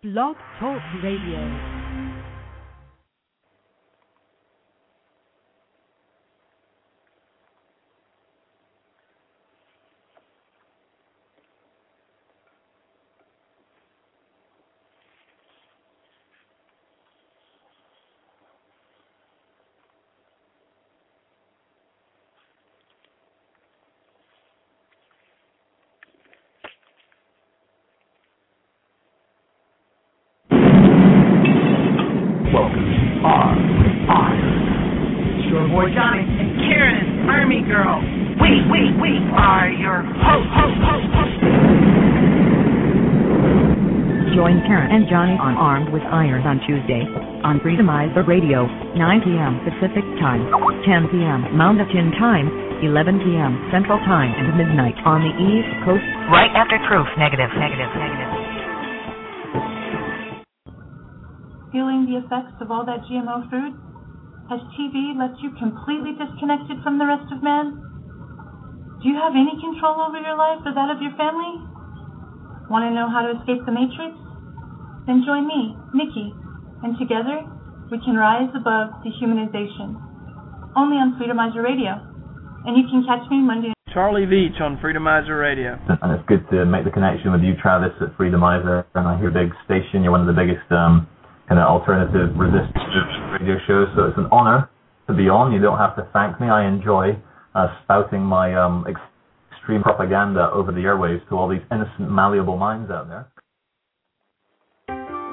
Blog Talk Radio. Armed with Iron on Tuesday on Freedomizer Radio, 9 p.m. Pacific Time, 10 p.m. Mountain Time, 11 p.m. Central Time, and midnight on the East Coast. Right after proof. Negative, negative, negative. Feeling the effects of all that GMO food? Has TV left you completely disconnected from the rest of man? Do you have any control over your life or that of your family? Want to know how to escape the matrix? Then join me, Nikki, and together we can rise above dehumanization. Only on Freedomizer Radio. And you can catch me Monday. Charlie Veitch on Freedomizer Radio. And it's good to make the connection with you, Travis, at Freedomizer. And I hear big station. You're one of the biggest um, kind of alternative resistance radio shows. So it's an honor to be on. You don't have to thank me. I enjoy uh, spouting my um, extreme propaganda over the airwaves to all these innocent, malleable minds out there.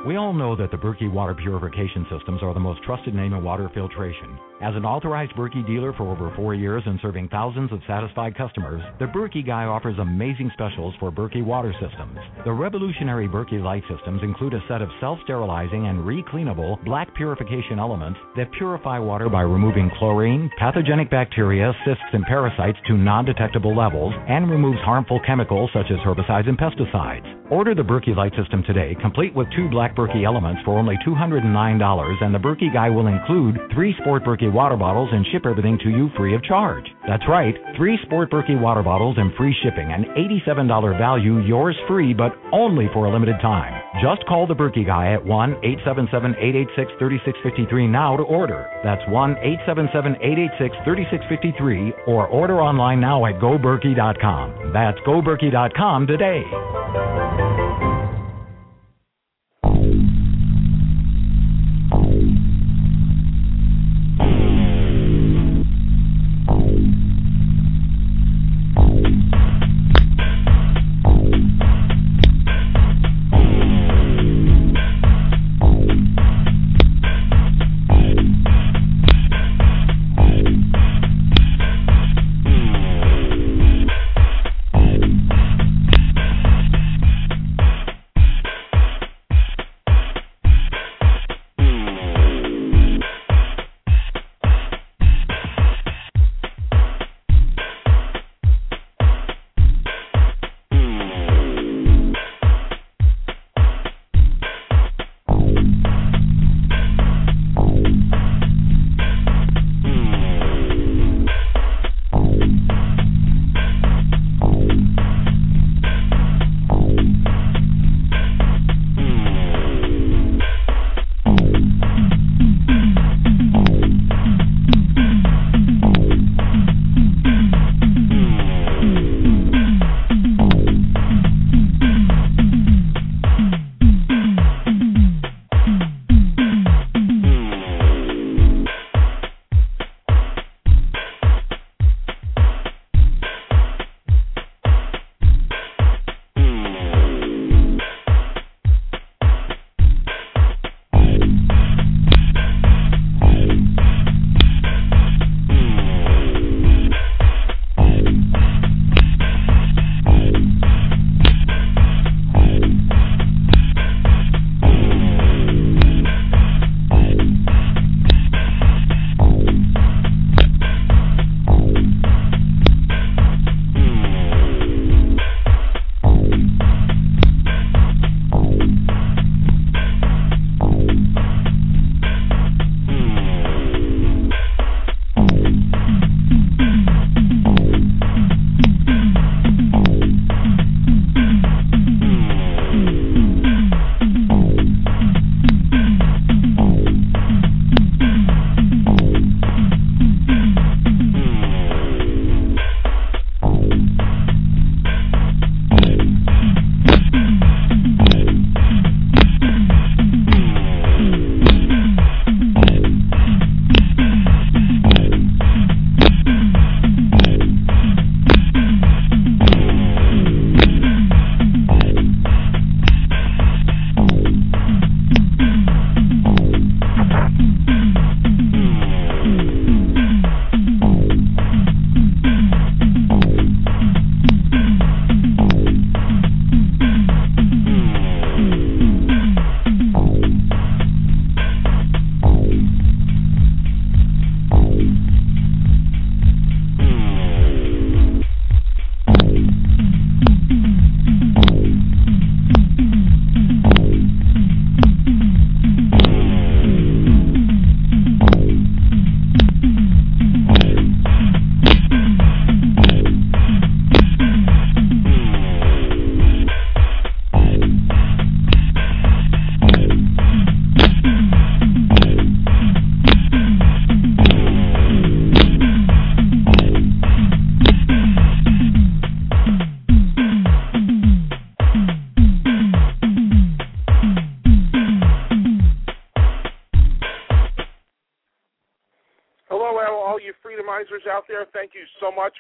We all know that the Berkey water purification systems are the most trusted name in water filtration. As an authorized Berkey dealer for over four years and serving thousands of satisfied customers, the Berkey Guy offers amazing specials for Berkey water systems. The revolutionary Berkey Light systems include a set of self-sterilizing and recleanable black purification elements that purify water by removing chlorine, pathogenic bacteria, cysts, and parasites to non-detectable levels, and removes harmful chemicals such as herbicides and pesticides. Order the Berkey Light system today, complete with two black Berkey elements for only $209, and the Berkey Guy will include three Sport Berkey water bottles and ship everything to you free of charge. That's right, three Sport Berkey water bottles and free shipping, an $87 value, yours free, but only for a limited time. Just call the Berkey Guy at 1 877 886 3653 now to order. That's 1 877 886 3653 or order online now at goberkey.com. That's goberkey.com today.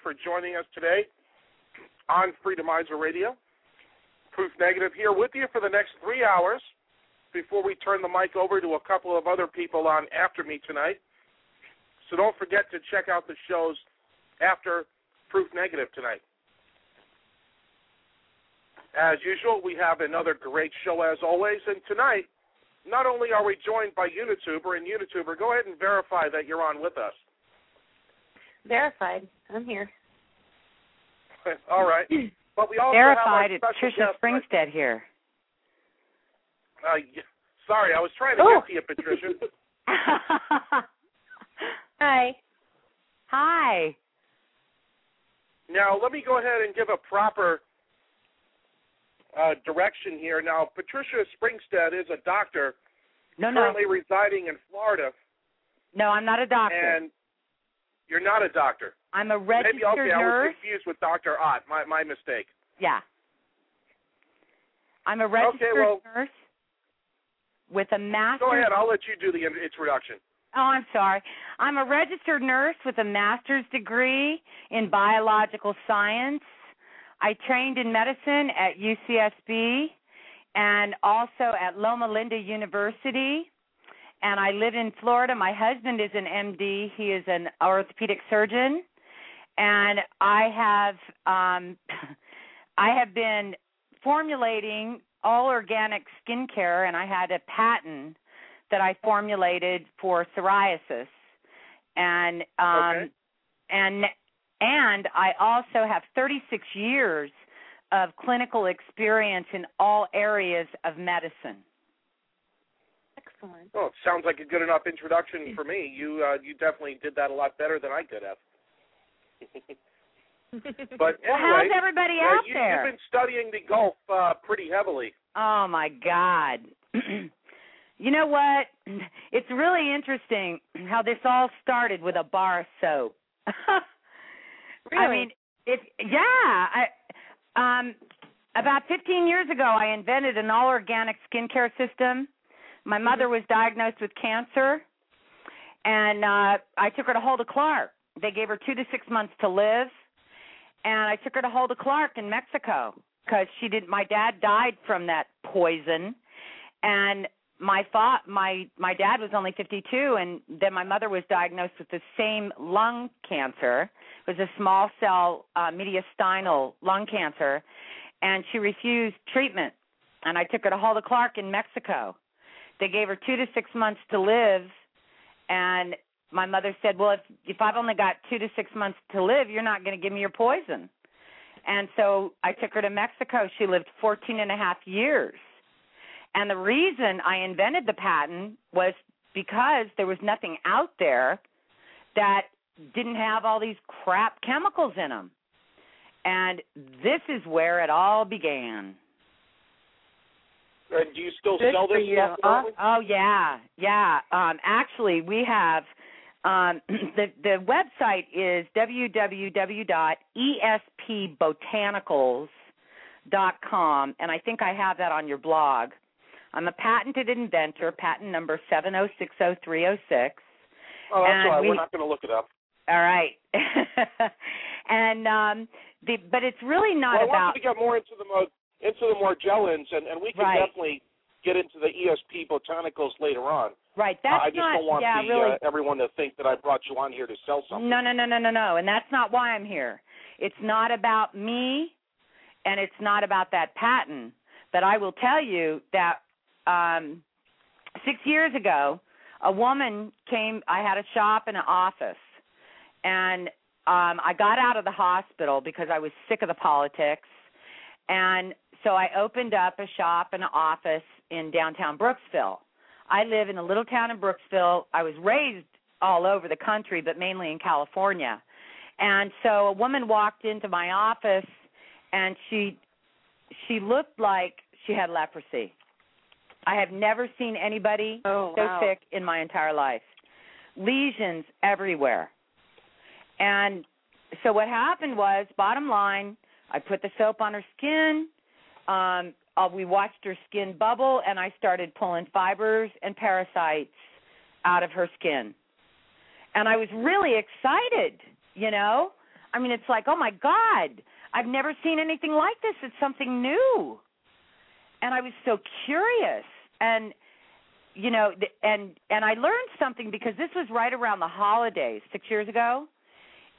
For joining us today on Freedomizer Radio. Proof Negative here with you for the next three hours before we turn the mic over to a couple of other people on after me tonight. So don't forget to check out the shows after Proof Negative tonight. As usual, we have another great show as always, and tonight, not only are we joined by Unituber, and Unituber, go ahead and verify that you're on with us. Verified. I'm here. All right. But we also Verified. have It's our special Tricia guest, Springstead here. Uh, y- sorry, I was trying to Oh. get to you, Patricia. Hi. Hi. Now, let me go ahead and give a proper uh, direction here. Now, Patricia Springstead is a doctor No, no, currently residing in Florida, no. I'm not a doctor. and you're not a doctor. I'm a registered nurse. Maybe okay, I was confused with Dr. Ott. My my mistake. Yeah. I'm a registered well- nurse with a master's. Go ahead. I'll let you do the introduction. Oh, I'm sorry. I'm a registered nurse with a master's degree in biological science. I trained in medicine at UCSB and also at Loma Linda University. And I live in Florida. My husband is an MD. He is an orthopedic surgeon. And I have um I have been formulating all organic skincare and I had a patent that I formulated for psoriasis, and um, Okay. and and I also have 36 years of clinical experience in all areas of medicine. Excellent. Well, it sounds like a good enough introduction for me. You uh, you definitely did that a lot better than I could have. But Well, anyway, how's everybody uh, out you, there? you've been studying the Gulf uh, pretty heavily. Oh my God. you know what? It's really interesting how this all started with a bar of soap. I mean, it yeah, I um about 15 years ago I invented an all organic skincare system. My mother was diagnosed with cancer and uh I took her to Hulda Clark. They gave her 2 to 6 months to live and I took her to Hulda Clark in Mexico because she didn't my dad died from that poison and my fa- my my dad was only 52 and then my mother was diagnosed with the same lung cancer it was a small cell uh, mediastinal lung cancer and she refused treatment and I took her to Hulda Clark in Mexico they gave her 2 to 6 months to live and my mother said well if if I've only got 2 to 6 months to live you're not going to give me your poison and so I took her to Mexico. She lived 14 and a half years. And the reason I invented the patent was because there was nothing out there that didn't have all these crap chemicals in them. And this is where it all began. And do you still Good sell this stuff? currently? Oh yeah, yeah. Um, actually, we have um, the the website is www.espbotanicals.com, and I think I have that on your blog. I'm a patented inventor, patent number seven zero six zero three zero six. Oh, that's and all right. we- We're not going to look it up. All right, and um, the but it's really not well, I about wanted to get more into the mo- into the Morgellons, and and we can Right. definitely get into the ESP botanicals later on. right. That's Uh, I just not don't want yeah the, really. uh, everyone to think that I brought you on here to sell something. No, no, no, no, no, no. And that's not why I'm here. It's not about me and it's not about that patent. But I will tell you that um six years ago a woman came I had a shop and an office and um I got out of the hospital because I was sick of the politics and so I opened up a shop and an office in downtown Brooksville. I live in a little town in Brooksville. I was raised all over the country, but mainly in California. And so a woman walked into my office and she she looked like she had leprosy. I have never seen anybody Oh, so wow. sick in my entire life. Lesions everywhere. And so what happened was, bottom line, I put the soap on her skin. Um, uh, we watched her skin bubble, and I started pulling fibers and parasites out of her skin. and I was really excited. You know, I mean, it's like, oh my God, I've never seen anything like this. It's something new, and I was so curious and you know and and I learned something because this was right around the holidays 6 years ago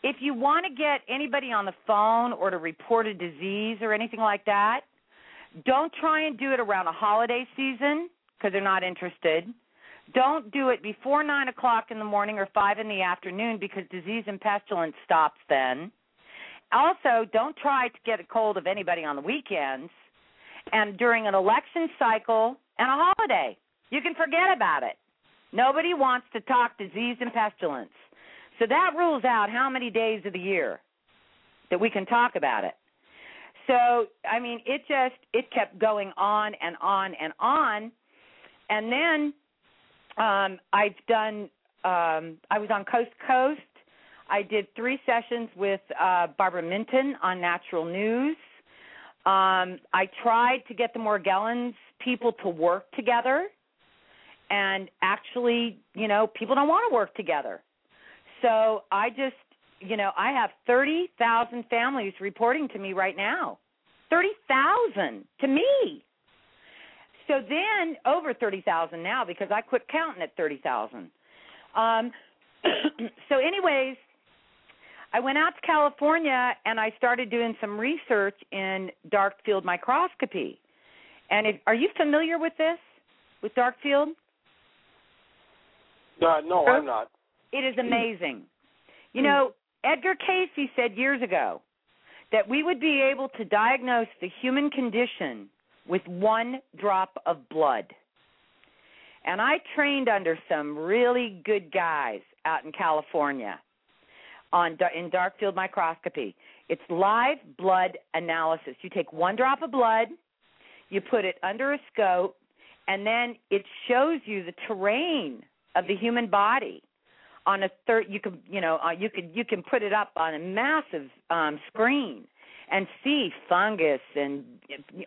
if you want to get anybody on the phone or to report a disease or anything like that don't try and do it around a holiday season because they're not interested don't do it before nine o'clock in the morning or five in the afternoon because disease and pestilence stops then also don't try to get a cold of anybody on the weekends and during an election cycle and a holiday. You can forget about it. Nobody wants to talk disease and pestilence. So that rules out how many days of the year that we can talk about it. So, I mean, it just it kept going on and on and on. And then um I've done um I was on Coast Coast. I did 3 sessions with uh Barbara Minton on Natural News. Um I tried to get the Morgellons people to work together and actually you know people don't want to work together so i just you know i have thirty thousand families reporting to me right now thirty thousand to me so then over thirty thousand now because i quit counting at thirty thousand um so anyways I went out to California and I started doing some research in dark field microscopy. And if, are you familiar with this, with dark field? Uh, no, I'm not. It is amazing. You know, Edgar Cayce said years ago that we would be able to diagnose the human condition with one drop of blood. And I trained under some really good guys out in California on in dark field microscopy. It's live blood analysis. You take one drop of blood, you put it under a scope, and then it shows you the terrain of the human body on a third you can you know uh, you can you can put it up on a massive um screen and see fungus and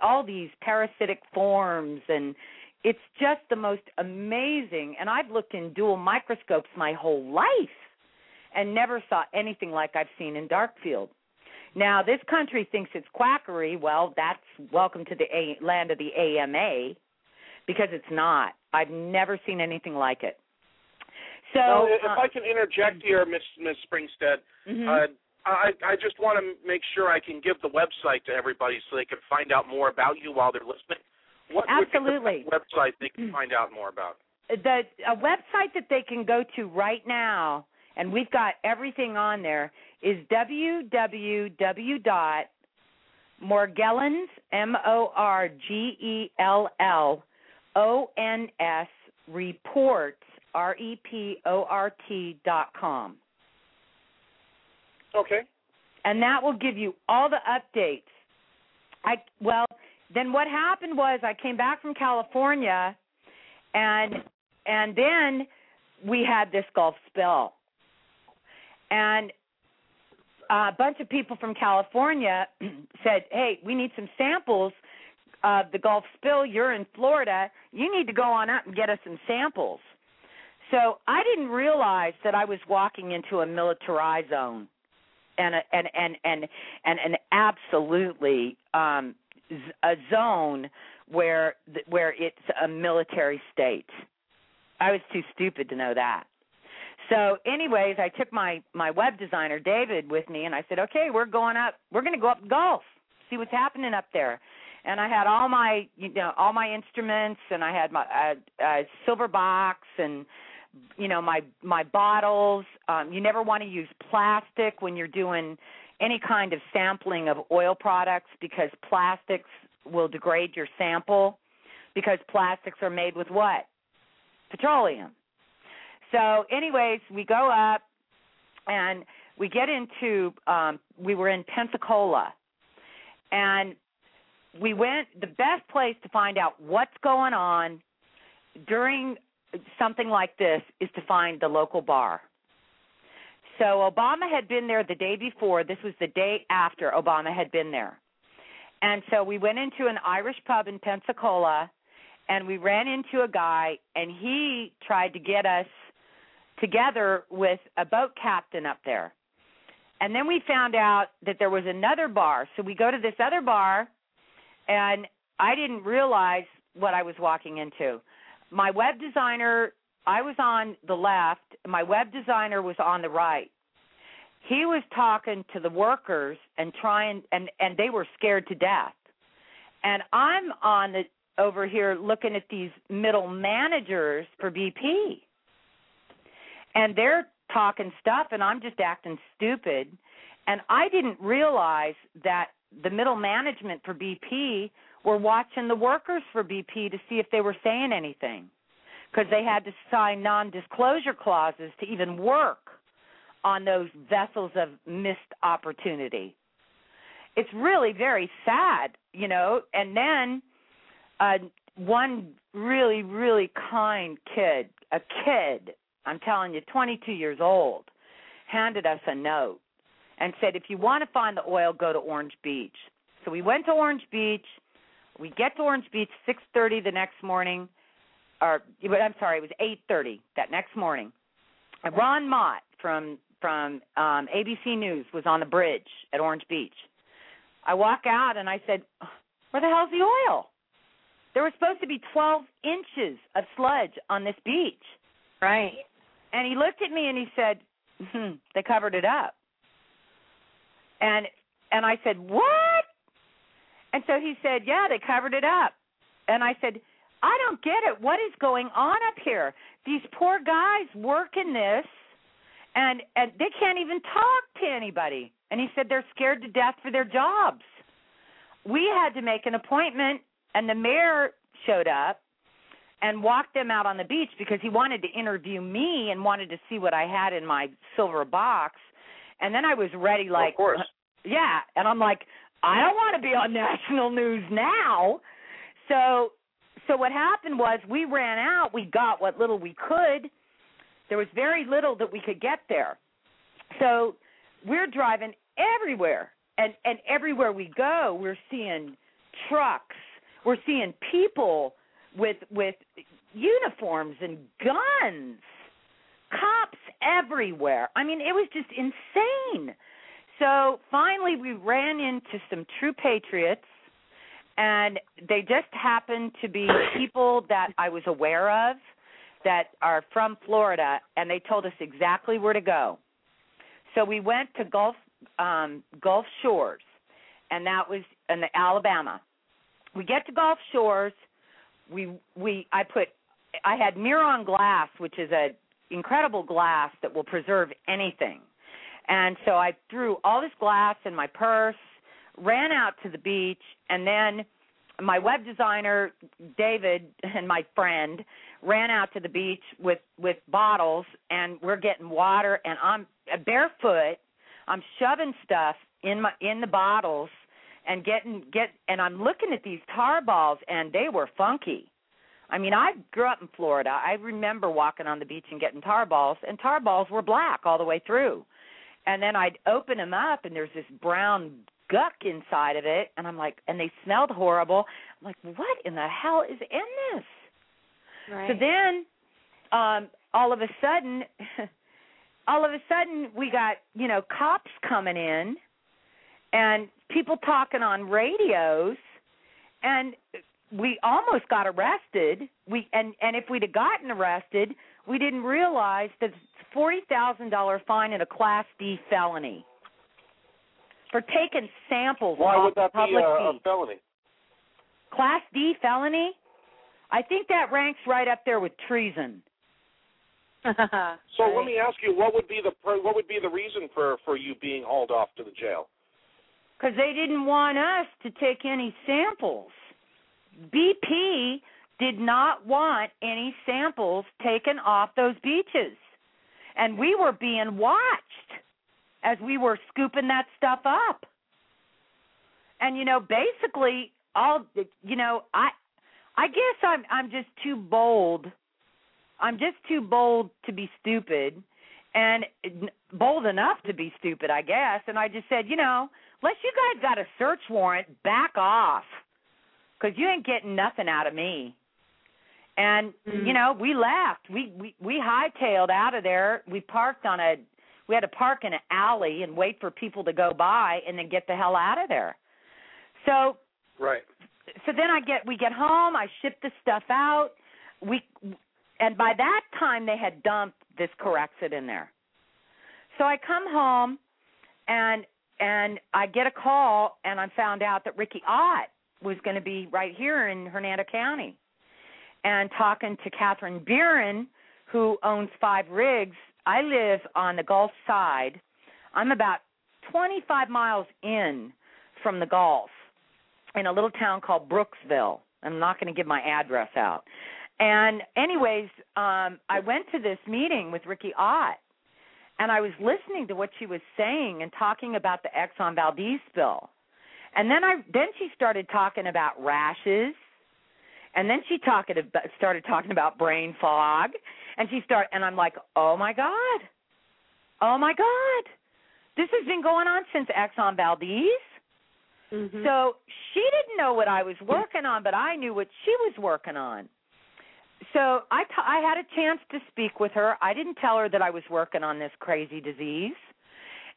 all these parasitic forms and it's just the most amazing and I've looked in dual microscopes my whole life and never saw anything like I've seen in dark field. Now, this country thinks it's quackery. Well, that's welcome to the a- land of the AMA because it's not. I've never seen anything like it. So, now, if uh, I can interject here, Miss Miss Springstead, mhm. uh, I I just want to make sure I can give the website to everybody so they can find out more about you while they're listening. What Absolutely. the website they can find out more about? the a website that they can go to right now, and we've got everything on there, is www.morgellons m o r g e l l o n s reports r e p o r t dot com. Okay. and that will give you all the updates. I well, then what happened was I came back from California and and then we had this Gulf spill. And a bunch of people from California said, "Hey, we need some samples of the Gulf spill. You're in Florida. You need to go on up and get us some samples." So I didn't realize that I was walking into a militarized zone and a, and and and and an absolutely um a zone where where it's a military state. I was too stupid to know that. So, anyways, I took my my web designer David with me, and I said, "Okay, we're going up. We're going to go up golf, see what's happening up there." And I had all my you know all my instruments, and I had my uh, silver box and you know my my bottles. Um you never want to use plastic when you're doing any kind of sampling of oil products because plastics will degrade your sample because plastics are made with what? Petroleum. So anyways we go up and we get into um we were in pensacola and we went the best place to find out what's going on during something like this is to find the local bar. So Obama had been there the day before. This was the day after Obama had been there. And so we went into an Irish pub in Pensacola and we ran into a guy and he tried to get us together with a boat captain up there. And then we found out that there was another bar. So we go to this other bar, and I didn't realize what I was walking into. My web designer, I was on the left, my web designer was on the right. He was talking to the workers and trying and and they were scared to death. And I'm on the over here looking at these middle managers for BP. And they're talking stuff and I'm just acting stupid. And I didn't realize that the middle management for BP were watching the workers for BP to see if they were saying anything because they had to sign non-disclosure clauses to even work on those vessels of missed opportunity. It's really very sad, you know. And then uh one really really kind kid, a kid, I'm telling you 22 years old, handed us a note and said if you want to find the oil go to Orange Beach. So we went to Orange Beach. We get to Orange Beach 6:30 the next morning or I'm sorry, it was 8:30 that next morning. And Ron Mott from from um ABC News was on the bridge at Orange Beach. I walk out and I said, "Where the hell's the oil?" There was supposed to be 12 inches of sludge on this beach. Right. And he looked at me and he said, hmm, "They covered it up." And and I said, "What?" And so he said, "Yeah, they covered it up." And I said, "I don't get it. What is going on up here? These poor guys working this and and they can't even talk to anybody." And he said they're scared to death for their jobs. We had to make an appointment and the mayor showed up and walked them out on the beach because he wanted to interview me and wanted to see what I had in my silver box. And then I was ready like of course. Uh, yeah, and I'm like I don't want to be on national news now. So so what happened was we ran out, we got what little we could. There was very little that we could get there. So we're driving everywhere and and everywhere we go we're seeing trucks we're seeing people with with uniforms and guns cops everywhere i mean it was just insane so finally we ran into some true patriots and they just happened to be people that i was aware of that are from florida and they told us exactly where to go so we went to Gulf um Gulf Shores and that was in the Alabama. We get to Gulf Shores, we we I put I had Miron glass, which is a incredible glass that will preserve anything. And so I threw all this glass in my purse, ran out to the beach, and then my web designer David and my friend ran out to the beach with with bottles and we're getting water and I'm barefoot I'm shoving stuff in my in the bottles and getting get and I'm looking at these tar balls and they were funky. I mean, I grew up in Florida. I remember walking on the beach and getting tar balls and tar balls were black all the way through. And then I'd open them up and there's this brown guck inside of it and I'm like and they smelled horrible. I'm like, "What in the hell is in this?" Right. So then um all of a sudden all of a sudden we got, you know, cops coming in and people talking on radios and we almost got arrested. We and and if we'd have gotten arrested, we didn't realize that forty thousand dollar fine and a class D felony for taking samples Why would that be a, a felony? Class D felony? I think that ranks right up there with treason. So let me ask you, what would be the what would be the reason for for you being hauled off to the jail? because they didn't want us to take any samples. BP did not want any samples taken off those beaches. And we were being watched as we were scooping that stuff up. And you know, basically all you know, I I guess I'm I'm just too bold. I'm just too bold to be stupid and bold enough to be stupid, I guess. And I just said, you know, unless you guys got a search warrant, back off, because you ain't getting nothing out of me. And Mhm. you know, we left. We we we hightailed out of there. We parked on a we had to park in an alley and wait for people to go by and then get the hell out of there. So Right. so then I get we get home, I ship the stuff out. We and by that time they had dumped this Corexit in there. So I come home and and I get a call and I found out that Riki Ott was going to be right here in Hernando County and talking to Catherine Buren, who owns five rigs. I live on the Gulf side. I'm about 25 miles in from the Gulf in a little town called Brooksville. I'm not going to give my address out. And anyways, um I went to this meeting with Riki Ott and I was listening to what she was saying and talking about the Exxon Valdez spill. And then I then she started talking about rashes. And then she talked about, started talking about brain fog. And she start and I'm like, "Oh my god. Oh my god. This has been going on since Exxon Valdez." Mhm. So she didn't know what I was working on, but I knew what she was working on. So I t- I had a chance to speak with her. I didn't tell her that I was working on this crazy disease,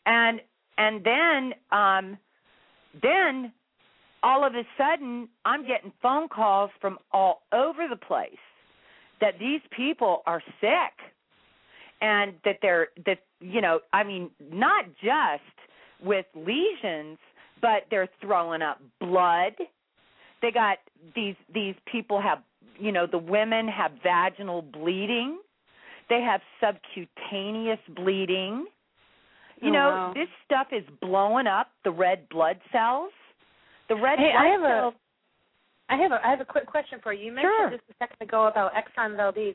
and and then um, then all of a sudden I'm getting phone calls from all over the place that these people are sick and that they're that you know I mean not just with lesions but they're throwing up blood. They got these these people have you know the women have vaginal bleeding. They have subcutaneous bleeding. You Oh, know wow. this stuff is blowing up the red blood cells the red Hey, I have a- I have a I have a quick question for you. You mentioned Sure. just a second ago about Exxon Valdez.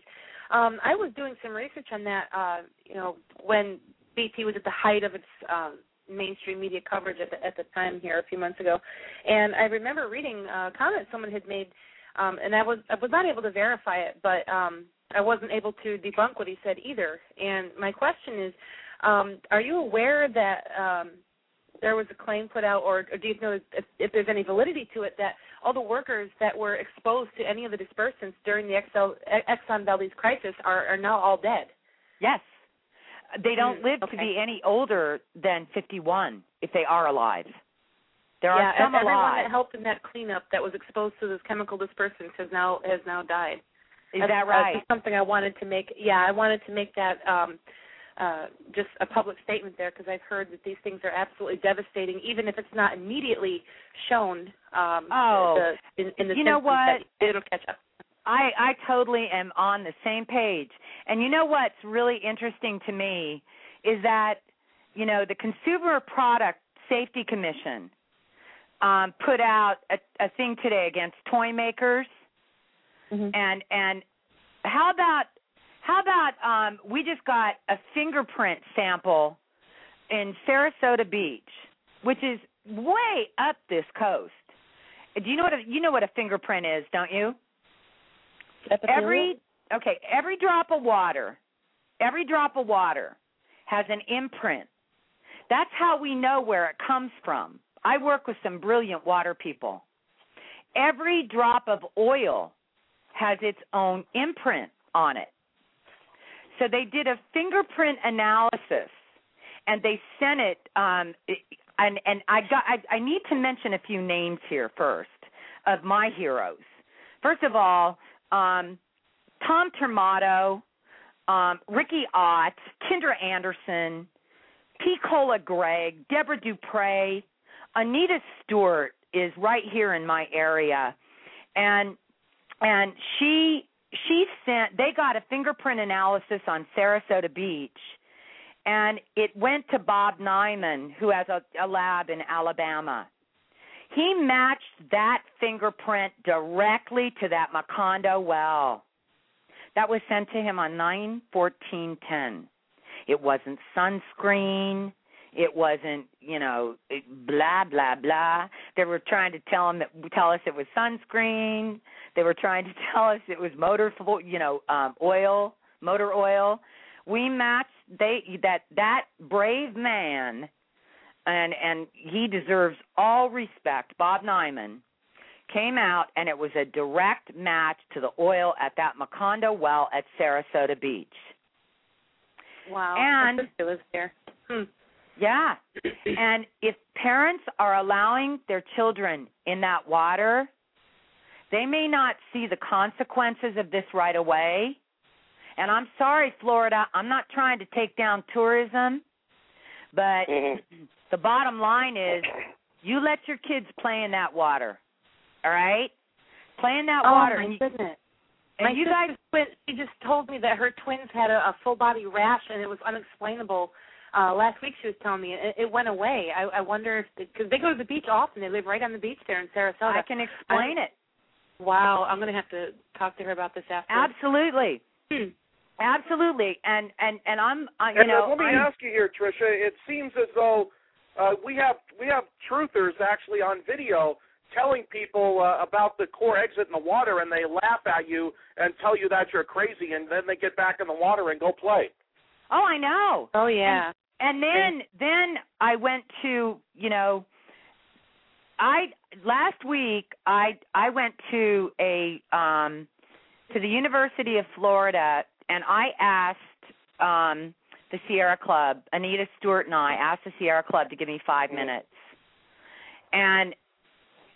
Um, I was doing some research on that. Uh, you know, when BP was at the height of its um, mainstream media coverage at the at the time here a few months ago, and I remember reading a comment someone had made, um, and I was I was not able to verify it, but um, I wasn't able to debunk what he said either. And my question is, um, are you aware that um, there was a claim put out, or, or do you know if, if there's any validity to it that all the workers that were exposed to any of the dispersants during the Exxon, Exxon Valdez crisis are, are now all dead? yes they don't Mm, live to be any older than 51 if they are alive there yeah, are some everyone alive that helped in that cleanup that was exposed to those chemical dispersants has now has now died. is That's- that uh, right just something I wanted to make. Yeah, I wanted to make that um, uh, just a public statement there because I've heard that these things are absolutely devastating, even if it's not immediately shown. Um, Oh, the, in, in the you know what? that it'll catch up. I I totally am on the same page. And you know what's really interesting to me is that you know the Consumer Product Safety Commission um put out a, a thing today against toy makers Mm-hmm. and and how about how about um we just got a fingerprint sample in Sarasota Beach, which is way up this coast. Do you know what a, you know what a fingerprint is, don't you? Every okay, every drop of water, every drop of water has an imprint. That's how we know where it comes from. I work with some brilliant water people. Every drop of oil has its own imprint on it. So they did a fingerprint analysis and they sent it um and and I got I, I need to mention a few names here first of my heroes. First of all, um Tom Termato, um, Riki Ott, Kendra Anderson, P. Cola Gregg, Deborah Dupre, Anita Stewart is right here in my area, and and she she sent they got a fingerprint analysis on Sarasota Beach, and it went to Bob Naman, who has a, a lab in Alabama. He matched that fingerprint directly to that Macondo well. That was sent to him on nine fourteen ten. It wasn't sunscreen. It wasn't, you know, blah blah blah. They were trying to tell him that tell us it was sunscreen. They were trying to tell us it was motor, you know, um, oil, motor oil. We matched they that that brave man, and and he deserves all respect. Bob Naman came out and it was a direct match to the oil at that Macondo well at Sarasota Beach. Wow. And it was there. Hmm. Yeah. And if parents are allowing their children in that water, they may not see the consequences of this right away. And I'm sorry, Florida, I'm not trying to take down tourism, but Mm-hmm. the bottom line is you let your kids play in that water. All right? Play in that oh water my and you, goodness. and my you guys twin, she just told me that her twins had a, a full body rash and it was unexplainable. Uh last week she was telling me it, it went away. I, I wonder if because they go to the beach often. They live right on the beach there in Sarasota. I can explain it. Wow, I'm gonna have to talk to her about this after. Absolutely. Hmm. Absolutely. And and and I'm uh, you and know uh, let me I'm- ask you here, Tricia. It seems as though uh, we have we have truthers actually on video telling people uh, about the Corexit in the water, and they laugh at you and tell you that you're crazy, and then they get back in the water and go play. Oh, I know. Oh yeah. And then then I went to, you know, I last week I I went to a um to the University of Florida and I asked um the Sierra Club, Anita Stewart and I asked the Sierra Club to give me 5 minutes. And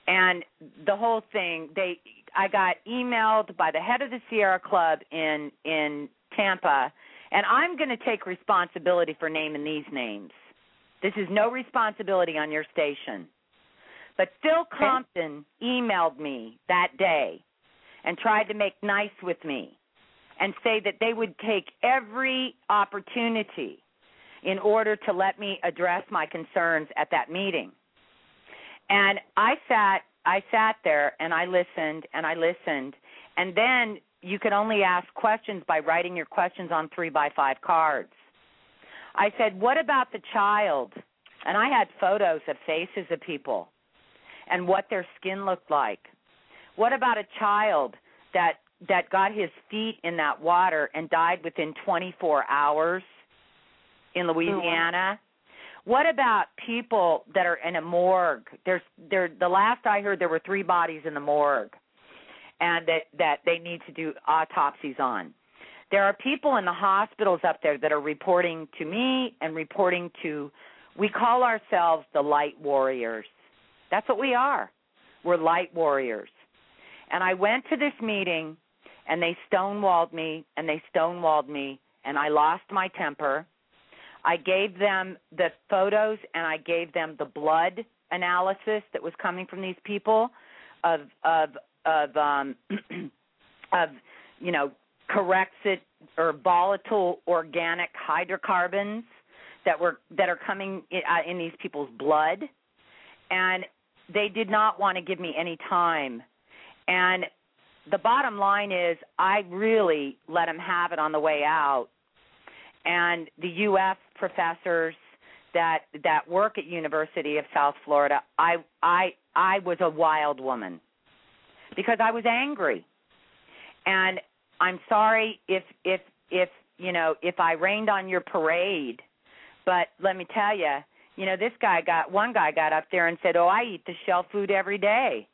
and the whole thing they I got emailed by the head of the Sierra Club in in Tampa and I'm going to take responsibility for naming these names. This is no responsibility on your station. But Phil Compton emailed me that day and tried to make nice with me and say that they would take every opportunity in order to let me address my concerns at that meeting. And I sat I sat there and I listened and I listened and then you could only ask questions by writing your questions on three by five cards. I said, What about the child? And I had photos of faces of people and what their skin looked like. What about a child that that got his feet in that water and died within 24 hours in Louisiana? What about people that are in a morgue? There's there the last I heard there were 3 bodies in the morgue and that that they need to do autopsies on. There are people in the hospitals up there that are reporting to me and reporting to we call ourselves the light warriors. That's what we are. We're light warriors. And I went to this meeting and they stonewalled me and they stonewalled me and I lost my temper. I gave them the photos and I gave them the blood analysis that was coming from these people of of of um of you know Corexit or volatile organic hydrocarbons that were that are coming in, uh, in these people's blood and they did not want to give me any time and the bottom line is I really let them have it on the way out and the UF professors that that work at University of South Florida I I I was a wild woman because I was angry. And I'm sorry if if if you know if I rained on your parade, but let me tell you, you know this guy got one guy got up there and said, "Oh, I eat the shell food every day."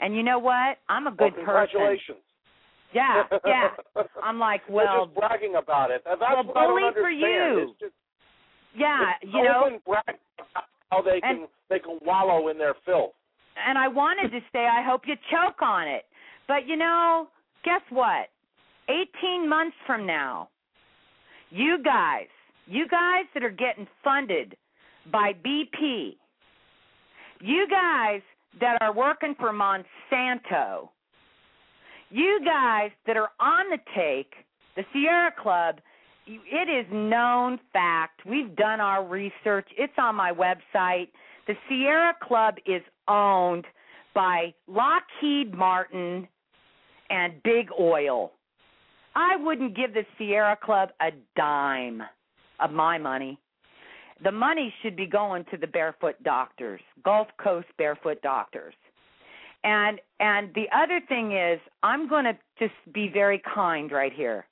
And you know what? I'm a good well, person. congratulations. Yeah, yeah. I'm like, well They're well, just bragging about it. That's well, bully for you. Just, yeah, you know. open brag about how they And- can they can wallow in their filth. and I wanted to say I hope you choke on it. But you know, guess what? 18 months from now, you guys, you guys that are getting funded by BP, you guys that are working for Monsanto, you guys that are on the take, the Sierra Club, it is known fact. We've done our research. It's on my website. The Sierra Club is owned by Lockheed Martin and Big Oil. I wouldn't give the Sierra Club a dime of my money. The money should be going to the barefoot doctors, Gulf Coast barefoot doctors. And and the other thing is I'm going to just be very kind right here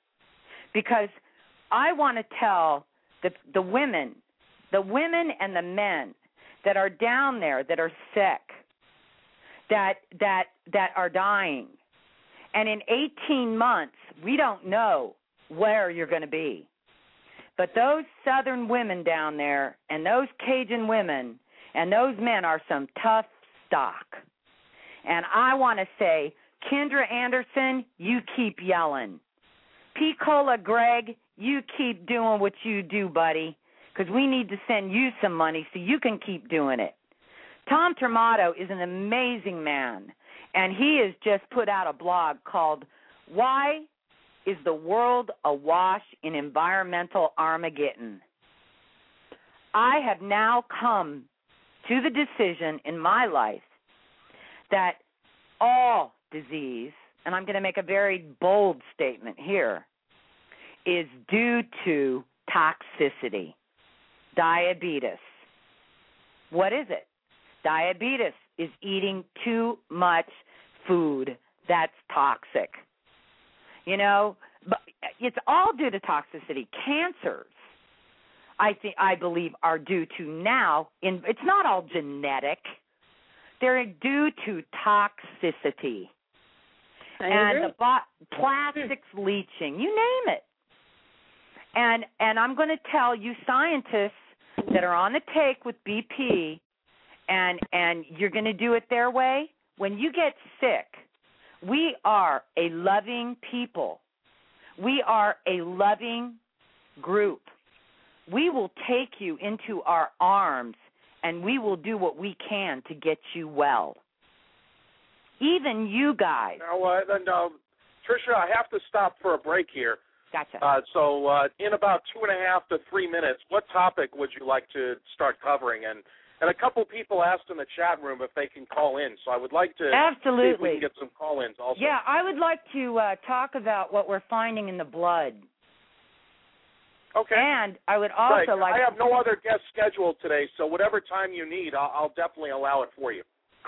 because I want to tell the the women, the women and the men that are down there that are sick that that that are dying. And in 18 months, we don't know where you're going to be. But those southern women down there and those Cajun women and those men are some tough stock. And I want to say, Kendra Anderson, you keep yelling. Picola Greg, you keep doing what you do, buddy, because we need to send you some money so you can keep doing it. Tom Tramato is an amazing man, and he has just put out a blog called Why is the World Awash in Environmental Armageddon? I have now come to the decision in my life that all disease, and I'm going to make a very bold statement here, is due to toxicity, diabetes. What is it? Diabetes is eating too much food that's toxic. You know, but it's all due to toxicity. Cancers, I think, I believe, are due to now. In it's not all genetic; they're due to toxicity I and agree. the bo- plastics leaching. You name it. And and I'm going to tell you scientists that are on the take with BP and and you're going to do it their way. When you get sick, we are a loving people. We are a loving group. We will take you into our arms and we will do what we can to get you well. Even you guys. Now, uh, no, Trisha, I have to stop for a break here. Gotcha. Uh, so, uh, in about two and a half to three minutes, what topic would you like to start covering? And and a couple people asked in the chat room if they can call in. So I would like to see if we Absolutely. can get some call-ins also. Yeah, I would like to uh, talk about what we're finding in the blood. Okay. And I would also right. like I have no other guests scheduled today, so whatever time you need, I'll, I'll definitely allow it for you.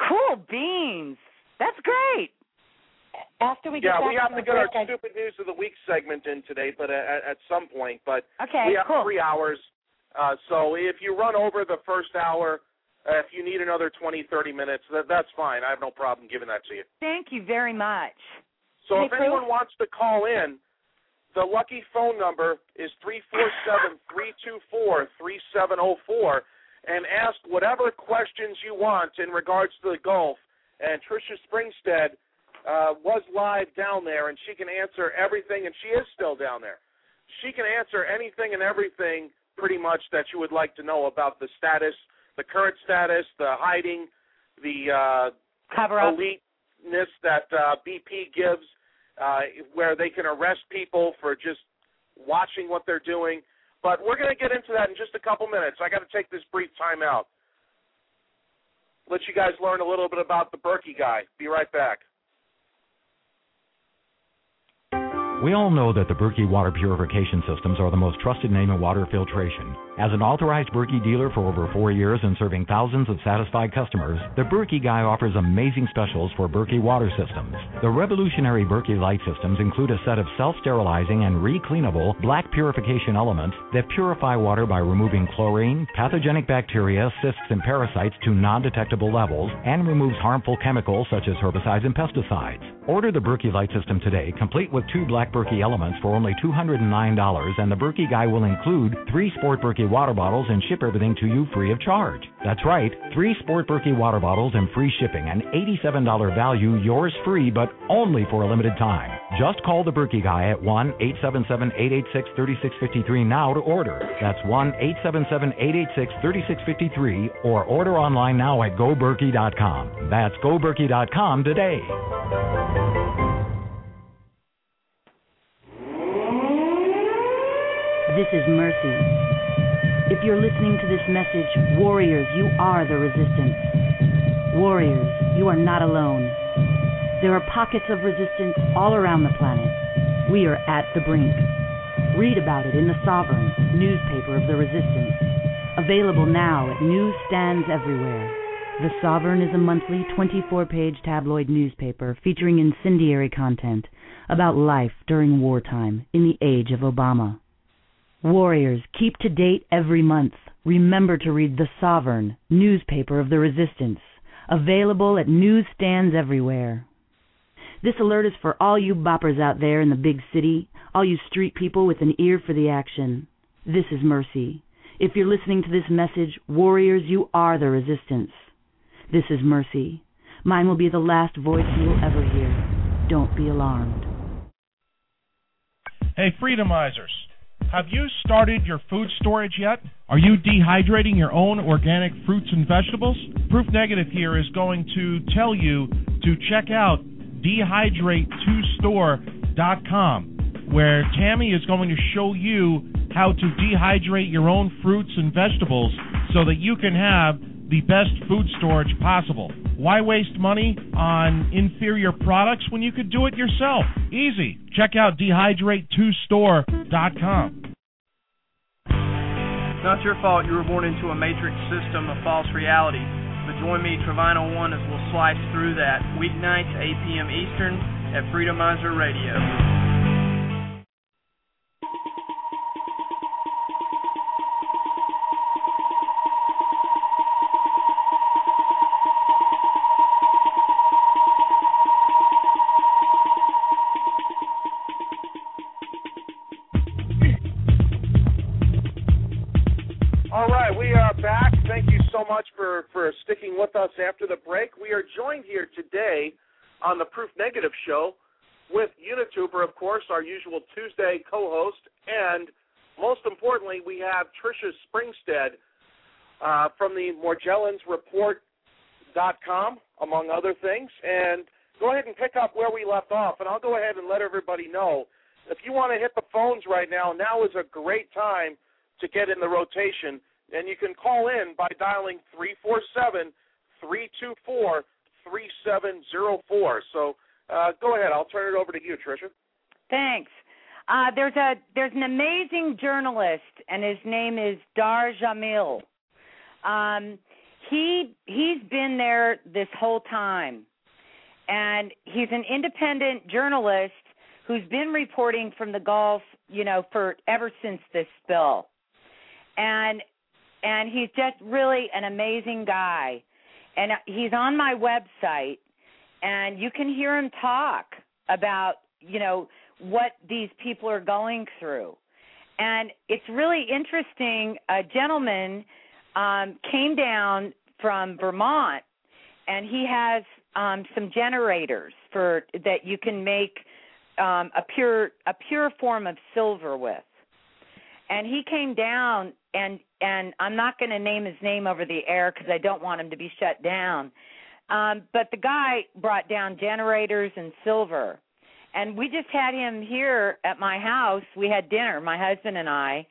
cool beans. That's great. After we get yeah, back we have from to get our I- stupid news of the week segment in today, but at, at some point. But Okay, we have cool. three hours. Uh, so if you run over the first hour, uh, if you need another twenty, thirty minutes, that, that's fine. I have no problem giving that to you. Thank you very much. So if anyone wants to call in, the lucky phone number is three four seven three two four three seven zero four, and ask whatever questions you want in regards to the Gulf. And Trisha Springstead uh, was live down there, and she can answer everything, and she is still down there. She can answer anything and everything pretty much that you would like to know about the status, the current status, the hiding, the uh, Cover up. eliteness that uh, BP gives, uh, where they can arrest people for just watching what they're doing. But we're going to get into that in just a couple minutes. I got to take this brief time out. Let you guys learn a little bit about the Berkey guy. Be right back. We all know that the Berkey water purification systems are the most trusted name in water filtration. As an authorized Berkey dealer for over four years and serving thousands of satisfied customers, the Berkey guy offers amazing specials for Berkey water systems. The revolutionary Berkey light systems include a set of self-sterilizing and re-cleanable black purification elements that purify water by removing chlorine, pathogenic bacteria, cysts, and parasites to non-detectable levels, and removes harmful chemicals such as herbicides and pesticides. Order the Berkey light system today, complete with two black Berkey elements for only $209, and the Berkey guy will include three Sport Berkey water bottles and ship everything to you free of charge. That's right, three Sport Berkey water bottles and free shipping, an $87 value, yours free, but only for a limited time. Just call the Berkey guy at 1 877 886 3653 now to order. That's 1 877 886 3653 or order online now at goberkey.com. That's goberkey.com today. This is Mercy. If you're listening to this message, warriors, you are the resistance. Warriors, you are not alone. There are pockets of resistance all around the planet. We are at the brink. Read about it in The Sovereign, newspaper of the resistance. Available now at newsstands everywhere. The Sovereign is a monthly 24 page tabloid newspaper featuring incendiary content about life during wartime in the age of Obama. Warriors, keep to date every month. Remember to read The Sovereign, newspaper of the resistance. Available at newsstands everywhere. This alert is for all you boppers out there in the big city, all you street people with an ear for the action. This is Mercy. If you're listening to this message, warriors, you are the resistance. This is Mercy. Mine will be the last voice you'll ever hear. Don't be alarmed. Hey, Freedomizers. Have you started your food storage yet? Are you dehydrating your own organic fruits and vegetables? Proof Negative here is going to tell you to check out dehydrate2store.com, where Tammy is going to show you how to dehydrate your own fruits and vegetables so that you can have the best food storage possible. Why waste money on inferior products when you could do it yourself? Easy. Check out dehydrate2store.com. It's not your fault you were born into a matrix system of false reality. But join me, Trevino One, as we'll slice through that weeknights, 8 p.m. Eastern, at Freedomizer Radio. Sticking with us after the break. We are joined here today on the Proof Negative Show with Unituber, of course, our usual Tuesday co host. And most importantly, we have Trisha Springstead uh, from the MorgellonsReport.com, among other things. And go ahead and pick up where we left off. And I'll go ahead and let everybody know if you want to hit the phones right now, now is a great time to get in the rotation. And you can call in by dialing 347 324 3704. So uh, go ahead. I'll turn it over to you, Trisha. Thanks. Uh, there's a there's an amazing journalist, and his name is Dahr Jamail. Um, he he's been there this whole time, and he's an independent journalist who's been reporting from the Gulf, you know, for ever since this spill, and and he's just really an amazing guy, and he's on my website, and you can hear him talk about you know what these people are going through. And it's really interesting. A gentleman um, came down from Vermont, and he has um, some generators for that you can make um, a pure a pure form of silver with. And he came down, and and I'm not going to name his name over the air because I don't want him to be shut down. Um, but the guy brought down generators and silver and we just had him here at my house. We had dinner, my husband and I,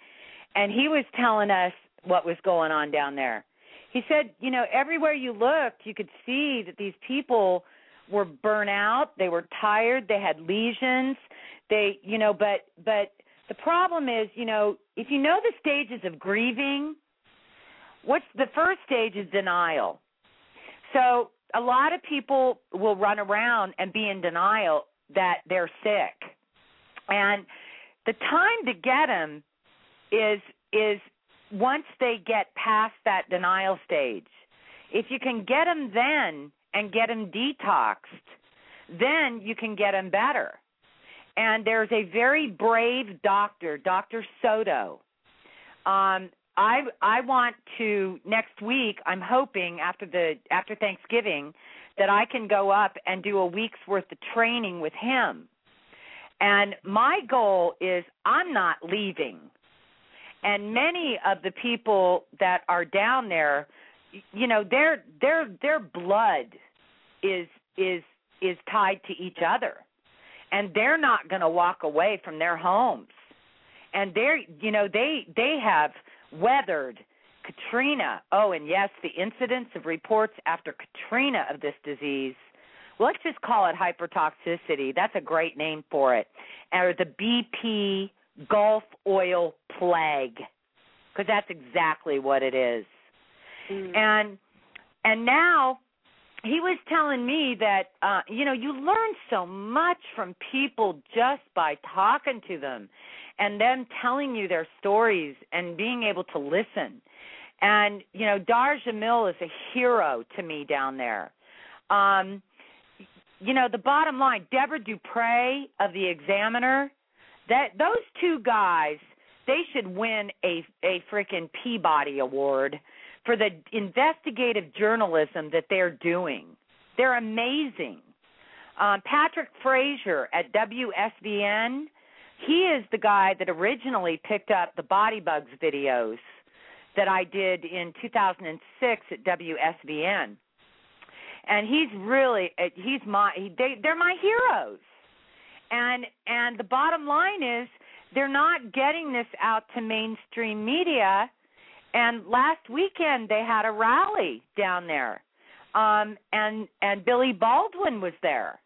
and he was telling us what was going on down there. He said, you know, everywhere you looked, you could see that these people were burnt out, they were tired, they had lesions, they, you know, but but the problem is, you know, if you know the stages of grieving, what's the first stage is denial. So a lot of people will run around and be in denial that they're sick. And the time to get them is is once they get past that denial stage. If you can get them then and get them detoxed, then you can get them better. And there's a very brave doctor, Dr. Soto. Um, I I want to next week. I'm hoping after the after Thanksgiving that I can go up and do a week's worth of training with him. And my goal is I'm not leaving. And many of the people that are down there, you know, their their their blood is is is tied to each other. And they're not going to walk away from their homes. And they're you know, they they have weathered Katrina. Oh, and yes, the incidence of reports after Katrina of this disease. Well, Let's just call it hypertoxicity. That's a great name for it. Or the BP Gulf oil plague, because that's exactly what it is. Mm. And and now he was telling me that uh you know you learn so much from people just by talking to them and them telling you their stories and being able to listen And you know, Dahr Jamail is a hero to me down there. Um, you know, the bottom line, Deborah Dupre of the Examiner, that those two guys, they should win a a freaking Peabody Award for the investigative journalism that they're doing. They're amazing. Um, Patrick Frazier at WSBN, he is the guy that originally picked up the Body Bugs videos that I did in 2006 at WSBN. and he's really uh, he's my they they're my heroes and and the bottom line is they're not getting this out to mainstream media and last weekend they had a rally down there um and and Billy Baldwin was there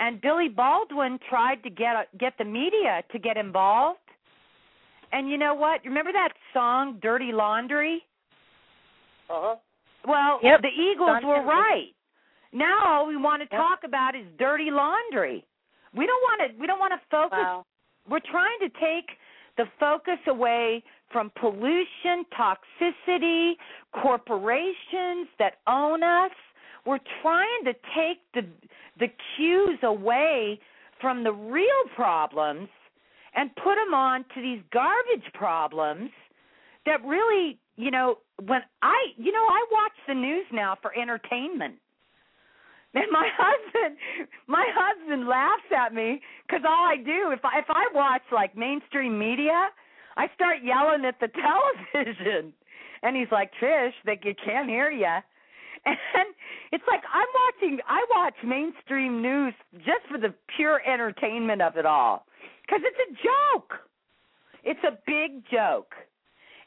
and Billy Baldwin tried to get get the media to get involved and you know what remember that song Dirty Laundry uh-huh well, yep. the Eagles were right. Now all we want to yep. talk about is dirty laundry. We don't want to. We don't want to focus. Wow. We're trying to take the focus away from pollution, toxicity, corporations that own us. We're trying to take the the cues away from the real problems and put them on to these garbage problems that really you know, when I, you know, I watch the news now for entertainment. And my husband, my husband laughs at me because all I do if I if I watch like mainstream media, I start yelling at the television, and he's like, "Trish, they you can't hear you." And it's like I'm watching. I watch mainstream news just for the pure entertainment of it all, because it's a joke. It's a big joke.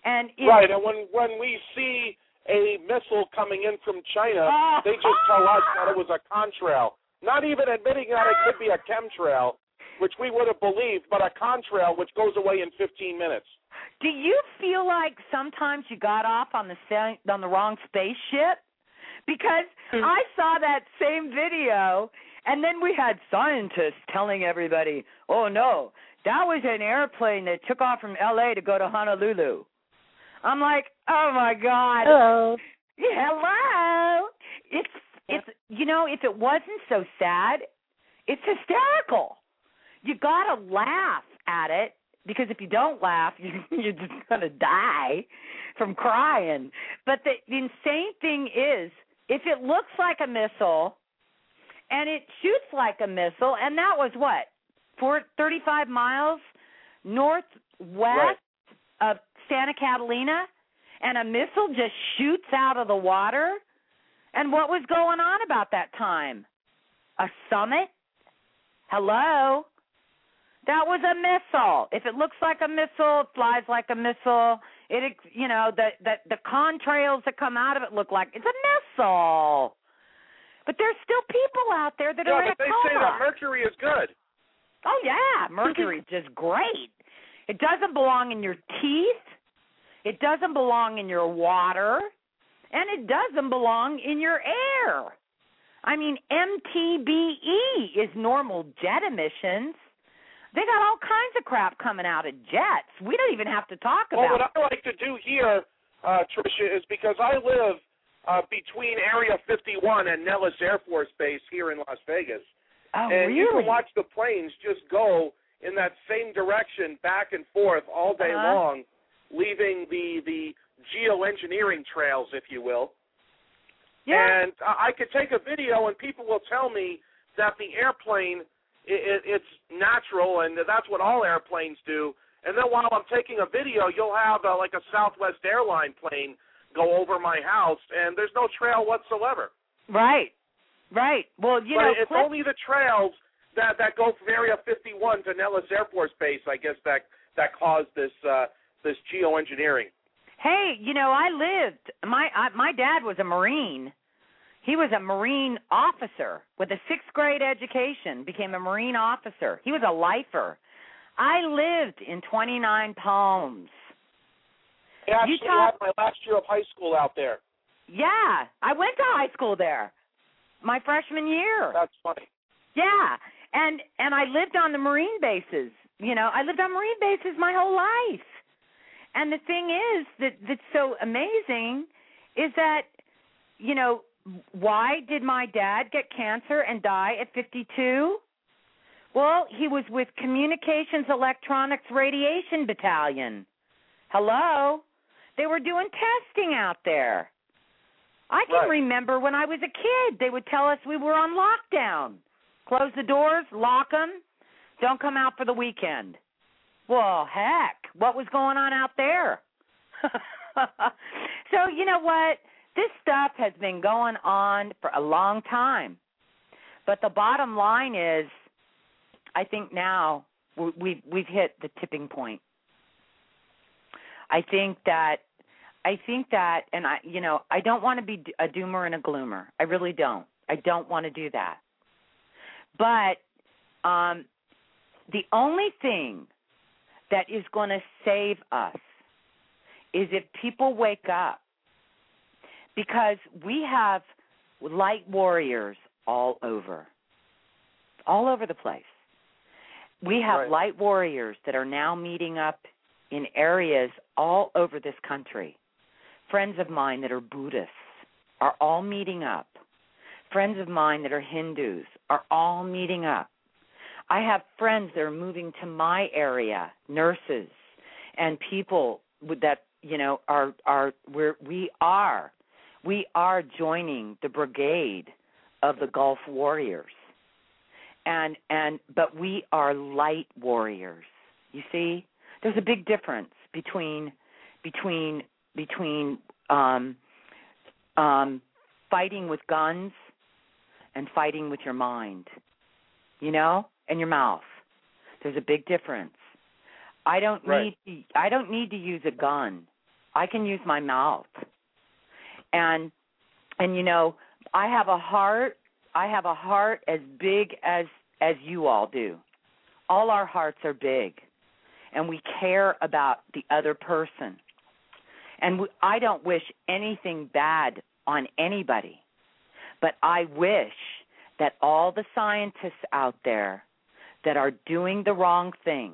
And it, right, and when when we see a missile coming in from China, oh, they just tell us that it was a contrail, not even admitting that it could be a chemtrail, which we would have believed, but a contrail which goes away in 15 minutes. Do you feel like sometimes you got off on the sa- on the wrong spaceship? Because Hmm. I saw that same video, and then we had scientists telling everybody, "Oh no, that was an airplane that took off from L.A. to go to Honolulu." I'm like, oh my god. Hello. Hello. It's it's you know if it wasn't so sad, it's hysterical. You gotta laugh at it because if you don't laugh, you, you're just gonna die from crying. But the, the insane thing is, if it looks like a missile and it shoots like a missile, and that was what four thirty five miles northwest right. of Santa Catalina and a missile just shoots out of the water? And what was going on about that time? A summit? Hello? That was a missile. If it looks like a missile, it flies like a missile. It, you know, the the the contrails that come out of it look like it's a missile. But there's still people out there that yeah, are in but they coma. say that mercury is good. Oh yeah, mercury's just great. It doesn't belong in your teeth. It doesn't belong in your water, and it doesn't belong in your air. I mean, MTBE is normal jet emissions. They got all kinds of crap coming out of jets. We don't even have to talk Well, about. what I like to do here, uh, Trisha, is because I live uh, between Area 51 and Nellis Air Force Base here in Las Vegas, oh, and really? you can watch the planes just go in that same direction back and forth all day Uh-huh. long, leaving the the geoengineering trails, if you will. yeah. And I could take a video, and people will tell me that the airplane it, it, it's natural, and that's what all airplanes do. And then while I'm taking a video, you'll have uh, like a Southwest airline plane go over my house, and there's no trail whatsoever. Right. Right. Well, you but know, it's Cliff- only the trails that that go from Area 51 to Nellis Air Force Base, I guess that that caused this uh, this geoengineering. Hey, you know, I lived. My I, my dad was a Marine. He was a Marine officer with a sixth grade education. Became a Marine officer. He was a lifer. I lived in 29 Palms. Yeah, I actually Utah- had my last year of high school out there. Yeah, I went to high school there. My freshman year. That's funny. Yeah, and and I lived on the Marine bases. You know, I lived on Marine bases my whole life. and the thing is that that's so amazing is that you know why did my dad get cancer and die at 52? Well, he was with Communications Electronics Radiation Battalion. Hello? They were doing testing out there. I can Right. remember when I was a kid, they would tell us we were on lockdown. Close the doors, lock them, don't come out for the weekend. Well, heck, what was going on out there? so, you know what? This stuff has been going on for a long time. But the bottom line is I think now we- we've we've hit the tipping point. I think that I think that and I you know, I don't want to be a doomer and a gloomer. I really don't. I don't want to do that. But um the only thing that is going to save us is if people wake up. Because we have light warriors all over. All over the place. We have Right. light warriors that are now meeting up in areas all over this country. Friends of mine that are Buddhists are all meeting up. Friends of mine that are Hindus are all meeting up. I have friends that are moving to my area, nurses and people that you know are are where we are we are joining the brigade of the Gulf Warriors. And and but we are light warriors. You see? There's a big difference between between between um um fighting with guns and fighting with your mind. You know? And your mouth. There's a big difference. I don't Right. need to, I don't need to use a gun. I can use my mouth. And and you know, I have a heart I have a heart as big as as you all do. All our hearts are big and we care about the other person. And we, I don't wish anything bad on anybody. But I wish that all the scientists out there that are doing the wrong thing,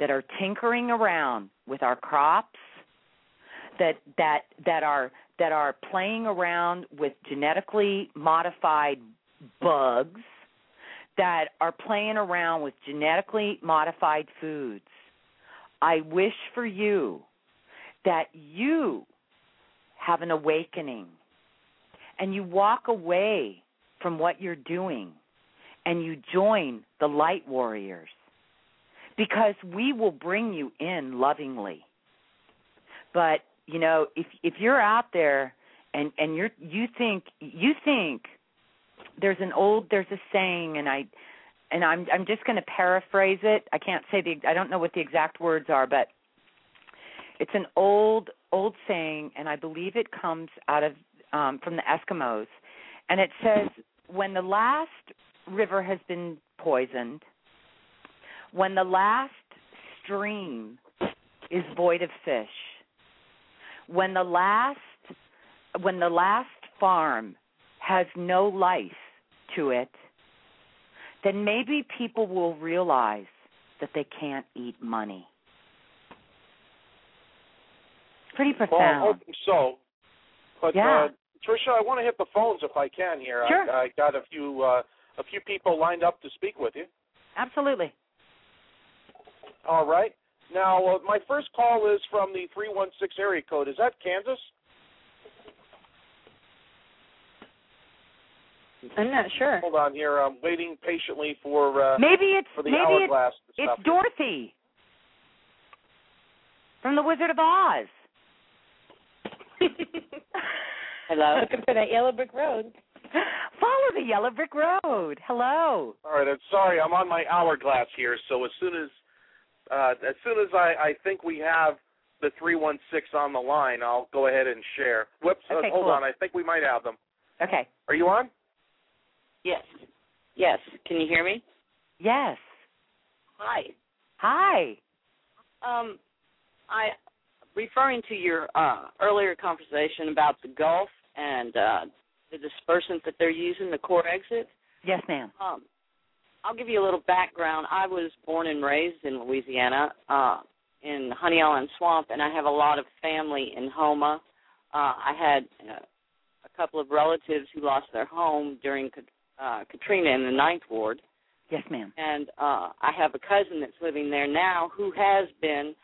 that are tinkering around with our crops, that that that are that are playing around with genetically modified bugs, that are playing around with genetically modified foods. I wish for you that you have an awakening and you walk away from what you're doing and you join the light warriors because we will bring you in lovingly. But you know, if if you're out there and and you're you think you think there's an old there's a saying and I and I'm I'm just going to paraphrase it. I can't say the I don't know what the exact words are, but it's an old old saying and I believe it comes out of um from the Eskimos and it says when the last river has been poisoned, when the last stream is void of fish, when the last when the last farm has no life to it, then maybe people will realize that they can't eat money. Pretty Well, profound. so. But Yeah. uh, Trisha, I want to hit the phones if I can here. Sure. I, I got a few uh, a few people lined up to speak with you. Absolutely. All right. Now, uh, my first call is from the 316 area code. Is that Kansas? I'm not sure. Hold on here. I'm waiting patiently for uh, Maybe it's for the maybe it's hourglass to it's. Dorothy from the Wizard of Oz. Hello. Looking for that yellow brick road. Follow the yellow brick road. Hello. All right. I'm sorry. I'm on my hourglass here. So as soon as uh, as soon as I, I think we have the 316 on the line, I'll go ahead and share. Whoops. uh, Okay, hold cool. on. I think we might have them. Okay. Are you on? Yes. Yes. Can you hear me? Yes. Hi. Hi. Um, I referring to your uh, earlier conversation about the Gulf and uh, the dispersant that they're using, the Corexit. Yes, ma'am. Um, I'll give you a little background. I was born and raised in Louisiana, uh, in Honey Island Swamp, and I have a lot of family in Houma. Uh, I had uh, a couple of relatives who lost their home during uh, Katrina in the Ninth Ward. Yes, ma'am. And uh, I have a cousin that's living there now who has been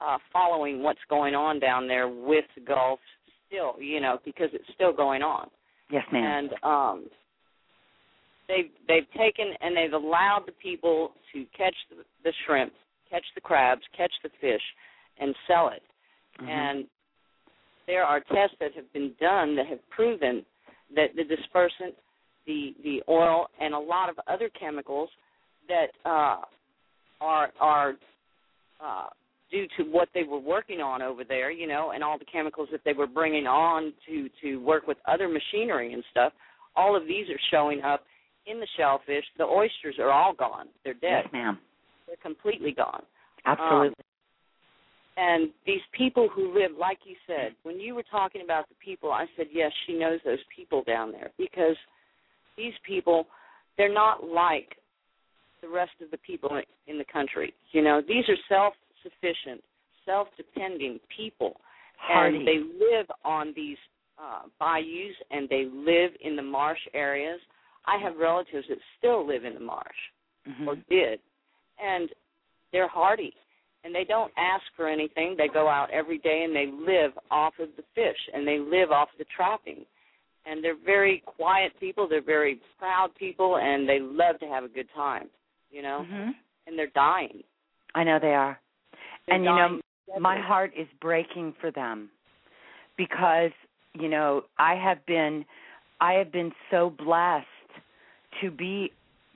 uh, following what's going on down there with the Gulf still, you know, because it's still going on. Yes, ma'am. And um, they've they've taken and they've allowed the people to catch the, the shrimp, catch the crabs, catch the fish, and sell it. Mhm. And there are tests that have been done that have proven that the dispersant, the the oil, and a lot of other chemicals that uh, are are uh, due to what they were working on over there, you know, and all the chemicals that they were bringing on to to work with other machinery and stuff. All of these are showing up in the shellfish. The oysters are all gone. They're dead. Yes, ma'am. They're completely gone. Absolutely. Um, and these people who live, like you said, when you were talking about the people, I said, yes, she knows those people down there because these people, they're not like the rest of the people in the country. You know, these are self-sufficient, self-depending people, Hardy. and they live on these uh, bayous and they live in the marsh areas. I have relatives that still live in the marsh Mhm. or did, and they're hardy and they don't ask for anything. They go out every day and they live off of the fish and they live off the trapping. And they're very quiet people. They're very proud people, and they love to have a good time. You know, Mhm. and they're dying. I know they are. They're and you know, dying my heart is breaking for them because you know I have been I have been so blessed to be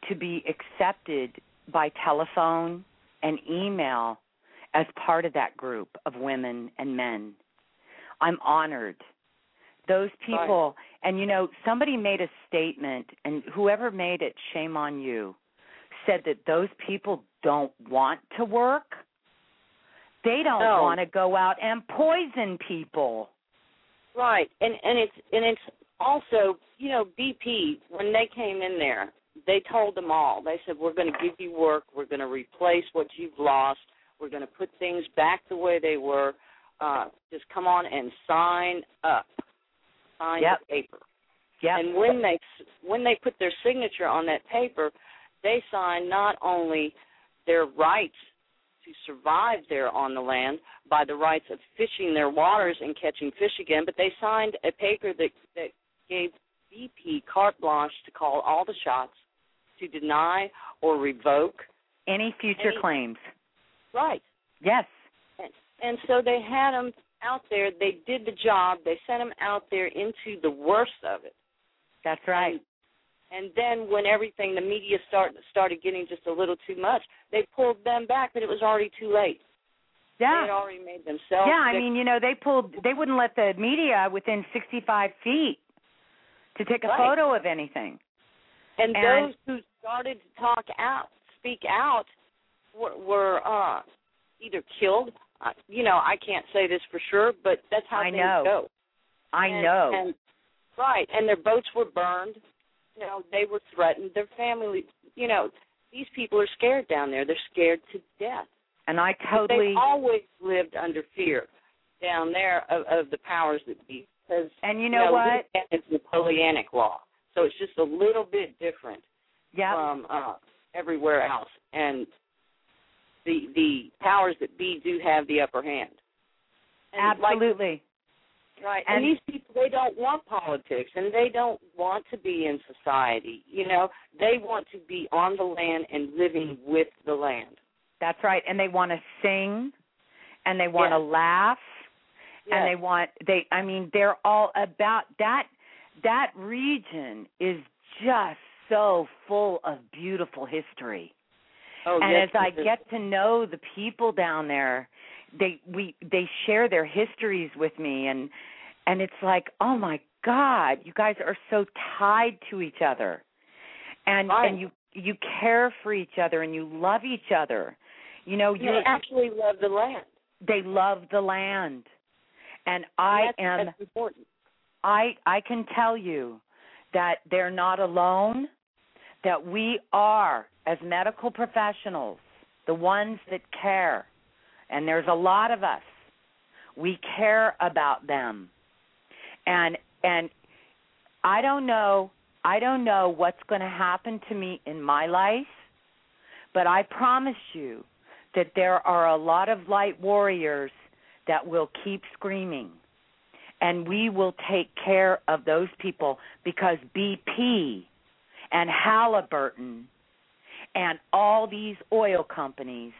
to be accepted by telephone and email as part of that group of women and men. I'm honored. Those people and you know somebody made a statement and whoever made it shame on you said that those people don't want to work they don't No. want to go out and poison people. Right, and and it's and it's also you know BP when they came in there, they told them all. They said we're going to give you work. We're going to replace what you've lost. We're going to put things back the way they were. Uh, just come on and sign up. Sign Yep. the paper. Yep. And when they when they put their signature on that paper, they sign not only their rights to survive there on the land by the rights of fishing their waters and catching fish again, but they signed a paper that that gave BP carte blanche to call all the shots, to deny or revoke. Any future Any- claims. Right. Yes. And, and so they had them out there. They did the job. They sent them out there into the worst of it. That's right. And, and then when everything, the media start, started getting just a little too much, they pulled them back, but it was already too late. Yeah. They had already made themselves. Yeah, I mean, you know, they pulled they wouldn't let the media within 65 feet to take a Right. photo of anything. and, and- those who started to talk out, speak out, were, were uh, either killed. Uh, you know, I can't say this for sure, but that's how I things know. go. I And- know. And, right, and their boats were burned. You know, they were threatened. Their family, you know, these people are scared down there. They're scared to death. and I But totally They've always lived under fear down there of, of the powers that be. Because And you know what? It's Napoleonic law, so it's just a little bit different Yeah. from uh, everywhere else. And the the powers that be do have the upper hand. And like- Absolutely. right. And- And, these people they don't want politics and they don't want to be in society. You know, they want to be on the land and living with the land. That's right. And they want to sing and they want to Yes. and they want they I mean they're all about that that region is just so full of beautiful history. Oh, and yes, as I get to know the people down there, they we they share their histories with me and and it's like, "Oh my god, you guys are so tied to each other." And Right. and you you care for each other and you love each other. You know, they you actually love the land. they love the land. And I that's, am that's important. I I can tell you that they're not alone, that we are as medical professionals, the ones that care and there's a lot of us. We care about them. And and I don't know I don't know what's going to happen to me in my life, but I promise you that there are a lot of light warriors that will keep screaming. And we will take care of those people because BP and Halliburton and all these oil companies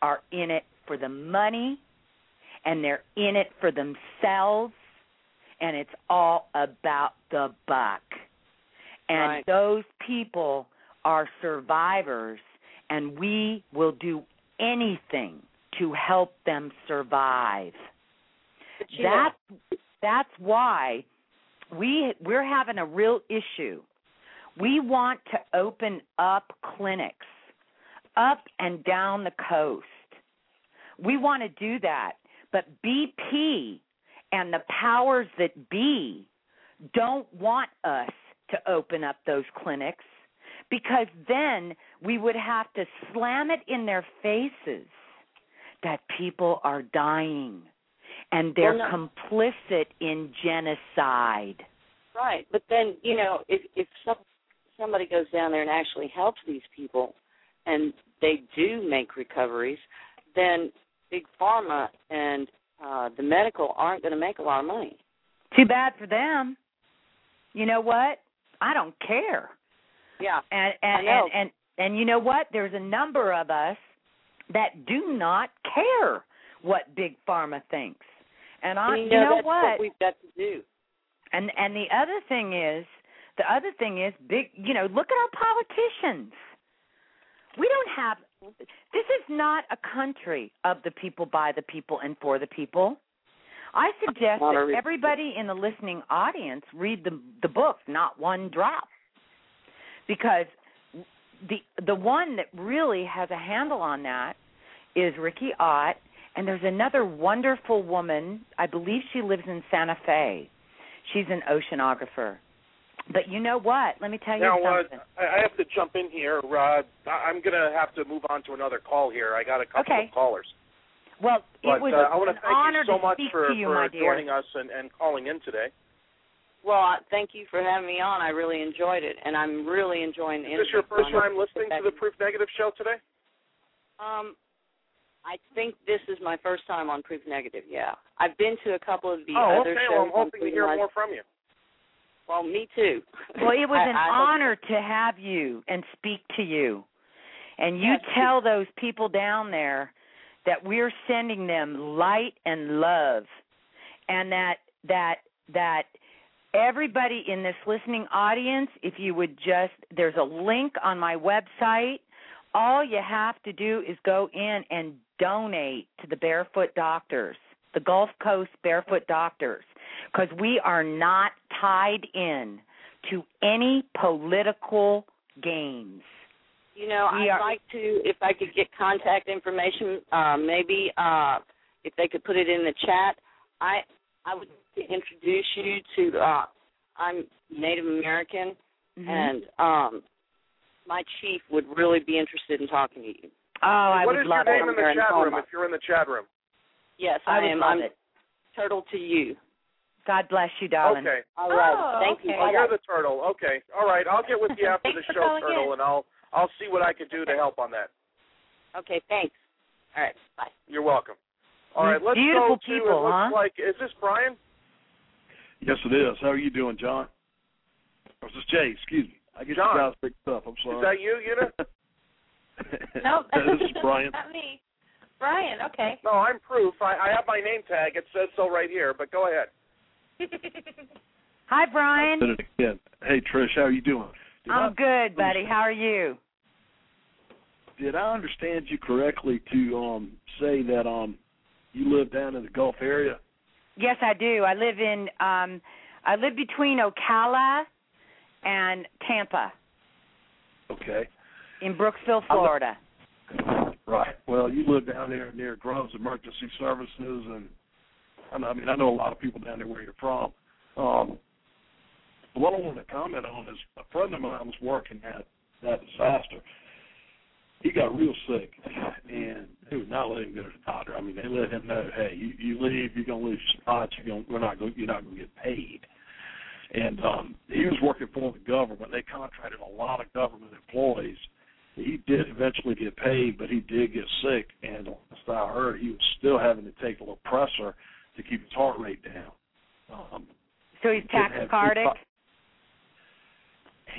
are in it for the money and they're in it for themselves and it's all about the buck. And Right. those people are survivors and we will do anything to help them survive. That's that's why we we're having a real issue. We want to open up clinics up and down the coast. We want to do that, but BP and the powers that be don't want us to open up those clinics because then we would have to slam it in their faces that people are dying and they're Well, no- complicit in genocide. Right, but then you know if if some somebody goes down there and actually helps these people, and they do make recoveries, then big pharma and uh, the medical aren't going to make a lot of money. Too bad for them. You know what? I don't care. Yeah, And I and know. and, and and you know what? There's a number of us that do not care what big pharma thinks. And I And you know that's what? we've got to do. And and the other thing is, the other thing is big. You know, look at our politicians. We don't have. This is not a country of the people, by the people, and for the people. I suggest that everybody in the listening audience read the the book, not one drop, because the the one that really has a handle on that is Riki Ott, and there's another wonderful woman. I believe she lives in Santa Fe. She's an oceanographer. But you know what? Let me tell you Now, uh, something. I I have to jump in here. Uh, I- I'm going to have to move on to another call here. I got a couple Okay. of callers. well, But it was uh, I want an to thank honor you so to much speak for, to you, for my dear. joining us and, and calling in today. Well, thank you for having me on. I really enjoyed it, and I'm really enjoying the Is this your first time listening to the Proof Negative show today? Um, I think this is my first time on Proof Negative. Yeah, I've been to a couple of the oh, other okay. shows. Well, I'm hoping to hear more from you. Well, me too. Well, it was I- an I hope- honor to have you and speak to you. And you Yes. tell those people down there that we're sending them light and love and that that that everybody in this listening audience, if you would just there's a link on my website. All you have to do is go in and donate to the Barefoot Doctors, the Gulf Coast Barefoot Doctors, because we are not tied in to any political games. You know, We I'd are- like to, if I could get contact information, uh, maybe uh, if they could put it in the chat. I I would like to introduce you to. Uh, I'm Native American, Mhm. and um, my chief would really be interested in talking to you. Oh, I what would is love your it. name in the Here in chat room if you're in the chat room? Yes, I I, would am. love I'm it. turtle to you. God bless you, darling. Okay. All right. Oh, Thank you. Oh, you're the turtle. Okay. All right. I'll get with you after the show, Turtle, in. and I'll I'll see what I can do to help on that. Okay. Thanks. All right. Bye. You're welcome. All right. Let's Beautiful go to people, it looks huh? like is this Brian? Yes, it is. How are you doing, John? Or is this Jay? Excuse me. I get John. you guys mixed up. I'm Is that you, Una? Nope. this is Brian. Not me. Brian, okay. No, I'm proof. I, I have my name tag. It says so right here. But go ahead. Hi, Brian. Did it again. Hey, Trish, how are you doing? Did I'm I, good, buddy. How are you? did I understand you correctly to um say that um you live down in the Gulf area? Yes, I do. I live in um I live between Ocala and Tampa Okay. In Brooksville, Florida. Right. Well, you live down there near Groves Emergency Services, and I mean I know a lot of people down there where you're from. Um, what I wanted to comment on is a friend of mine was working at that disaster. He got real sick, and dude, not let him go to the doctor. I mean, they let him know, hey, you, you leave, you're gonna lose your spot. You're gonna, we're not going, you're not gonna get paid. And um, he was working for the government. They contracted a lot of government employees. He did eventually get paid, but he did get sick. And last I heard, he was still having to take a little pressor to keep his heart rate down. Um, so he's tachycardic.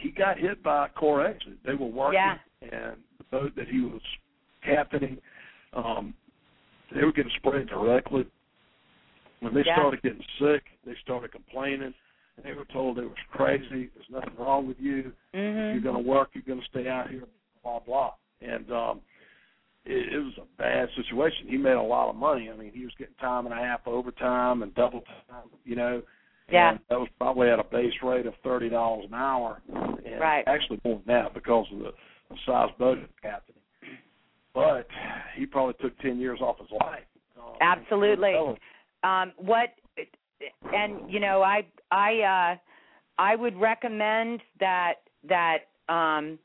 He got hit by a Corexit. They were working, yeah. and the boat that he was captaining, um, they were getting sprayed directly. When they Yeah. started getting sick, they started complaining. And they were told it was crazy. There's nothing wrong with you. If Mhm. you're going to work, you're going to stay out here. Blah blah. And um, it, it was a bad situation. He made a lot of money. I mean, he was getting time and a half overtime and double time. You know. Yeah. And that was probably at a base rate of thirty dollars an hour. And Right. Actually more than that because of the, the size boat he was. But he probably took ten years off his life. Um, Absolutely. Um, what and you know, I I uh I would recommend that that um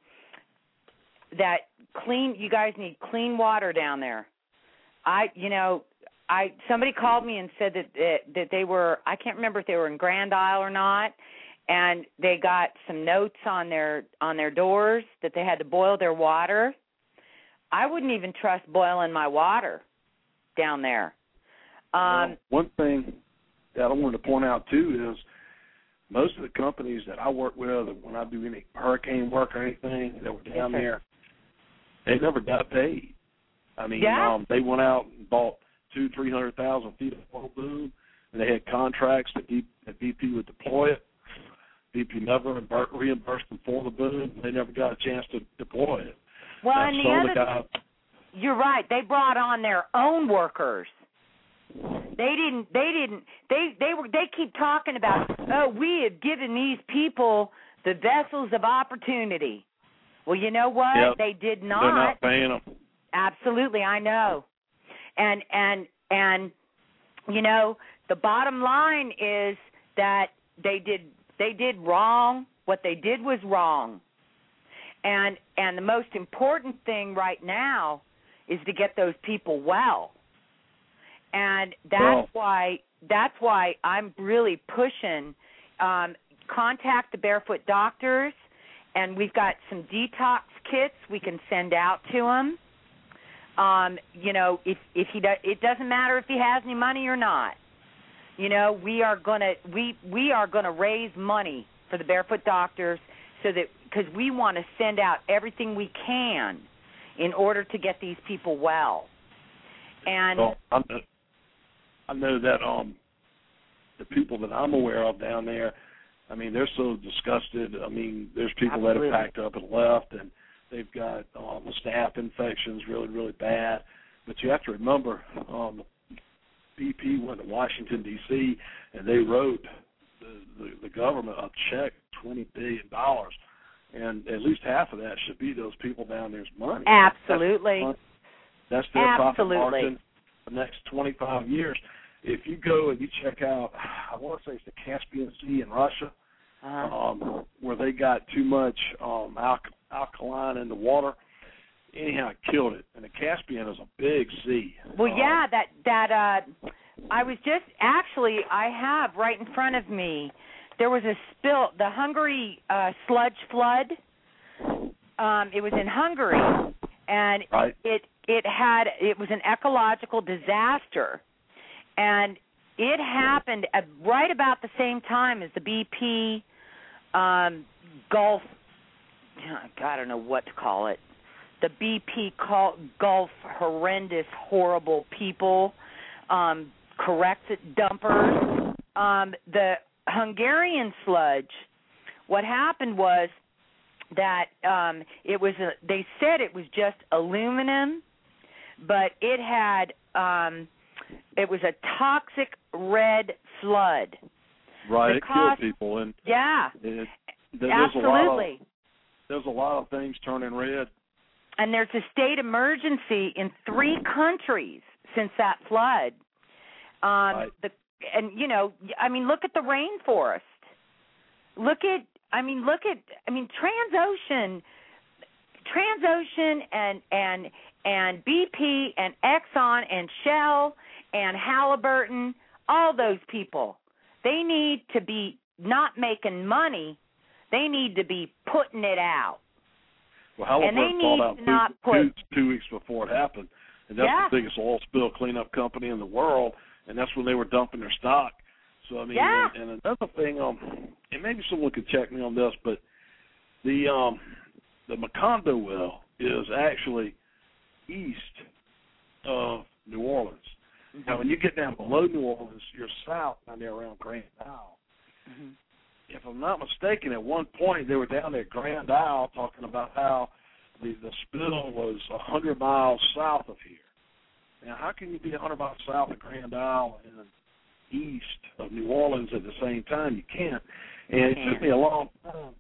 that clean you guys need clean water down there. I you know, I somebody called me and said that that, that they were I can't remember if they were in Grand Isle or not and they got some notes on their on their doors that they had to boil their water. I wouldn't even trust boiling my water down there. Um Well, one thing that I wanted to point out too is most of the companies that I work with, when I do any hurricane work or anything that were down Yes, there, they never got paid. I mean, Yeah. um, they went out and bought two, three hundred thousand feet of oil boom, and they had contracts that, D, that BP would deploy it. BP never reimbursed them for the boom. They never got a chance to deploy it. well Now, and the other the guys, You're right. They brought on their own workers. They didn't. They didn't. They they were. They keep talking about. Oh, we have given these people the vessels of opportunity. Well, you know what? Yep. They did not. they're not paying them. Absolutely, I know. And and and you know, the bottom line is that they did they did wrong. What they did was wrong. And and the most important thing right now is to get those people well. And that's Well- why that's why I'm really pushing um contact the barefoot doctors and we've got some detox kits we can send out to them um you know if if he does it doesn't matter if he has any money or not. You know we are going to we we are to raise money for the barefoot doctors so that because we want to send out everything we can in order to get these people well. And Well, I know, I know that um the people that I'm aware of down there, I mean, they're so disgusted. I mean, there's people that have packed up and left, and they've got um, staph infections really, really bad. But you have to remember, um, BP went to Washington D.C. and they wrote the, the the government a check, twenty billion dollars, and at least half of that should be those people down there's money. absolutely That's, that's their profit margin for the next 25 years. If you go and you check out, I want to say it's the Caspian Sea in Russia, uh, um, where they got too much um, alk- alkaline in the water. Anyhow, it killed it. And the Caspian is a big sea. Well, Um, yeah, that that uh I was just actually I have right in front of me. There was a spill, the Hungary uh sludge flood. Um it was in Hungary and Right. it it had it was an ecological disaster. And it happened at right about the same time as the BP um Gulf I don't know what to call it the BP Gulf horrendous, horrible people, um, correct dumpers. Um, the Hungarian sludge. What happened was that um, it was. A, they said it was just aluminum, but it had. Um, it was a toxic red flood. right, the it killed people, and Yeah, it, there- there's a of absolutely. there's a lot of things turning red. and there's a state emergency in three countries since that flood. Um Right. the and you know, I mean look at the rainforest. Look at I mean look at I mean Transocean Transocean and and and BP and Exxon and Shell and Halliburton, all those people, they need to be not making money. They need to be putting it out. Well, Halliburton and they bought need out to not put- Foods two weeks before it happened, and that's Yeah. the biggest oil spill cleanup company in the world, and that's when they were dumping their stock. So I mean, Yeah. and, and another thing, um, and maybe someone could check me on this, but the um, the Macondo well is actually east of New Orleans. Now, when you get down below New Orleans, you're south down there around Grand Isle. Mm-hmm. If I'm not mistaken, at one point they were down there at Grand Isle talking about how the the spill was a hundred miles south of here. Now, how can you be a hundred miles south of Grand Isle and east of New Orleans at the same time? You can't. And it took me a long time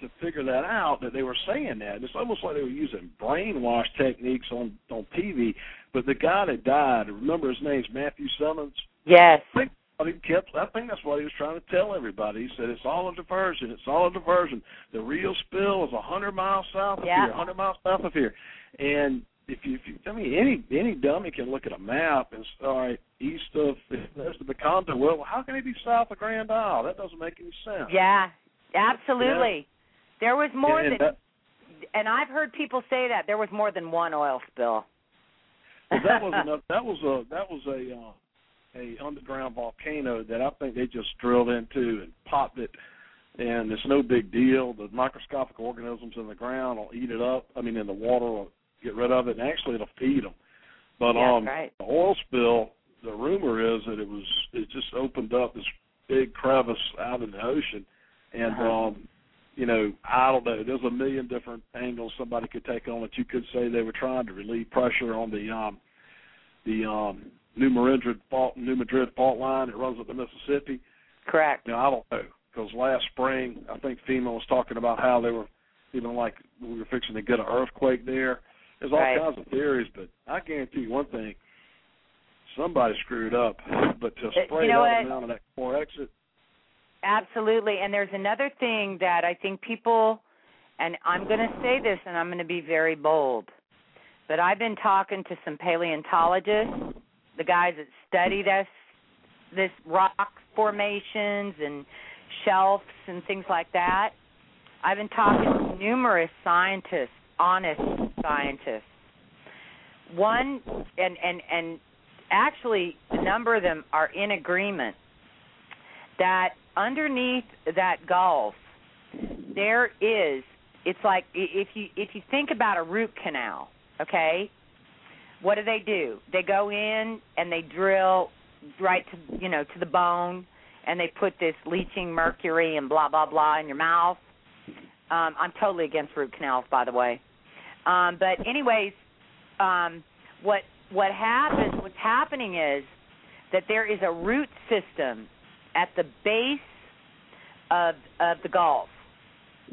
to figure that out that they were saying that. It's almost like they were using brainwash techniques on on TV. But the guy that died, remember his name's Matthew Simmons. Yes. I think he kept. I think that's what he was trying to tell everybody. He said it's all a diversion. It's all a diversion. The real spill is a hundred miles south of Yeah. here, a hundred miles south of here. And if you, if you, I mean, any any dummy can look at a map and say, all right, east of there's the Macondo. Well, how can it be south of Grand Isle? That doesn't make any sense. Yeah, absolutely. There was more And- than, that- and I've heard people say that there was more than one oil spill. Well, that was enough. That was a that was a uh, a underground volcano that I think they just drilled into and popped it, and it's no big deal. The microscopic organisms in the ground will eat it up. I mean, in the water will get rid of it, and actually it'll feed them. But Yeah, um, right. the oil spill, the rumor is that it was it just opened up this big crevice out in the ocean, and Uh-huh. um, you know, I don't know. There's a million different angles somebody could take on it. You could say they were trying to relieve pressure on the um, the um, New Madrid fault New Madrid fault line that runs up the Mississippi. Correct. Now I don't know because last spring I think FEMA was talking about how they were even like we were fixing to get an earthquake there. There's all Right. kinds of theories, but I guarantee you one thing: somebody screwed up. But to Uh, spray you know that what? down to that Corexit, Absolutely. And there's another thing that I think people, and I'm going to say this and I'm going to be very bold, but I've been talking to some paleontologists, the guys that study this, this rock formations and shelves and things like that. I've been talking to numerous scientists, honest scientists. One, and, and, and actually, a number of them are in agreement that underneath that gulf there is it's like if you if you think about a root canal okay what do they do? They go in and they drill right to you know to the bone and they put this leaching mercury and blah blah blah in your mouth. Um i'm totally against root canals by the way. Um but anyways um what what happens what's happening is that there is a root system at the base of of the Gulf.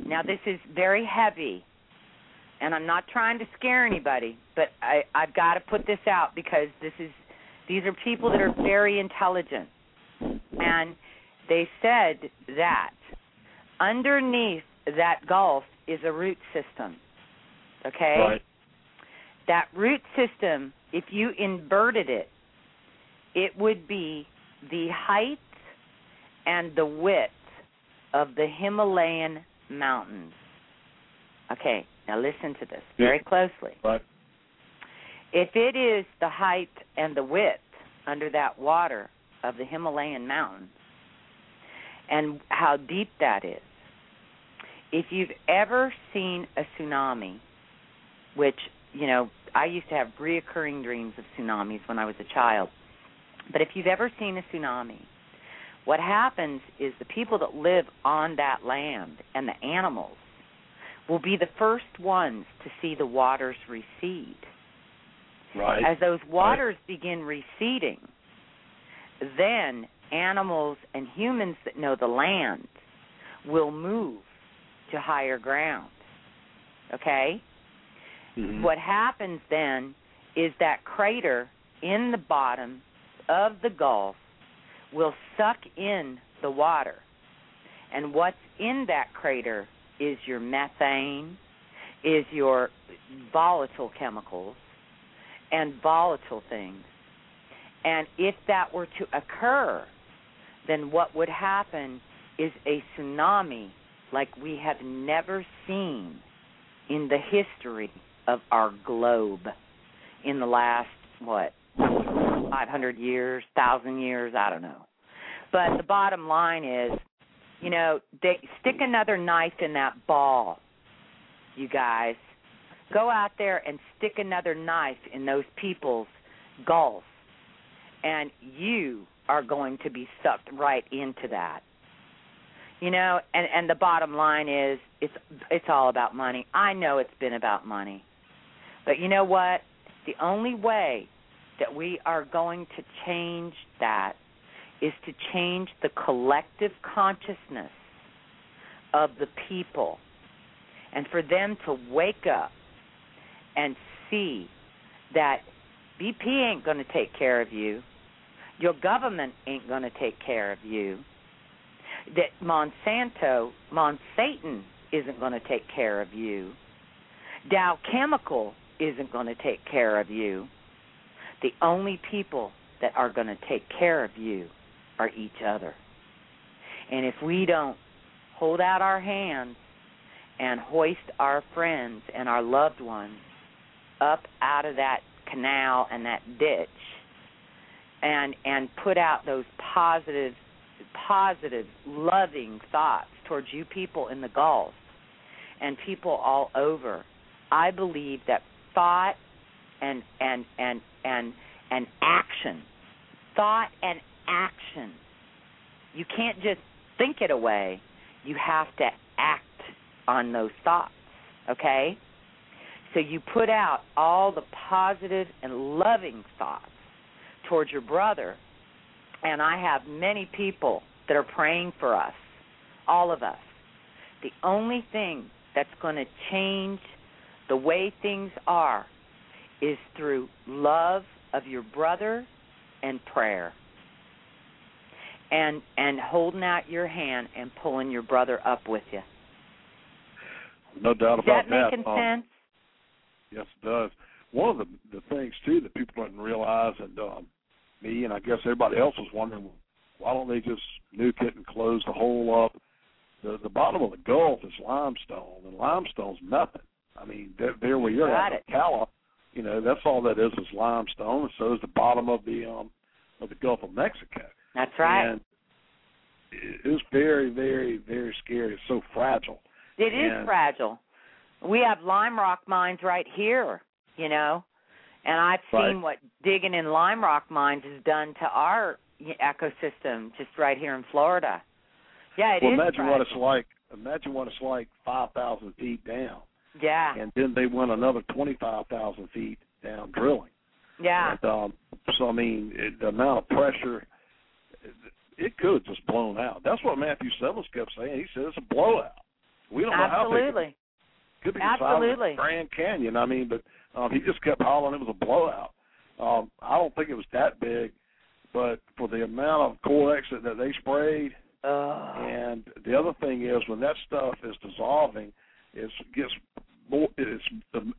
Now this is very heavy, and I'm not trying to scare anybody, but I I've got to put this out because this is these are people that are very intelligent, and they said that underneath that Gulf is a root system. Okay. right? That root system, if you inverted it, it would be the height and the width of the Himalayan mountains. Okay, now listen to this very closely. Right. If it is the height and the width under that water of the Himalayan mountains, and how deep that is, if you've ever seen a tsunami, which, you know, I used to have reoccurring dreams of tsunamis when I was a child, but if you've ever seen a tsunami, what happens is the people that live on that land and the animals will be the first ones to see the waters recede. Right. As those waters begin receding, then animals and humans that know the land will move to higher ground. Okay? Mhm. What happens then is that crater in the bottom of the Gulf will suck in the water. And what's in that crater is your methane, is your volatile chemicals, and volatile things. And if that were to occur, then what would happen is a tsunami like we have never seen in the history of our globe in the last, what, 500 years, 1,000 years, I don't know. But the bottom line is, you know, they stick another knife in that ball, you guys. Go out there and stick another knife in those people's gulf, and you are going to be sucked right into that. You know, and and the bottom line is it's it's all about money. I know it's been about money. But you know what? The only way that we are going to change that is to change the collective consciousness of the people and for them to wake up and see that BP ain't going to take care of you. Your government ain't going to take care of you. That Monsanto, Monsatan isn't going to take care of you. Dow Chemical isn't going to take care of you. The only people that are going to take care of you are each other. And if we don't hold out our hands and hoist our friends and our loved ones up out of that canal and that ditch and and put out those positive positive loving thoughts towards you people in the Gulf and people all over i believe that thought and and and and and action thought and action you can't just think it away you have to act on those thoughts okay so you put out all the positive and loving thoughts towards your brother. And I have many people that are praying for us, all of us. The only thing that's going to change the way things are is through love of your brother and prayer. And and holding out your hand and pulling your brother up with you. No doubt about that making Um, sense? Yes, it does. One of the the things too that people didn't realize, and um, me and I guess everybody else was wondering, why don't they just nuke it and close the hole up? The the bottom of the Gulf is limestone, and limestone's nothing. I mean, there, there where you're Got at, it. Ocala, you know, that's all that is is limestone, and so is the bottom of the um of the Gulf of Mexico. That's right. And it- it's very, very, very scary. It's so fragile. It is And- fragile. We have lime rock mines right here, you know, and I've seen Right. what digging in lime rock mines has done to our ecosystem just right here in Florida. Yeah, it is well, imagine what it's like. Imagine what it's like five thousand feet down, Yeah, and then they went another twenty-five thousand feet down drilling. yeah, And, um, so I mean, it, the amount of pressure, it, it could have just blown out. That's what Matthew Simmons kept saying. He said it's a blowout. We don't know how big. absolutely. It could be Absolutely. the Grand Canyon. I mean, but um, he just kept hollering it was a blowout. Um, I don't think it was that big, but for the amount of Corex that, that they sprayed, Ugh. and the other thing is when that stuff is dissolving, it gets more. It's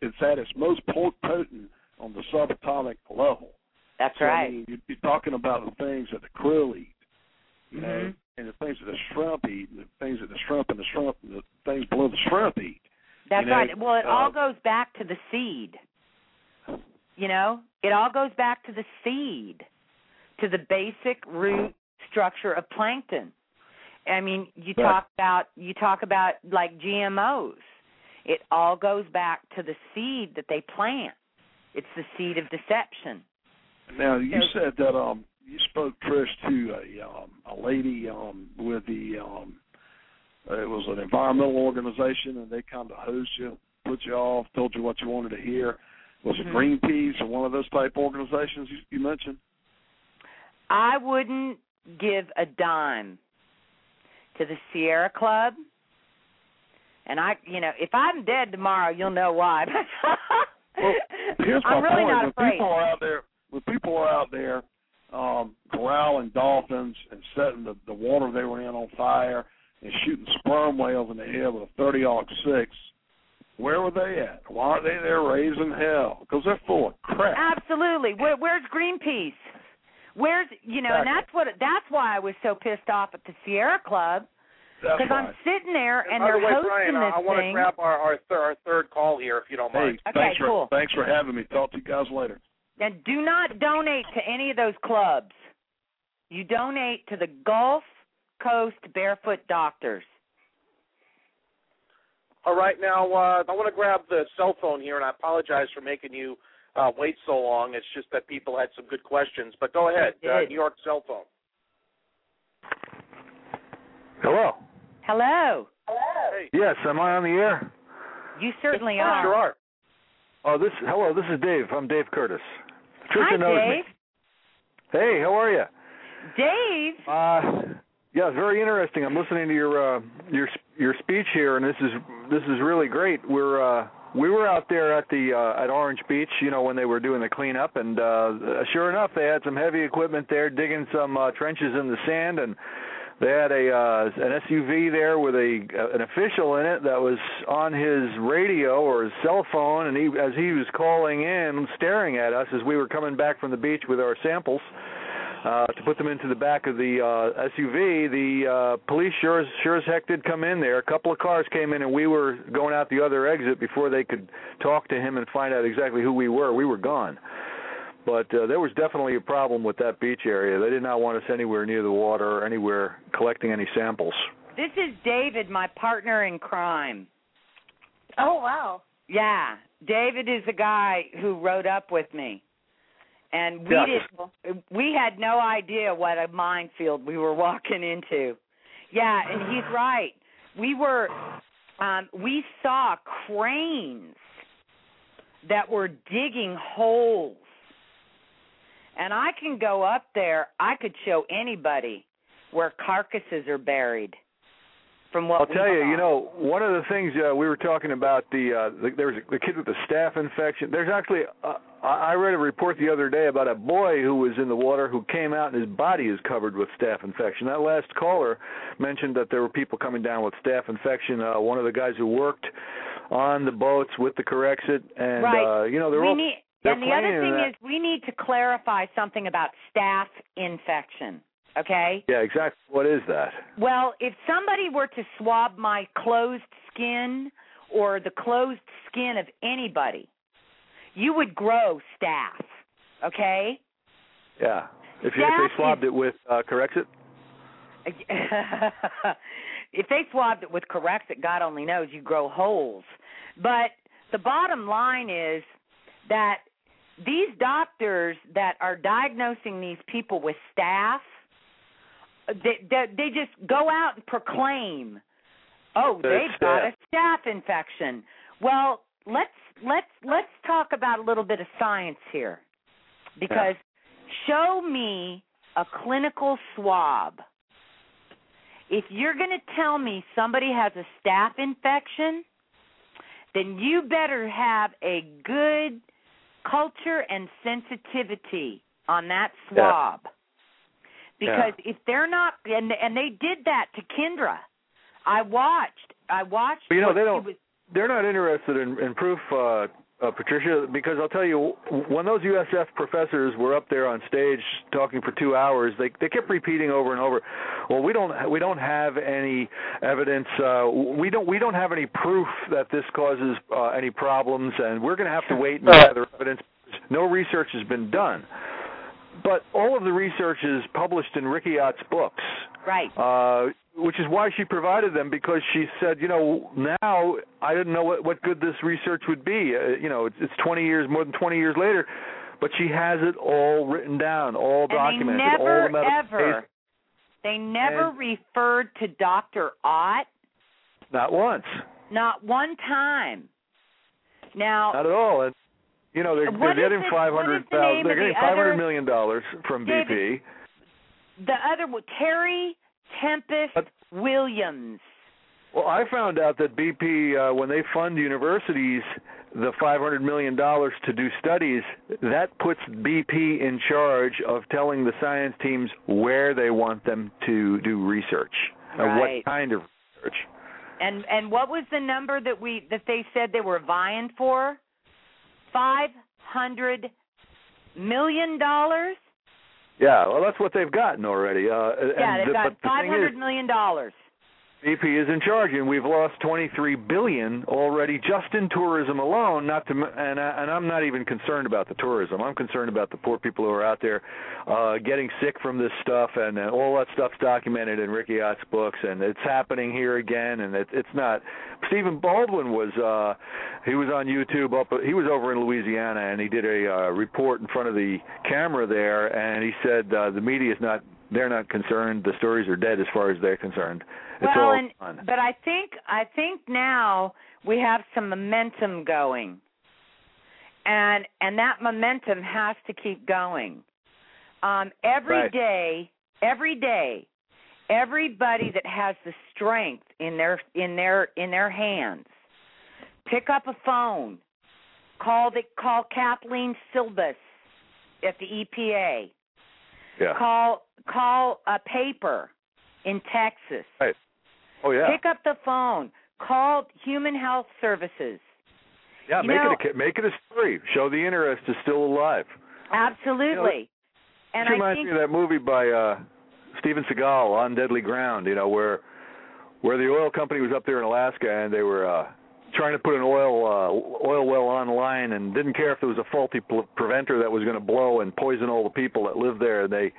it's at its most potent on the subatomic level. That's So, I right. mean, you're, you're talking about the things that the krill eat, you know, Mhm. and the things that the shrimp eat, and the things that the shrimp and the shrimp and the things below the shrimp eat. That's you know, right. Well, it uh, all goes back to the seed. You know, it all goes back to the seed, to the basic root structure of plankton. I mean, you Right. talk about you talk about like GMOs. It all goes back to the seed that they plant. It's the seed of deception. Now you So- said that um you spoke Trish to a um a lady um with the um it was an environmental organization and they kind of hosed you, put you off, told you what you wanted to hear. Was Mhm. it Greenpeace or one of those type organizations you, you mentioned? I wouldn't give a dime to the Sierra Club. And I, you know, if I'm dead tomorrow, you'll know why. Well, here's my I'm really point. not when afraid. people are out there, when people are out there um, corralling dolphins and setting the, the water they were in on fire and shooting sperm whales in the head with a 30 six, where were they at? Why aren't they there raising hell? Because they're full of crap. Absolutely. Where, where's Greenpeace? Where's you know, and that's what that's why I was so pissed off at the Sierra Club because I'm sitting there and By they're the way, hosting Brian, I, I this want to thing. grab our our, thir- our third call here, if you don't Hey, mind. Okay, thanks for cool. thanks for having me. Talk to you guys later. And do not donate to any of those clubs. You donate to the Gulf Coast Barefoot Doctors. All right, now uh, I want to grab the cell phone here, and I apologize for making you uh, wait so long. It's just that people had some good questions. But go ahead, uh. New York cell phone. Hello. Hello. Hey, Yes, am I on the air? You certainly sure are. Sure are. Oh, this. Hello, this is Dave. I'm Dave Curtis. Trisha Hi, knows Dave. me. Hey, how are you? Dave. Uh, yeah, it's very interesting. I'm listening to your uh, your your speech here, and this is this is really great. We're uh, we were out there at the uh, at Orange Beach, you know, when they were doing the cleanup, and uh, sure enough, they had some heavy equipment there digging some uh, trenches in the sand, and they had a uh, an SUV there with a an official in it that was on his radio or his cell phone, and he as he was calling in, staring at us as we were coming back from the beach with our samples. uh, to put them into the back of the uh, SUV. The uh, police sure as sure as heck did come in there. A couple of cars came in, and we were going out the other exit before they could talk to him and find out exactly who we were. We were gone. But uh, there was definitely a problem with that beach area. They did not want us anywhere near the water or anywhere collecting any samples. This is David, my partner in crime. Oh wow. Yeah, David is the guy who rode up with me, and we Yeah. did. We had no idea what a minefield we were walking into. Yeah, and he's right. We were. Um, we saw cranes that were digging holes, and I can go up there. I could show anybody where carcasses are buried. From what I'll tell you, saw. you know, one of the things uh, we were talking about the, uh, the there was the kid with the staph infection. There's actually uh, I I read a report the other day about a boy who was in the water who came out and his body is covered with staph infection. That last caller mentioned that there were people coming down with staph infection. Uh, one of the guys who worked on the boats with the Corexit, and right. uh, you know they're we all need, they're and the other thing that- is we need to clarify something about staph infection. Okay? yeah, exactly. What is that? Well, if somebody were to swab my closed skin or the closed skin of anybody, you would grow staph. Okay? Yeah, if you, if they swabbed it with uh, Corexit. if they swabbed it with Corexit, God only knows you grow holes. But the bottom line is that these doctors that are diagnosing these people with staph, they, they, they just go out and proclaim, "Oh, they've got a staph. staph infection." Well, let's let's let's talk about a little bit of science here, because show me a clinical swab. If you're going to tell me somebody has a staph infection, then you better have a good culture and sensitivity on that swab. Because if they're not and and they did that to Kendra. I watched I watched But you know they don't. was They're not interested in, in proof, uh, uh, Patricia, because I'll tell you, when those USF professors were up there on stage talking for two hours, they they kept repeating over and over, "Well, we don't we don't have any evidence. Uh, we don't we don't have any proof that this causes uh, any problems, and we're going to have to wait and gather evidence. No research has been done." But all of the research is published in Riki Ott's books right. uh, which is why she provided them because she said, you know, now I didn't know what what good this research would be. Uh, you know, it's, it's 20 years, more than 20 years later, but she has it all written down, all and they documented, never all the medical ever they never And- referred to Dr. Ott Not once, not one time. Now not at all. And you know, they're, What they're getting the- five hundred the. They're of the getting five hundred million dollars from David, BP. the other one, Terry Tempest Williams. Well, I found out that BP, uh, when they fund universities, the $500 million to do studies, that puts BP in charge of telling the science teams where they want them to do research and what kind of research. And and what was the number that we that they said they were vying for? Five hundred million dollars. Yeah, well, that's what they've gotten already. Uh, Yeah, they've the, got five hundred million dollars. BP is in charge, and we've lost 23 billion already just in tourism alone. Not to, and I, and I'm not even concerned about the tourism. I'm concerned about the poor people who are out there uh, getting sick from this stuff, and uh, all that stuff's documented in Riki Ott's books, and it's happening here again. And it, it's not. Stephen Baldwin was uh, he was on YouTube up. He was over in Louisiana, and he did a uh, report in front of the camera there, and he said uh, the media is not. They're not concerned. The stories are dead as far as they're concerned. It's well, and fun. but I think I think now we have some momentum going, and and that momentum has to keep going. Um, every Right. day, every day, everybody that has the strength in their in their in their hands, pick up a phone, call the call Kathleen Sebelius at the EPA. Yeah. Call call a paper in Texas. Right. Oh yeah. Pick up the phone. Call Human Health Services. Yeah, You make know- it a, make it a story. Show the interest is still alive. Absolutely. and it I reminds think me of that movie by uh Steven Seagal, On Deadly Ground. You know where where the oil company was up there in Alaska and they were uh trying to put an oil uh oil well online and didn't care if there was a faulty pl- preventer that was going to blow and poison all the people that lived there. They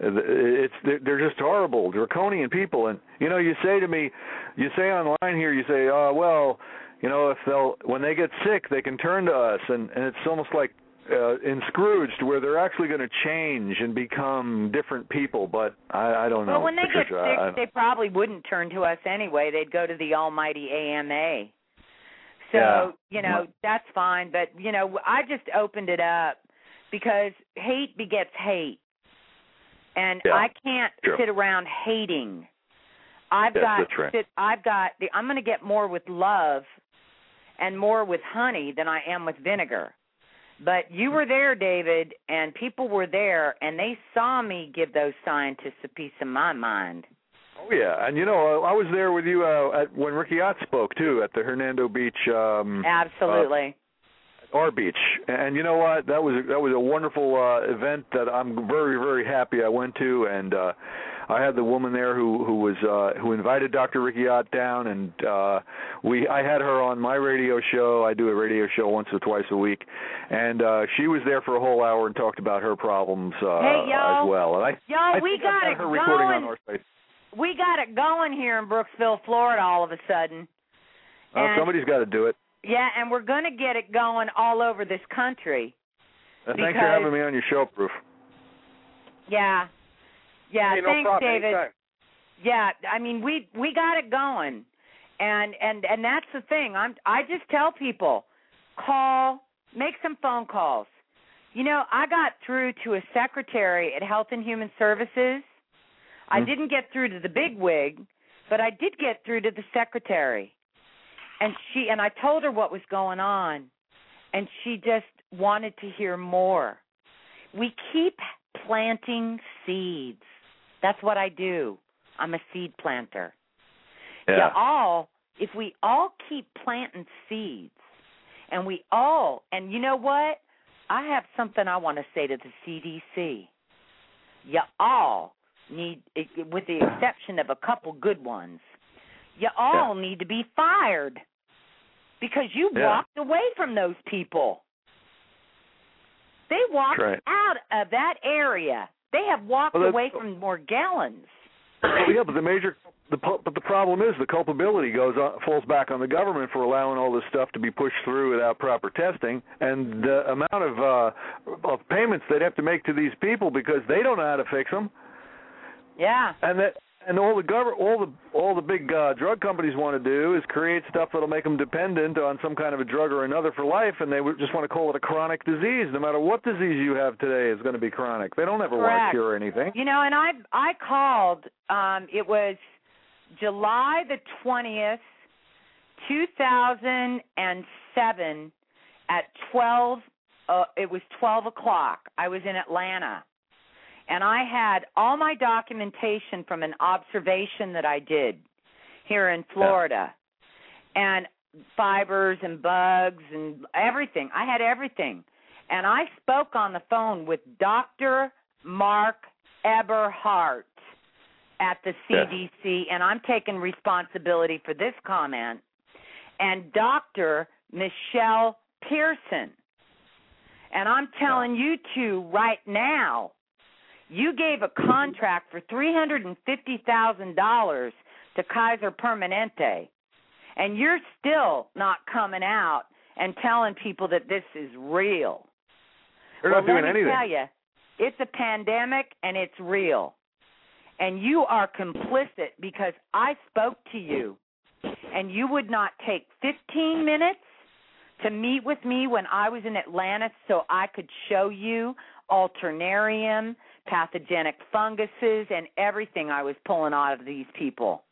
it's they're just horrible draconian people and you know you say to me you say online here you say oh well you know if they'll when they get sick they can turn to us and and it's almost like uh, in Scrooged where they're actually going to change and become different people but I I don't know well, when they get Patricia, I- sick, they probably wouldn't turn to us anyway. They'd go to the almighty AMA. So, Yeah. you know, that's fine, but you know, I just opened it up because hate begets hate. And Yeah. I can't Sure. sit around hating. I've Yes, got right. sit, I've got the I'm going to get more with love and more with honey than I am with vinegar. But you were there, David, and people were there and they saw me give those scientists a piece of my mind. Oh yeah, and you know I was there with you uh, at when Riki Ott spoke too at the Hernando Beach. Um, Absolutely. Our beach, and you know what? That was that was a wonderful uh, event that I'm very very happy I went to, and uh, I had the woman there who who was uh, who invited Dr. Riki Ott down, and uh, we I had her on my radio show. I do a radio show once or twice a week, and uh, she was there for a whole hour and talked about her problems uh, Hey, y'all. as well. And I Y'all, I we I've got it her recording on our site. We got it going here in Brooksville, Florida all of a sudden. Uh, somebody's got to do it. Yeah, and we're going to get it going all over this country. Uh, thanks Because- for having me on your show, Proof. Yeah. Yeah, Hey, no thanks problem. David. Anytime. Yeah, I mean we we got it going. And and and that's the thing. I'm I just tell people call, make some phone calls. You know, I got through to a secretary at Health and Human Services. I Hmm. didn't get through to the big wig, but I did get through to the secretary. And she and I told her what was going on and she just wanted to hear more. We keep planting seeds. That's what I do. I'm a seed planter. Yeah. You all, if we all keep planting seeds, and we all, and you know what? I have something I want to say to the CDC. You all need, with the exception of a couple good ones, you all need to be fired because you Yeah. walked away from those people. They walked right. out of that area. They have walked Well, away from Morgellons. Well, yeah, but the major, the but the problem is the culpability goes on, falls back on the government for allowing all this stuff to be pushed through without proper testing, and the amount of uh, of payments they'd have to make to these people because they don't know how to fix them, Yeah. and that and all the government, all the all the big uh, drug companies want to do is create stuff that'll make them dependent on some kind of a drug or another for life, and they just want to call it a chronic disease. No matter what disease you have today is going to be chronic. They don't ever want to cure anything. You know, and I I called. Um, it was July the twentieth, two thousand and seven, at twelve. Uh, it was twelve o'clock. I was in Atlanta, and I had all my documentation from an observation that I did here in Florida, and fibers and bugs and everything. I had everything. and I spoke on the phone with Dr. Mark Eberhard at the CDC, and I'm taking responsibility for this comment, and Dr. Michelle Pearson. And I'm telling you two right now, you gave a contract for $350,000 to Kaiser Permanente, and you're still not coming out and telling people that this is real. They're well, not doing anything. tell you, it's a pandemic and it's real. And you are complicit because I spoke to you and you would not take 15 minutes to meet with me when I was in Atlanta so I could show you alternarium, pathogenic funguses, and everything I was pulling out of these people.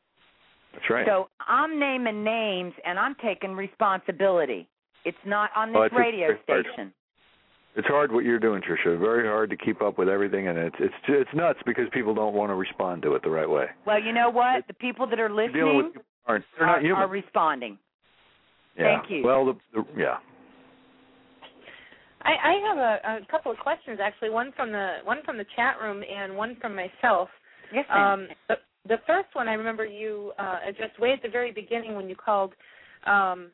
That's right. So I'm naming names and I'm taking responsibility. It's not on this it's- radio it's station. It's hard what you're doing, Trisha. Very hard to keep up with everything, and it's it's it's nuts because people don't want to respond to it the right way. Well, you know what? The people that are listening with people who aren't they're not human. are responding. yeah. thank you. Well, the, the yeah. I, I have a, a couple of questions actually. One from the one from the chat room and one from myself. Yes, ma'am. Um, the, the first one I remember you uh, addressed way at the very beginning when you called, um,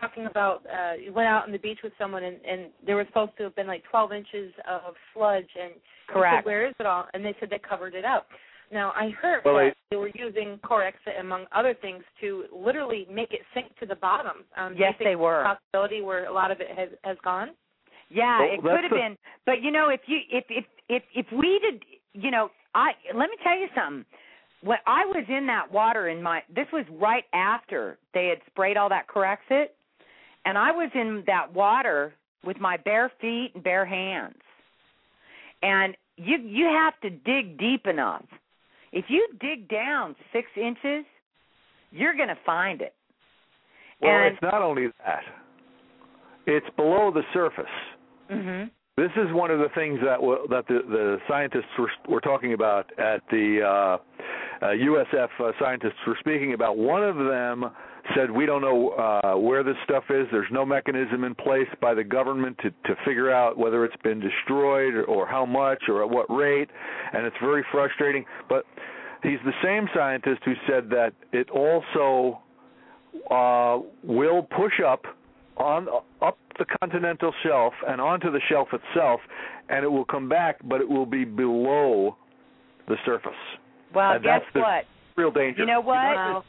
talking about uh, you went out on the beach with someone and, and there was supposed to have been like 12 inches of sludge and you Correct. said, where is it all? And they said they covered it up. Now I heard Well, that I- they were using Corexa among other things to literally make it sink to the bottom. Um, do Yes, think they were. a possibility where a lot of it has has gone. Yeah, Well, it could have been. But you know, if you if if if if we did, you know, I let me tell you something. When I was in that water in my this was right after they had sprayed all that Corexit, and I was in that water with my bare feet and bare hands. And you you have to dig deep enough. If you dig down six inches, you're going to find it. Well, and it's not only that. It's below the surface. Mhm. This is one of the things that w- that the, the scientists were, were talking about at the uh, uh, USF uh, scientists were speaking about. One of them said, "We don't know uh, where this stuff is. There's no mechanism in place by the government to to figure out whether it's been destroyed or, or how much or at what rate, and it's very frustrating." But he's the same scientist who said that it also uh, will push up on up the continental shelf and onto the shelf itself, and it will come back, but it will be below the surface. well, And guess that's what? Real danger. You know what? Wow.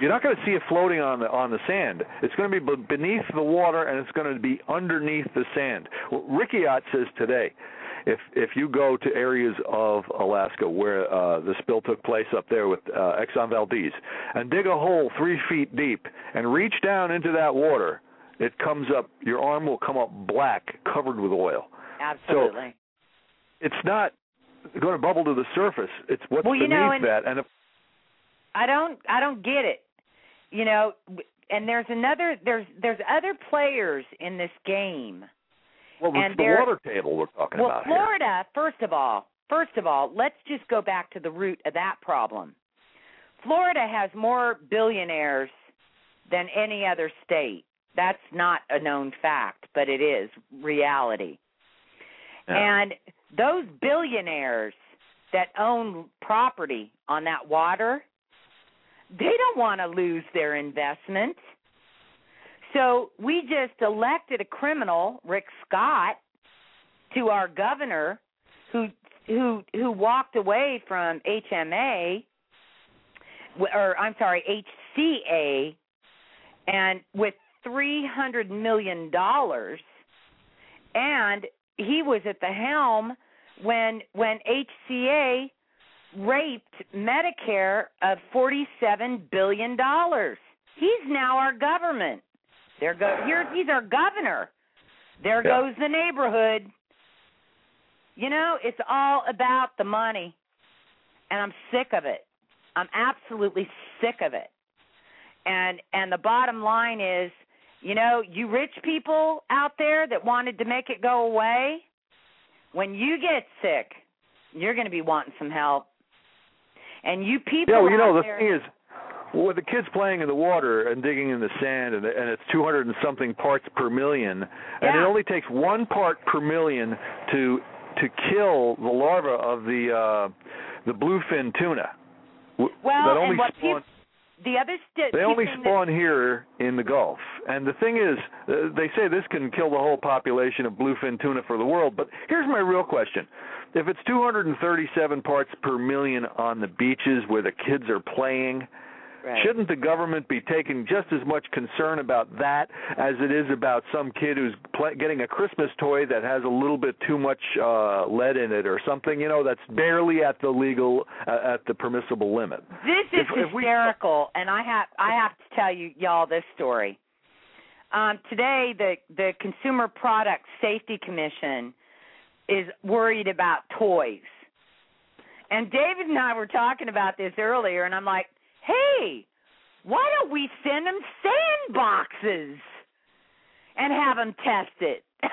You're not going to see it floating on the on the sand. It's going to be be- beneath the water, and it's going to be underneath the sand. Well, Riki Ott says today, if if you go to areas of Alaska where uh, the spill took place up there with uh, Exxon Valdez, and dig a hole three feet deep and reach down into that water, it comes up. Your arm will come up black, covered with oil. Absolutely. It's not going to bubble to the surface. It's what's Well, you beneath know, and- that, and if I don't I don't get it. You know, and there's another there's there's other players in this game. Well, and it's the water table we're talking well, about here. Florida, first of all, first of all, let's just go back to the root of that problem. Florida has more billionaires than any other state. That's not a known fact, but it is reality. And those billionaires that own property on that water, they don't want to lose their investment. So we just elected a criminal, Rick Scott, to our governor who who who walked away from HMA or I'm sorry, HCA and with 300 million dollars and he was at the helm when when HCA raped Medicare of 47 billion dollars. He's now our government. There go here he's our governor. There Yeah. goes the neighborhood. You know, it's all about the money. And I'm sick of it. I'm absolutely sick of it. And and the bottom line is, you know, you rich people out there that wanted to make it go away, when you get sick, you're going to be wanting some help. And you people Yeah, well, you know, the thing is, with the kids playing in the water and digging in the sand, and, and it's 200 and something parts per million, and it only takes one part per million to to kill the larva of the uh, the bluefin tuna. Well, that only and what spawn, the other st- they only thing that- spawn here in the Gulf. And the thing is, uh, they say this can kill the whole population of bluefin tuna for the world. But here's my real question: If it's 237 parts per million on the beaches where the kids are playing, Right. shouldn't the government be taking just as much concern about that as it is about some kid who's pl- getting a Christmas toy that has a little bit too much uh, lead in it or something? You know, that's barely at the legal, uh, at the permissible limit. This is If- if we- hysterical, and I have I have to tell you y'all this story. Um, today, the the Consumer Product Safety Commission is worried about toys, and David and I were talking about this earlier, and I'm like, hey, why don't we send them sandboxes and have them test it?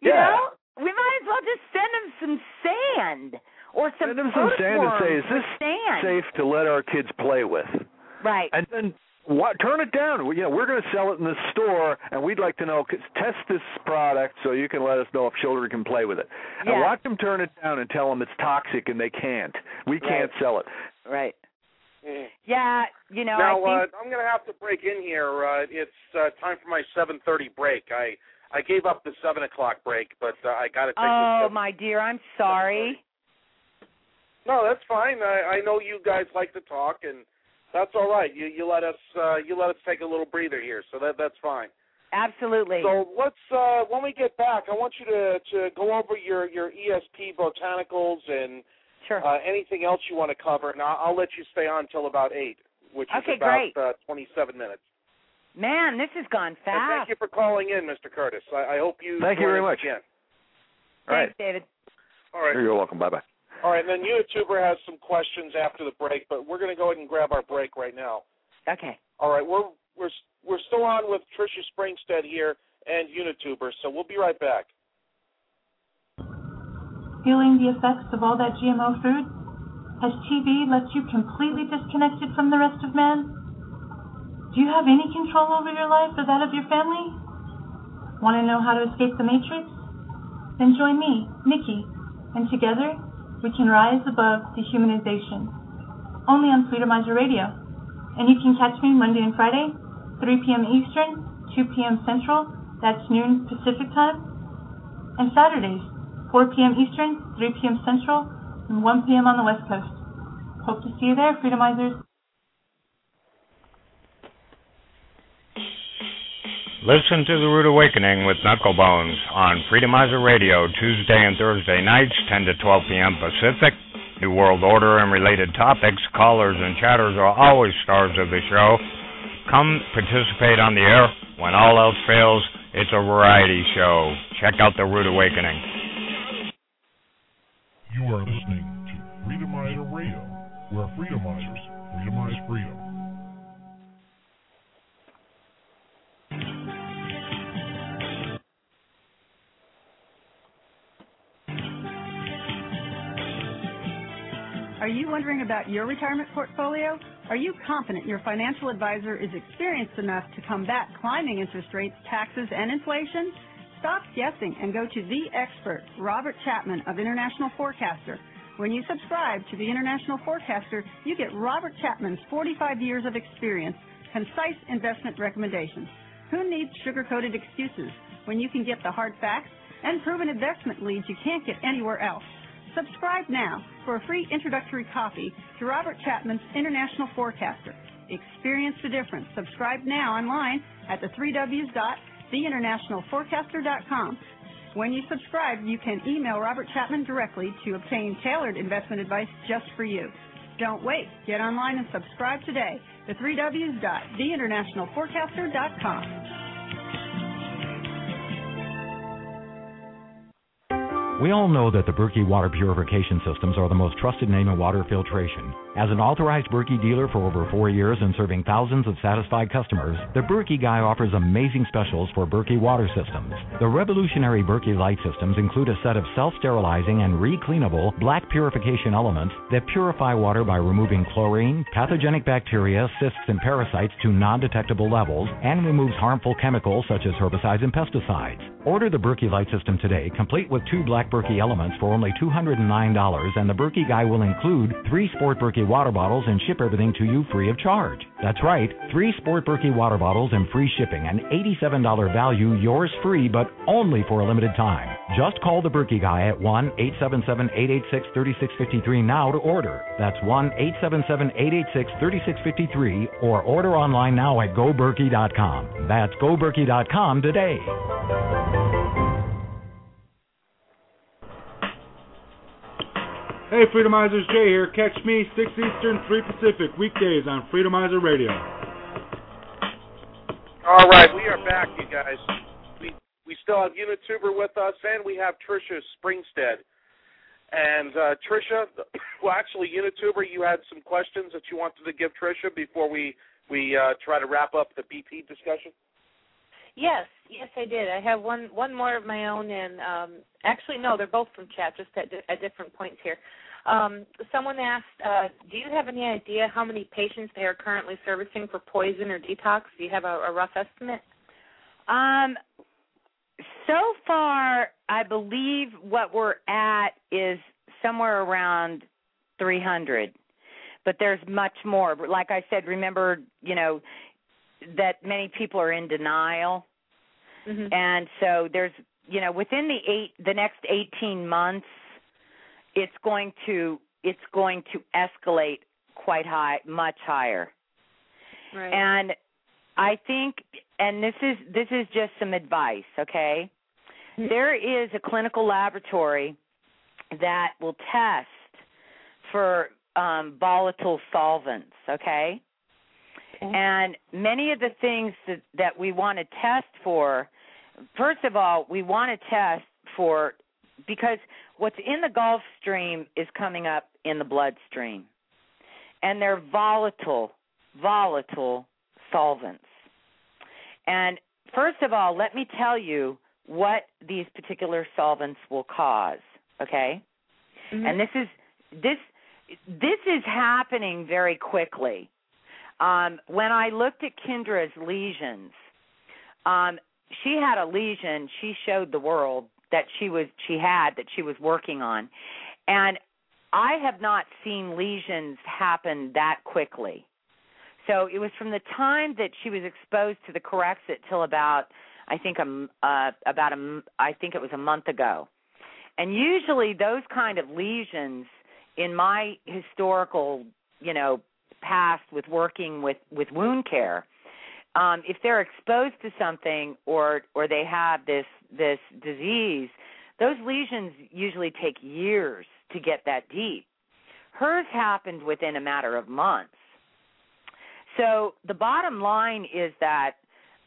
you Yeah. know, we might as well just send them some sand or some Send them some sand and say, is this sand. safe to let our kids play with? Right. And then what, turn it down. We, you know, we're going to sell it in the store, and we'd like to know. Test this product so you can let us know if children can play with it. Yeah. And watch them turn it down and tell them it's toxic and they can't. We can't Right. sell it. Right. Mm. Yeah, you know, now I think uh, I'm going to have to break in here. Uh, it's uh, time for my 7:30 break. I I gave up the seven o'clock break, but uh, I got to take Oh, my dear, I'm sorry. No, that's fine. I, I know you guys like to talk, and that's all right. You you let us uh, you let us take a little breather here, so that that's fine. Absolutely. So let's uh, when we get back, I want you to to go over your your ESP botanicals and sure. uh, anything else you want to cover, and I'll, I'll let you stay on till about eight, which Okay, is about great. uh, 27 minutes. Man, this has gone And fast. thank you for calling in, Mr. Curtis. I, I hope you. Thank you join very us much. Again. All right. Thanks, David. All right. You're welcome. Bye bye. All right. And then YouTuber has some questions after the break, but we're going to go ahead and grab our break right now. Okay. All right. We're we're we're still on with Trisha Springstead here and YouTuber, so we'll be right back. Feeling the effects of all that GMO food? Has TV left you completely disconnected from the rest of man? Do you have any control over your life or that of your family? Want to know how to escape the matrix? Then join me, Nikki, and together we can rise above dehumanization. Only on Freedomizer Radio. And you can catch me Monday and Friday, 3 p.m. Eastern, 2 p.m. Central, that's noon Pacific time, and Saturdays, 4 p.m. Eastern, 3 p.m. Central, and 1 p.m. on the West Coast. Hope to see you there, Freedomizers. Listen to The Rude Awakening with Knucklebones on Freedomizer Radio Tuesday and Thursday nights, 10 to 12 p.m. Pacific. New World Order and related topics, callers and chatters are always stars of the show. Come participate on the air. When all else fails, it's a variety show. Check out The Rude Awakening. You are listening to Freedomizer Radio, where Freedomizers freedomize freedom. Are you wondering about your retirement portfolio? Are you confident your financial advisor is experienced enough to combat climbing interest rates, taxes, and inflation? Stop guessing and go to the expert, Robert Chapman of International Forecaster. When you subscribe to the International Forecaster, you get Robert Chapman's 45 years of experience, concise investment recommendations. Who needs sugar-coated excuses when you can get the hard facts and proven investment leads you can't get anywhere else? Subscribe now for a free introductory copy to Robert Chapman's International Forecaster. Experience the difference. Subscribe now online at the three W's dot theinternationalforecaster.com. When you subscribe, you can email Robert Chapman directly to obtain tailored investment advice just for you. Don't wait. Get online and subscribe today. The three W's dot theinternationalforecaster.com. We all know that the Berkey water purification systems are the most trusted name in water filtration. As an authorized Berkey dealer for over four years and serving thousands of satisfied customers, the Berkey Guy offers amazing specials for Berkey water systems. The revolutionary Berkey light systems include a set of self-sterilizing and re-cleanable black purification elements that purify water by removing chlorine, pathogenic bacteria, cysts, and parasites to non-detectable levels, and removes harmful chemicals such as herbicides and pesticides. Order the Berkey light system today, complete with two black Berkey elements for only $209, and the Berkey Guy will include three Sport Berkey water bottles and ship everything to you free of charge. That's right, three Sport Berkey water bottles and free shipping, an $87 value, yours free, but only for a limited time. Just call the Berkey Guy at 1 877 886 3653 now to order. That's 1 877 886 3653 or order online now at goberkey.com. That's goberkey.com today. Hey, Freedomizers, Jay here. Catch me 6 Eastern, 3 Pacific, weekdays on Freedomizer Radio. All right, we are back, you guys. We we still have Unituber with us, and we have Trisha Springstead. And uh, Trisha, well, actually, Unituber, you had some questions that you wanted to give Trisha before we we uh, try to wrap up the BP discussion. Yes, yes, I did. I have one one more of my own, and um, actually, no, they're both from chat, just at, at different points here. Um, someone asked, uh, "Do you have any idea how many patients they are currently servicing for poison or detox? Do you have a, a rough estimate?" Um, so far, I believe what we're at is somewhere around 300, but there's much more. Like I said, remember, you know, that many people are in denial, Mhm. and so there's, you know, within the eight, the next 18 months, it's going to it's going to escalate quite high, much higher. Right. And I think and this is this is just some advice, okay? There is a clinical laboratory that will test for um, volatile solvents, okay? And many of the things that, that we want to test for, first of all, we want to test for because what's in the Gulf Stream is coming up in the bloodstream. And they're volatile, volatile solvents. And first of all, let me tell you what these particular solvents will cause, okay? Mm-hmm. And this is this this is happening very quickly. Um, when I looked at Kendra's lesions, um, she had a lesion she showed the world that she was she had that she was working on, and I have not seen lesions happen that quickly. So it was from the time that she was exposed to the Corexit till about I think a m- uh, about a I think it was a month ago. And usually those kind of lesions in my historical, you know, past with working with with wound care, um, if they're exposed to something or or they have this this disease, those lesions usually take years to get that deep. Hers happened within a matter of months. So the bottom line is that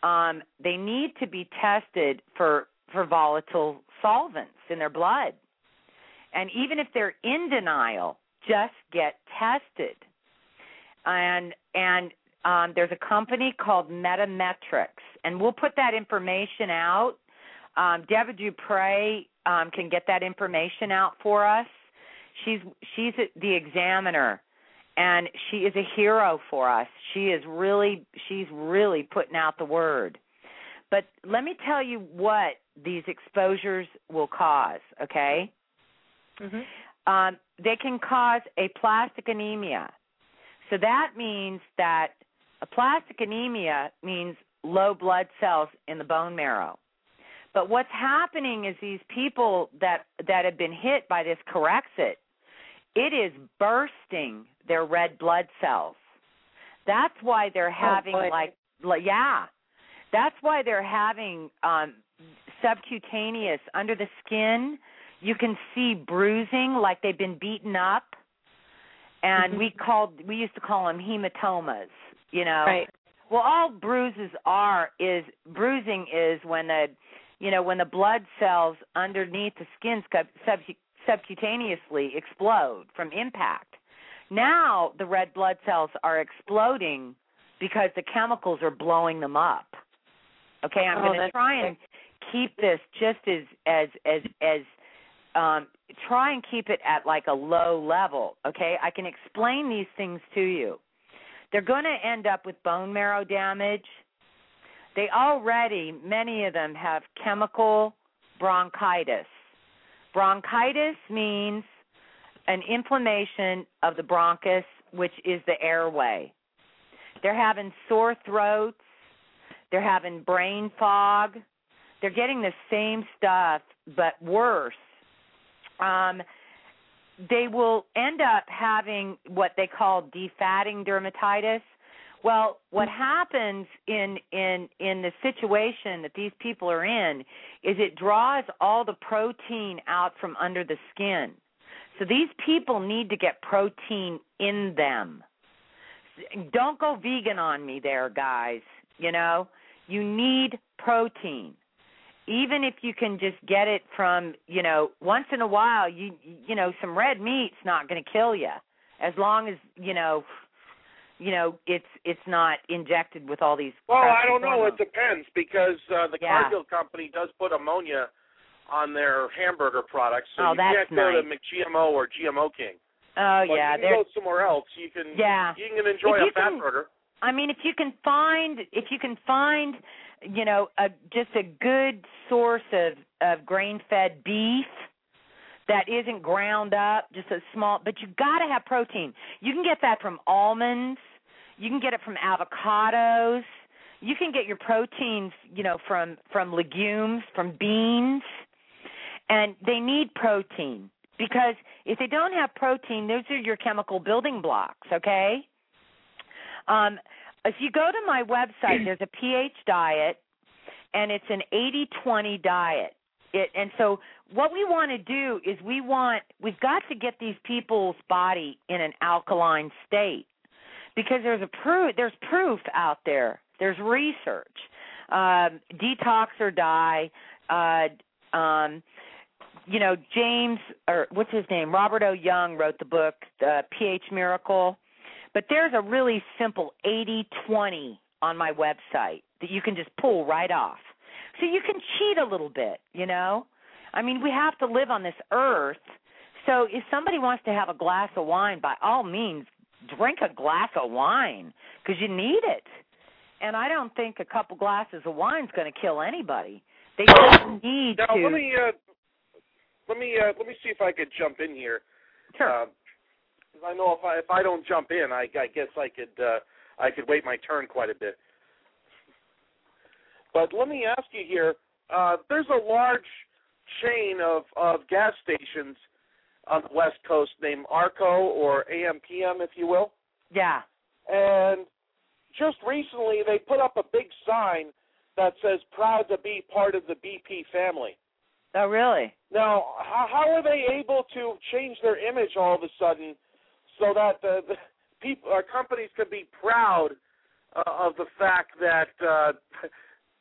um, they need to be tested for for volatile solvents in their blood, and even if they're in denial, just get tested. And and um, there's a company called Metametrix, and we'll put that information out. Um, Deborah Dupre um, can get that information out for us. She's she's the examiner and she is a hero for us. She is really she's really putting out the word. But let me tell you what these exposures will cause, okay? Mm-hmm. Um, they can cause a plastic anemia. So that means that aplastic anemia means low blood cells in the bone marrow. But what's happening is these people that that have been hit by this Corexit, it is bursting their red blood cells. That's why they're having boy. like, like yeah. That's why they're having um subcutaneous under the skin. You can see bruising like they've been beaten up. And mm-hmm. we called we used to call them hematomas, you know. Right. Well, all bruises are is bruising is when the you know, when the blood cells underneath the skin sub, subcutaneously explode from impact. Now the red blood cells are exploding because the chemicals are blowing them up. Okay, I'm Oh, going to try and keep this just as as as as um try and keep it at like a low level, okay? I can explain these things to you. They're going to end up with bone marrow damage. They already many of them have chemical bronchitis. Bronchitis means an inflammation of the bronchus, which is the airway. They're having sore throats. They're having brain fog. They're getting the same stuff, but worse. Um, they will end up having what they call defatting dermatitis. Well, what happens in in in the situation that these people are in is it draws all the protein out from under the skin. So these people need to get protein in them. Don't go vegan on me there, guys. You know, you need protein. Even if you can just get it from, you know, once in a while, you you know, some red meat's not going to kill you as long as, you know, you know, it's it's not injected with all these Well, I don't know. hormones. It depends because uh, the Yeah. Cargill company does put ammonia on their hamburger products, so Oh, you that's can't go to nice. McGMO or GMO King. Oh but yeah, you can go somewhere else. You can Yeah. you can enjoy If a fat can- burger. I mean, if you can find if you can find, you know, a just a good source of of grain-fed beef that isn't ground up, just a small, but you got to have protein. You can get that from almonds. You can get it from avocados. You can get your proteins, you know, from from legumes, from beans. And they need protein because if they don't have protein, those are your chemical building blocks, okay? Um, if you go to my website, there's a pH diet, and it's an 80-20 diet. It, and so what we want to do is we want we've got to get these people's body in an alkaline state because there's a proof there's proof out there. There's research. Um, detox or die. Uh, um, you know, James or what's his name? Robert O. Young wrote the book uh, pH Miracle. But there's a really simple 80-20 on my website that you can just pull right off. So you can cheat a little bit, you know? I mean, we have to live on this earth. So if somebody wants to have a glass of wine, by all means, drink a glass of wine because you need it. And I don't think a couple glasses of wine's going to kill anybody. They just need Now to. let me uh, let me uh, let me see if I could jump in here. Sure. Uh, 'cause I know if I if I don't jump in, I, I guess I could uh, I could wait my turn quite a bit. But let me ask you here. Uh, there's a large chain of of gas stations on the West Coast named Arco or AMPM, if you will. Yeah. And just recently, they put up a big sign that says "Proud to be part of the BP family." Oh, really? Now, how, how are they able to change their image all of a sudden so that the, the people, our companies can be proud uh, of the fact that uh,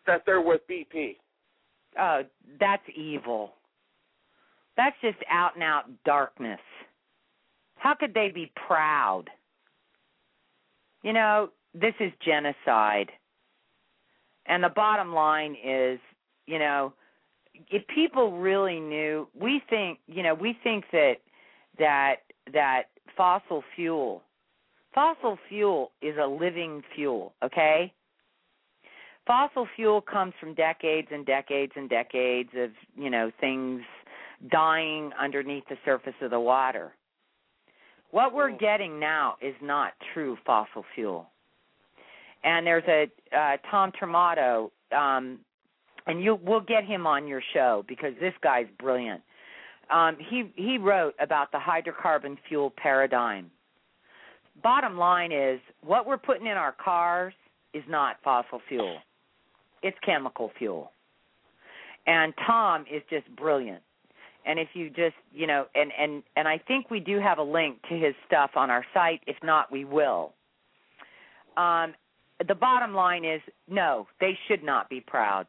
that they're with BP? Oh, that's evil. That's just out and out darkness. How could they be proud? You know, this is genocide. And the bottom line is, you know, if people really knew, we think, you know, we think that that that fossil fuel fossil fuel is a living fuel, okay? Fossil fuel comes from decades and decades and decades of, you know, things dying underneath the surface of the water. What we're getting now is not true fossil fuel. And there's a uh, Tom Tramato, um, and you we'll get him on your show because this guy's brilliant. Um, he he wrote about the hydrocarbon fuel paradigm. Bottom line is, what we're putting in our cars is not fossil fuel; it's chemical fuel. And Tom is just brilliant. And if you just, you know, and and and I think we do have a link to his stuff on our site. If not, we will. Um, the bottom line is, no, they should not be proud.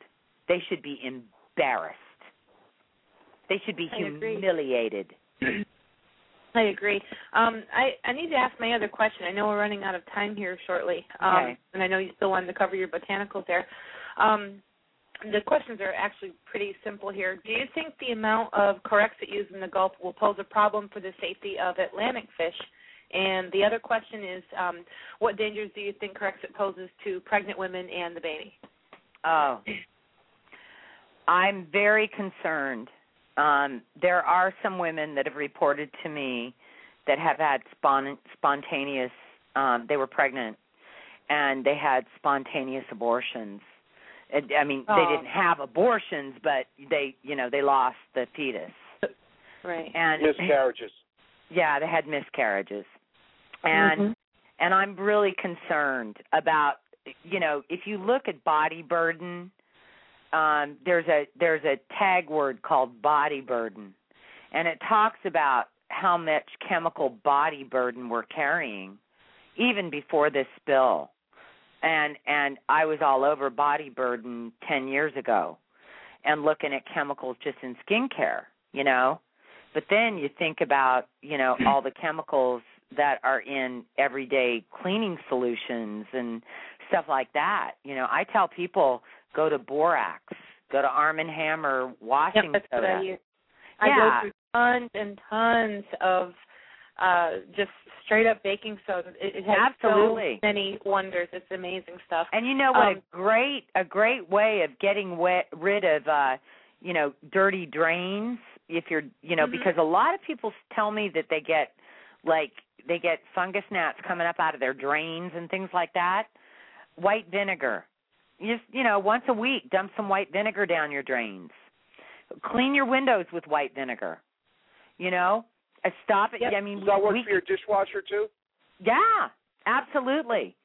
They should be embarrassed. They should be I agree. humiliated. I agree. Um, I I need to ask my other question. I know we're running out of time here shortly, um, Okay. and I know you still wanted to cover your botanicals there. Um, the questions are actually pretty simple here. Do you think the amount of Corexit used in the Gulf will pose a problem for the safety of Atlantic fish? And the other question is, um, what dangers do you think Corexit poses to pregnant women and the baby? Oh, I'm very concerned. Um, there are some women that have reported to me that have had spon- spontaneous. Um, they were pregnant, and they had spontaneous abortions. And, I mean, Oh. they didn't have abortions, but they, you know, they lost the fetus. Right. And Miscarriages. yeah, they had miscarriages. And Mhm. and I'm really concerned about you know, if you look at body burden, um there's a there's a tag word called body burden. And it talks about how much chemical body burden we're carrying even before this spill. And and I was all over body burden 10 years ago and looking at chemicals just in skincare, you know. But then you think about, you know, all the chemicals that are in everyday cleaning solutions and stuff like that. You know, I tell people go to borax, go to Arm and Hammer washing Yep, soda. I use. I go through tons and tons of uh just straight up baking soda. It, it has Absolutely. so many wonders. It's amazing stuff. And you know what Um, a great a great way of getting wet, rid of uh you know dirty drains if you're you know Mhm. because a lot of people tell me that they get like they get fungus gnats coming up out of their drains and things like that. White vinegar. You just you know once a week dump some white vinegar down your drains. Clean your windows with white vinegar. You know, Uh, stop it. I mean, Does that work we, for your dishwasher too? yeah, absolutely.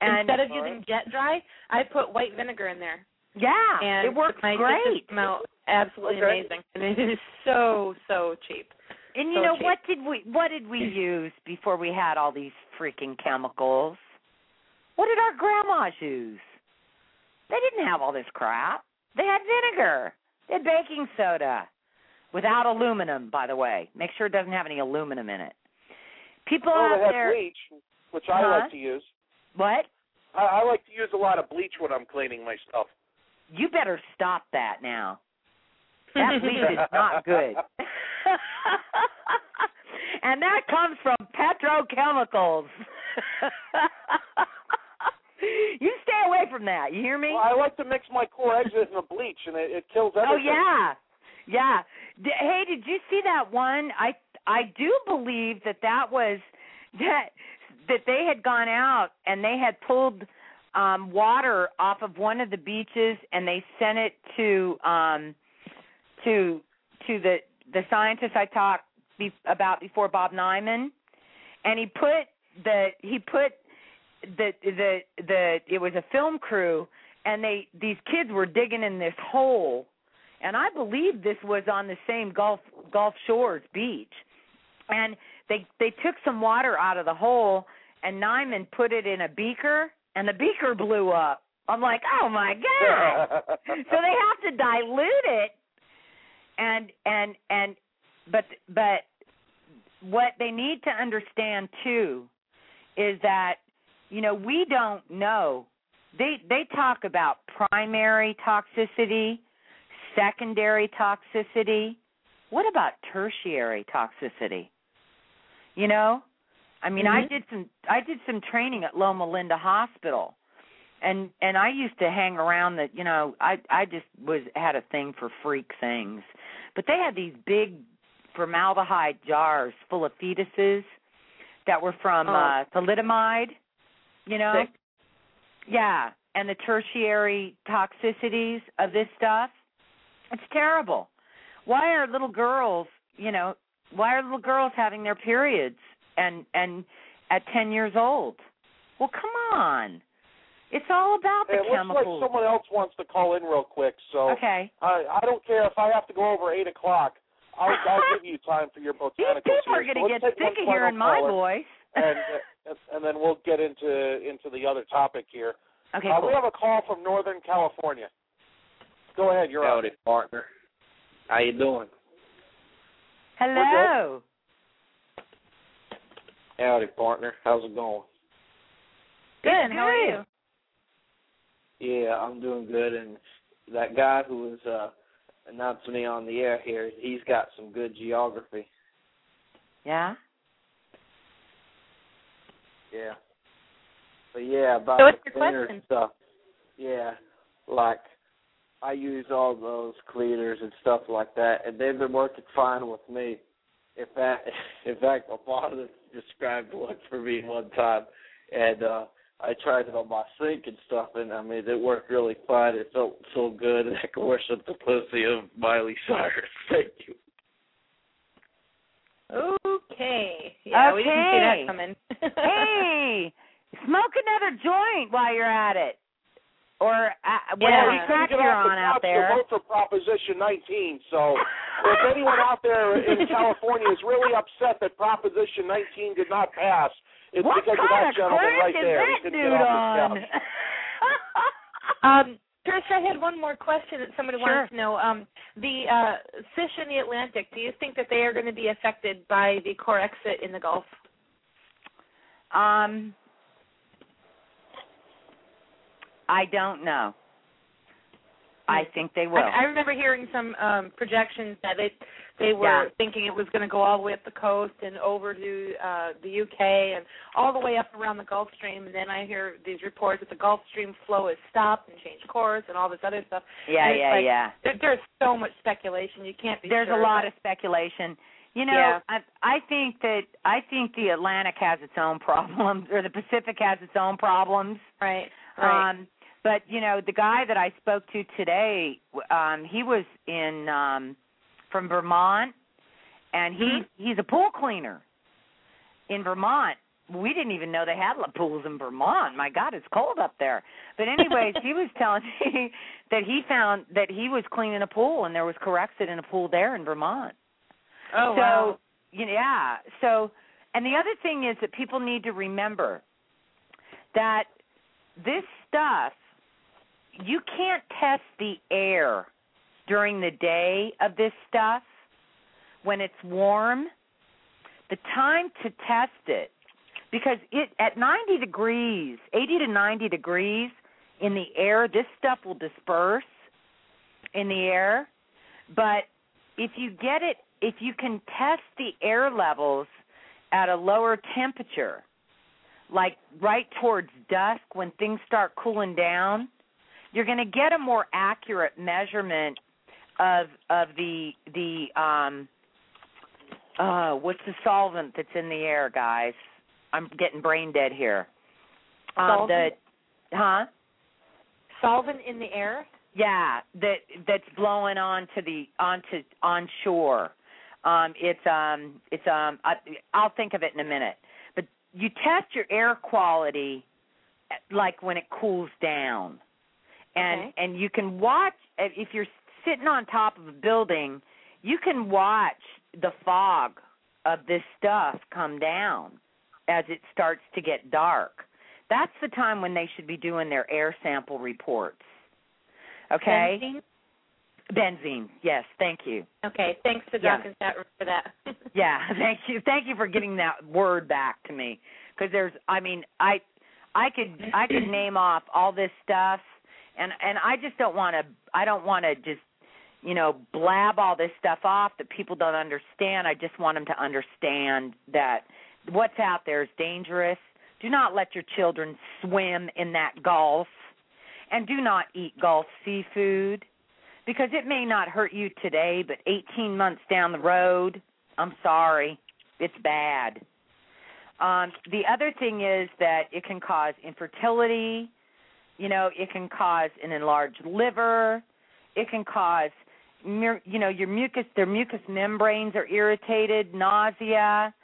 And Instead of using jet dry, I put white vinegar in there. Yeah, and it works my great. dishes smell absolutely Okay. amazing, and it is so so cheap. And you So know cheap. what did we what did we use before we had all these freaking chemicals? What did our grandmas use? They didn't have all this crap. They had vinegar. They had baking soda. Without aluminum, by the way. Make sure it doesn't have any aluminum in it. People oh, well, out they have there bleach, which I like to use. What? I, I like to use a lot of bleach when I'm cleaning my stuff. You better stop that now. That bleach is not good. and that comes from petrochemicals. you stay away from that. You hear me? Well, I like to mix my core exit in the bleach, and it, it kills everything. Oh yeah, yeah. D- hey, did you see that one? I I do believe that that was that that they had gone out and they had pulled um water off of one of the beaches and they sent it to um to to the the scientist I talked be, about before Bob Naman and he put the he put the the the it was a film crew and they these kids were digging in this hole and I believe this was on the same Gulf Gulf Shores beach and they they took some water out of the hole and Naman put it in a beaker and the beaker blew up. I'm like, "Oh my god." so they have to dilute it and and and but but what they need to understand too is that you know we don't know. They they talk about primary toxicity secondary toxicity. What about tertiary toxicity? You know? I mean i Mhm. did some i did some training at loma linda hospital and and i used to hang around the you know i i just was had a thing for freak things. But they had these big formaldehyde jars full of fetuses that were from Oh. uh thalidomide you know? Sick. yeah. And the tertiary toxicities of this stuff it's terrible. Why are little girls you know why are little girls having their periods and and at 10 years old? Well come on. It's all about the it looks chemicals. like someone else wants to call in real quick, so okay. I I don't care if I have to go over eight o'clock. I'll I'll give you time for your botanicals. these people are going to get sick of hearing my voice. and uh, and then we'll get into into the other topic here. okay uh, cool. We have a call from Northern California. Go ahead, you're out. Howdy, partner. How you doing? Hello. Howdy, partner. How's it going? Good. How are you? Yeah, I'm doing good. And that guy who was uh, announcing me on the air here, he's got some good geography. Yeah. Yeah. But yeah, about So what's the cleaner question? stuff. Yeah, like I use all those cleaners and stuff like that, and they've been working fine with me. In fact, in fact, my father described one for me one time, and uh I tried it on my sink and stuff, and I mean it worked really fine. It felt so good, and I could worship the pussy of Miley Cyrus. Thank you. Okay. Yeah, we didn't see that coming. hey, smoke another joint while you're at it, or uh, whatever he's crack you're get off on out couch to there. vote for Proposition 19. So, if anyone out there in California is really upset that Proposition 19 did not pass, it's What because of kind that of gentleman crank right is there. that He's gonna dude get off on? um, Trish, I had one more question that somebody Sure. wanted to know. Um, the uh, fish in the Atlantic, do you think that they are going to be affected by the Corexit in the Gulf? Um, I don't know. I think they will. I, I remember hearing some um, projections that they they were Yeah. thinking it was going to go all the way up the coast and over to uh, the UK and all the way up around the Gulf Stream. And then I hear these reports that the Gulf Stream flow has stopped and changed course and all this other stuff. yeah, yeah, like, yeah. There, there's so much speculation. You can't be. There's sure, a lot of speculation. You know, Yeah. I I think that I think the Atlantic has its own problems, or the Pacific has its own problems. Right. Right. Um, but you know, the guy that I spoke to today, um, he was in um, from Vermont, and he Mm-hmm. he's a pool cleaner in Vermont. We didn't even know they had pools in Vermont. My God, it's cold up there. But anyways, he was telling me that he found that he was cleaning a pool, and there was Corexit in a pool there in Vermont. Oh so, wow. you know, yeah. So, and the other thing is that people need to remember that this stuff, you can't test the air during the day of this stuff when it's warm. The time to test it, because it at 90 degrees, 80 to 90 degrees in the air, this stuff will disperse in the air. But if you get it, if you can test the air levels at a lower temperature, like right towards dusk when things start cooling down, you're going to get a more accurate measurement of of the the um uh what's the solvent that's in the air, guys? I'm getting brain dead here. Um, the Solvent? huh? Solvent in the air. Yeah, that that's blowing onto the onto onshore. Um, it's um it's um I, I'll think of it in a minute. But you test your air quality like when it cools down, and Okay. and you can watch if you're sitting on top of a building, you can watch the fog of this stuff come down as it starts to get dark. That's the time when they should be doing their air sample reports. Okay? Benzene? Benzene. Yes, thank you. Okay. Thanks to Yeah. And Chat for that. Yeah, thank you. Thank you for getting that word back to me because there's I mean, I I could I could name off all this stuff and and I just don't want to I don't want to just you know blab all this stuff off that people don't understand. I just want them to understand that what's out there is dangerous. Do not let your children swim in that Gulf and do not eat Gulf seafood because it may not hurt you today, but 18 months down the road, I'm sorry, it's bad. Um, the other thing is that it can cause infertility. You know, it can cause an enlarged liver. It can cause, you know, your mucus, their mucous membranes are irritated, nausea.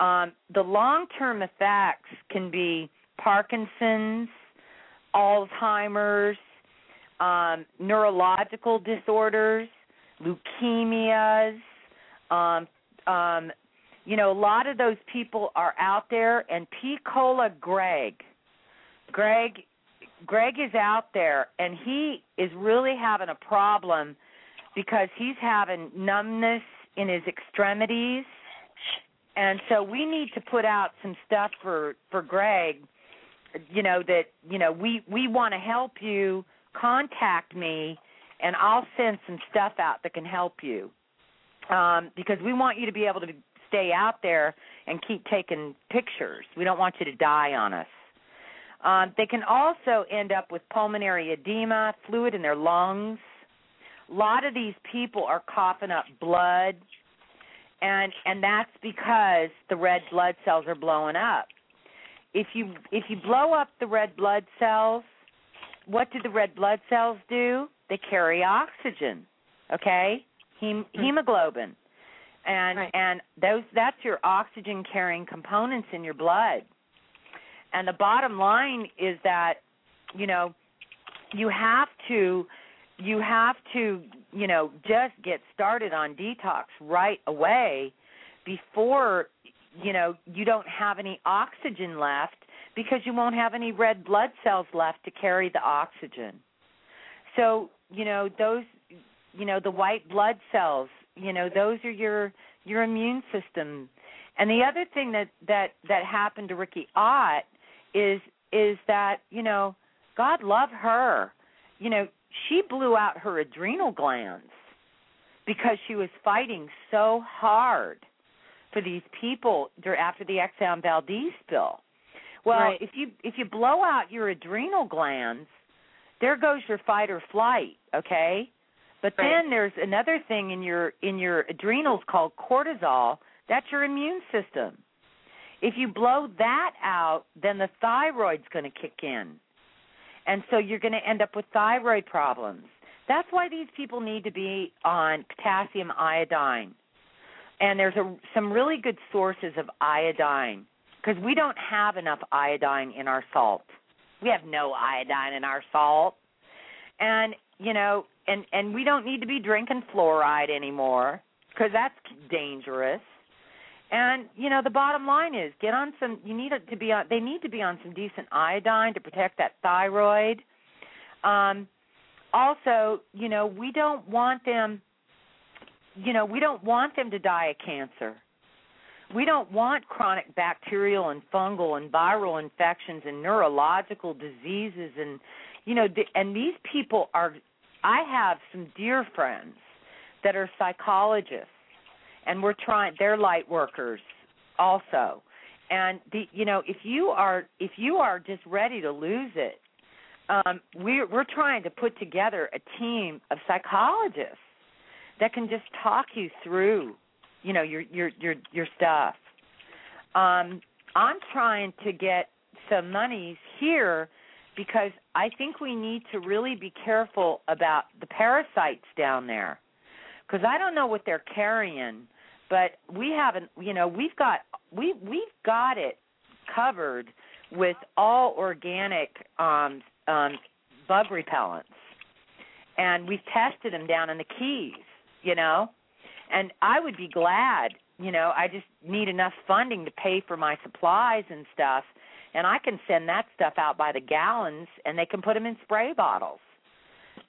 Um, the long-term effects can be Parkinson's, Alzheimer's, um, neurological disorders, leukemias. Um, um, you know, a lot of those people are out there. And P. Cola Greg, Greg, Greg is out there and he is really having a problem because he's having numbness in his extremities. And so we need to put out some stuff for for Greg, you know that you know we we want to help you contact me and I'll send some stuff out that can help you. Um because we want you to be able to stay out there and keep taking pictures. We don't want you to die on us. Um, they can also end up with pulmonary edema, fluid in their lungs. A lot of these people are coughing up blood, and and that's because the red blood cells are blowing up. If you if you blow up the red blood cells, what do the red blood cells do? They carry oxygen, okay, Hem- hmm. hemoglobin, and Right. and those that's your oxygen carrying components in your blood. And the bottom line is that you know you have to you have to you know just get started on detox right away before you know you don't have any oxygen left because you won't have any red blood cells left to carry the oxygen. So you know those you know the white blood cells you know those are your your immune system. And the other thing that that that happened to Riki Ott is is that you know God love her. You know she blew out her adrenal glands because she was fighting so hard for these people after the Exxon Valdez spill. Well, Right. if you if you blow out your adrenal glands, there goes your fight or flight, okay? But Right. then there's another thing in your in your adrenals called cortisol. That's your immune system. If you blow that out, then the thyroid's going to kick in. And so you're going to end up with thyroid problems. That's why these people need to be on potassium iodine. And there's a, some really good sources of iodine because we don't have enough iodine in our salt. We have no iodine in our salt. And, you know, and and we don't need to be drinking fluoride anymore because that's dangerous. And you know the bottom line is get on some. You need to be on. They need to be on some decent iodine to protect that thyroid. Um, also, you know we don't want them. You know we don't want them to die of cancer. We don't want chronic bacterial and fungal and viral infections and neurological diseases and you know and these people are. I have some dear friends that are psychologists and we're trying they're light workers also. And the you know if you are if you are just ready to lose it um we're we're trying to put together a team of psychologists that can just talk you through you know your your your your stuff. Um i'm trying to get some monies here because i think we need to really be careful about the parasites down there. Because I don't know what they're carrying, but we haven't. You know, we've got we we've got it covered with all organic um, um, bug repellents, and we've tested them down in the Keys. You know, and I would be glad. You know, I just need enough funding to pay for my supplies and stuff, and I can send that stuff out by the gallons, and they can put them in spray bottles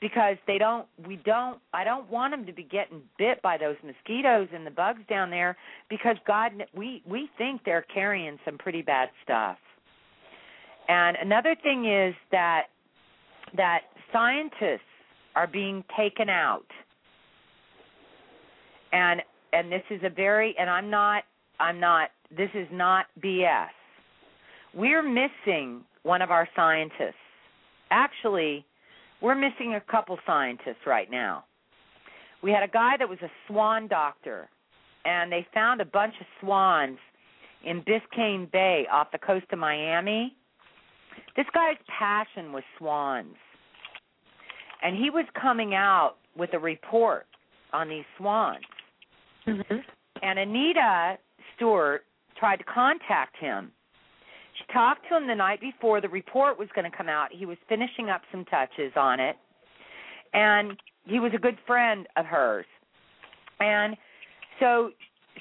because they don't we don't I don't want them to be getting bit by those mosquitoes and the bugs down there because God we we think they're carrying some pretty bad stuff. And another thing is that that scientists are being taken out. And and this is a very and I'm not I'm not this is not BS. We're missing one of our scientists. Actually, we're missing a couple scientists right now. We had a guy that was a swan doctor, and they found a bunch of swans in Biscayne Bay off the coast of Miami. This guy's passion was swans. And he was coming out with a report on these swans. Mm-hmm. And Anita Stewart tried to contact him. Talked to him the night before the report was going to come out. He was finishing up some touches on it. And he was a good friend of hers. And so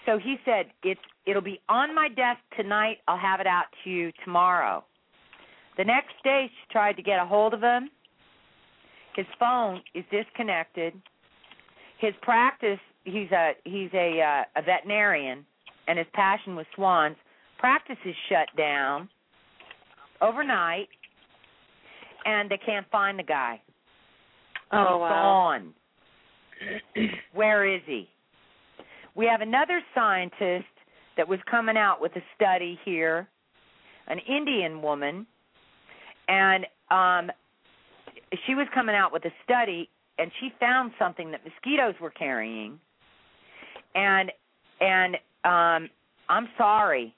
so he said it's it'll be on my desk tonight. I'll have it out to you tomorrow. The next day, she tried to get a hold of him. His phone is disconnected. His practice, he's a he's a uh, a veterinarian, and his passion was swans. Practice is shut down overnight, and they can't find the guy. Oh He's wow. gone. Where is he? We have another scientist that was coming out with a study here, an Indian woman, and um, she was coming out with a study, and she found something that mosquitoes were carrying, and and um, I'm sorry,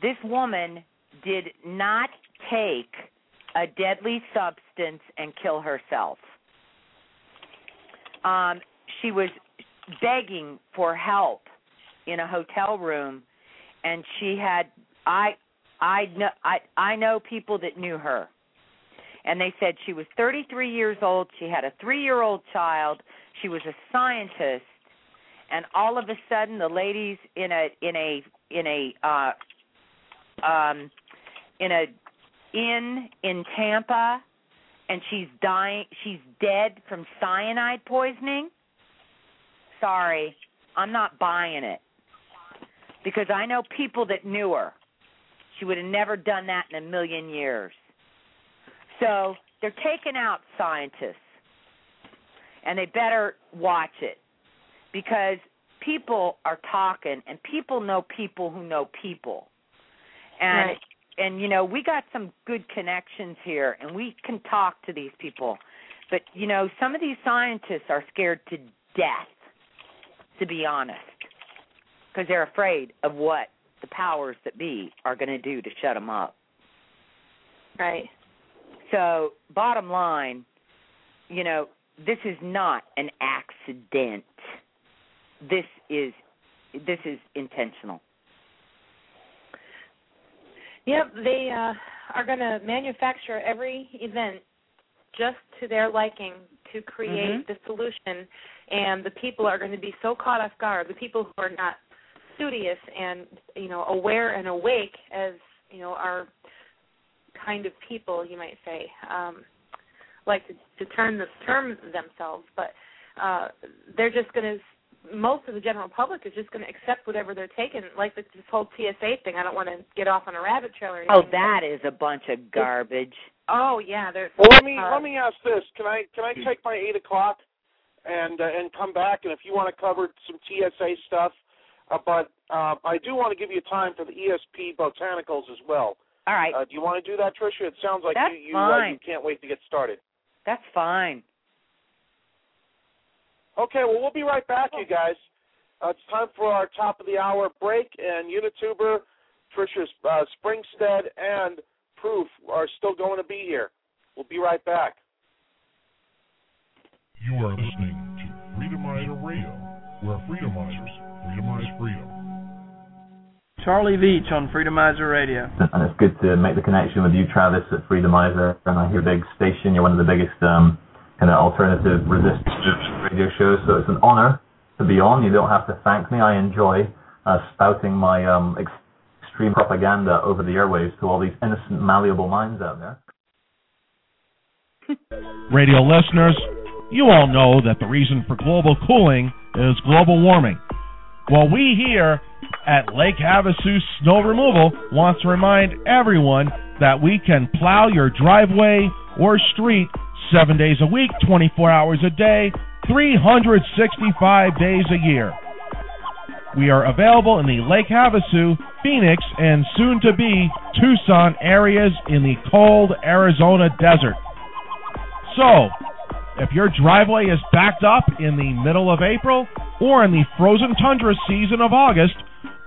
this woman did not take a deadly substance and kill herself. Um, she was begging for help in a hotel room, and she had I I know I I know people that knew her, and they said she was 33 years old. She had a three-year-old child. She was a scientist, and all of a sudden, the ladies in a in a in a uh, um, in a inn in Tampa, and she's dying. She's dead from cyanide poisoning. Sorry, I'm not buying it because I know people that knew her. She would have never done that in a million years. So they're taking out scientists, and they better watch it because people are talking, and people know people who know people, and Right. And you know we got some good connections here, and we can talk to these people, but you know some of these scientists are scared to death, to be honest, because they're afraid of what the powers that be are going to do to shut them up. Right. So, bottom line, you know, this is not an accident. This is this is intentional. Yep, they uh, are going to manufacture every event just to their liking to create Mhm. the solution, and the people are going to be so caught off guard. The people who are not studious and you know aware and awake as you know our kind of people, you might say, um, like to, to term the term themselves, but uh, they're just going to. Most of the general public is just going to accept whatever they're taking, like this whole TSA thing. I don't want to get off on a rabbit trail or anything. Oh, that is a bunch of garbage. Oh yeah, there's. Well, let me uh, let me ask this: Can I can I take my eight o'clock and uh, and come back? And if you want to cover some TSA stuff, uh, but uh, I do want to give you time for the ESP botanicals as well. All right. Uh, do you want to do that, Trisha? It sounds like That's you you, uh, you can't wait to get started. That's fine. Okay, well we'll be right back, you guys. Uh, it's time for our top of the hour break, and Unituber, Trisha uh, Springstead, and Proof are still going to be here. We'll be right back. You are listening to Freedomizer Radio, where freedomizers freedomize freedom. Charlie Veitch on Freedomizer Radio. and it's good to make the connection with you, Travis, at Freedomizer. And I hear big station. You're one of the biggest um, kind of alternative resistance radio show. so it's an honor to be on. You don't have to thank me. I enjoy uh, spouting my um, ex- extreme propaganda over the airwaves to all these innocent, malleable minds out there. Radio listeners, you all know that the reason for global cooling is global warming. Well, we here at Lake Havasu Snow Removal want to remind everyone that we can plow your driveway or street seven days a week, 24 hours a day, 365 days a year. We are available in the Lake Havasu, Phoenix, and soon to be Tucson areas in the cold Arizona desert. So, if your driveway is backed up in the middle of April or in the frozen tundra season of August,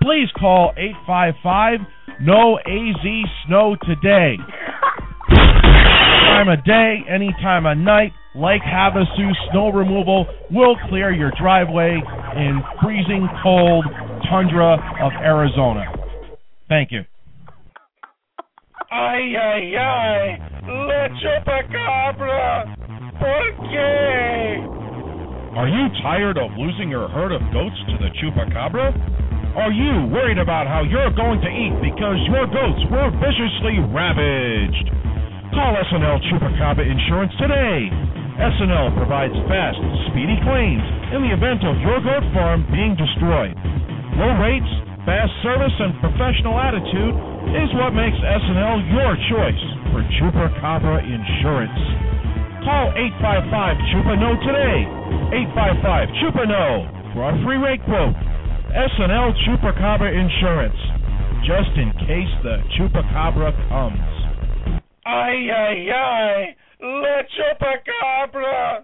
please call 855 No AZ Snow today. Time of day, any time of night, Lake Havasu Snow Removal will clear your driveway in freezing cold tundra of Arizona. Thank you. Ay, ay, ay, la chupacabra, ¿por qué? Are you tired of losing your herd of goats to the chupacabra? Are you worried about how you're going to eat because your goats were viciously ravaged? Call SNL Chupacabra Insurance today. SNL provides fast, speedy claims in the event of your goat farm being destroyed. Low rates, fast service, and professional attitude is what makes SNL your choice for Chupacabra Insurance. Call 855 Chupa No today. 855 Chupa No for a free rate quote. SNL Chupacabra Insurance, just in case the Chupacabra comes. Ay, ay, ay, la Chupacabra!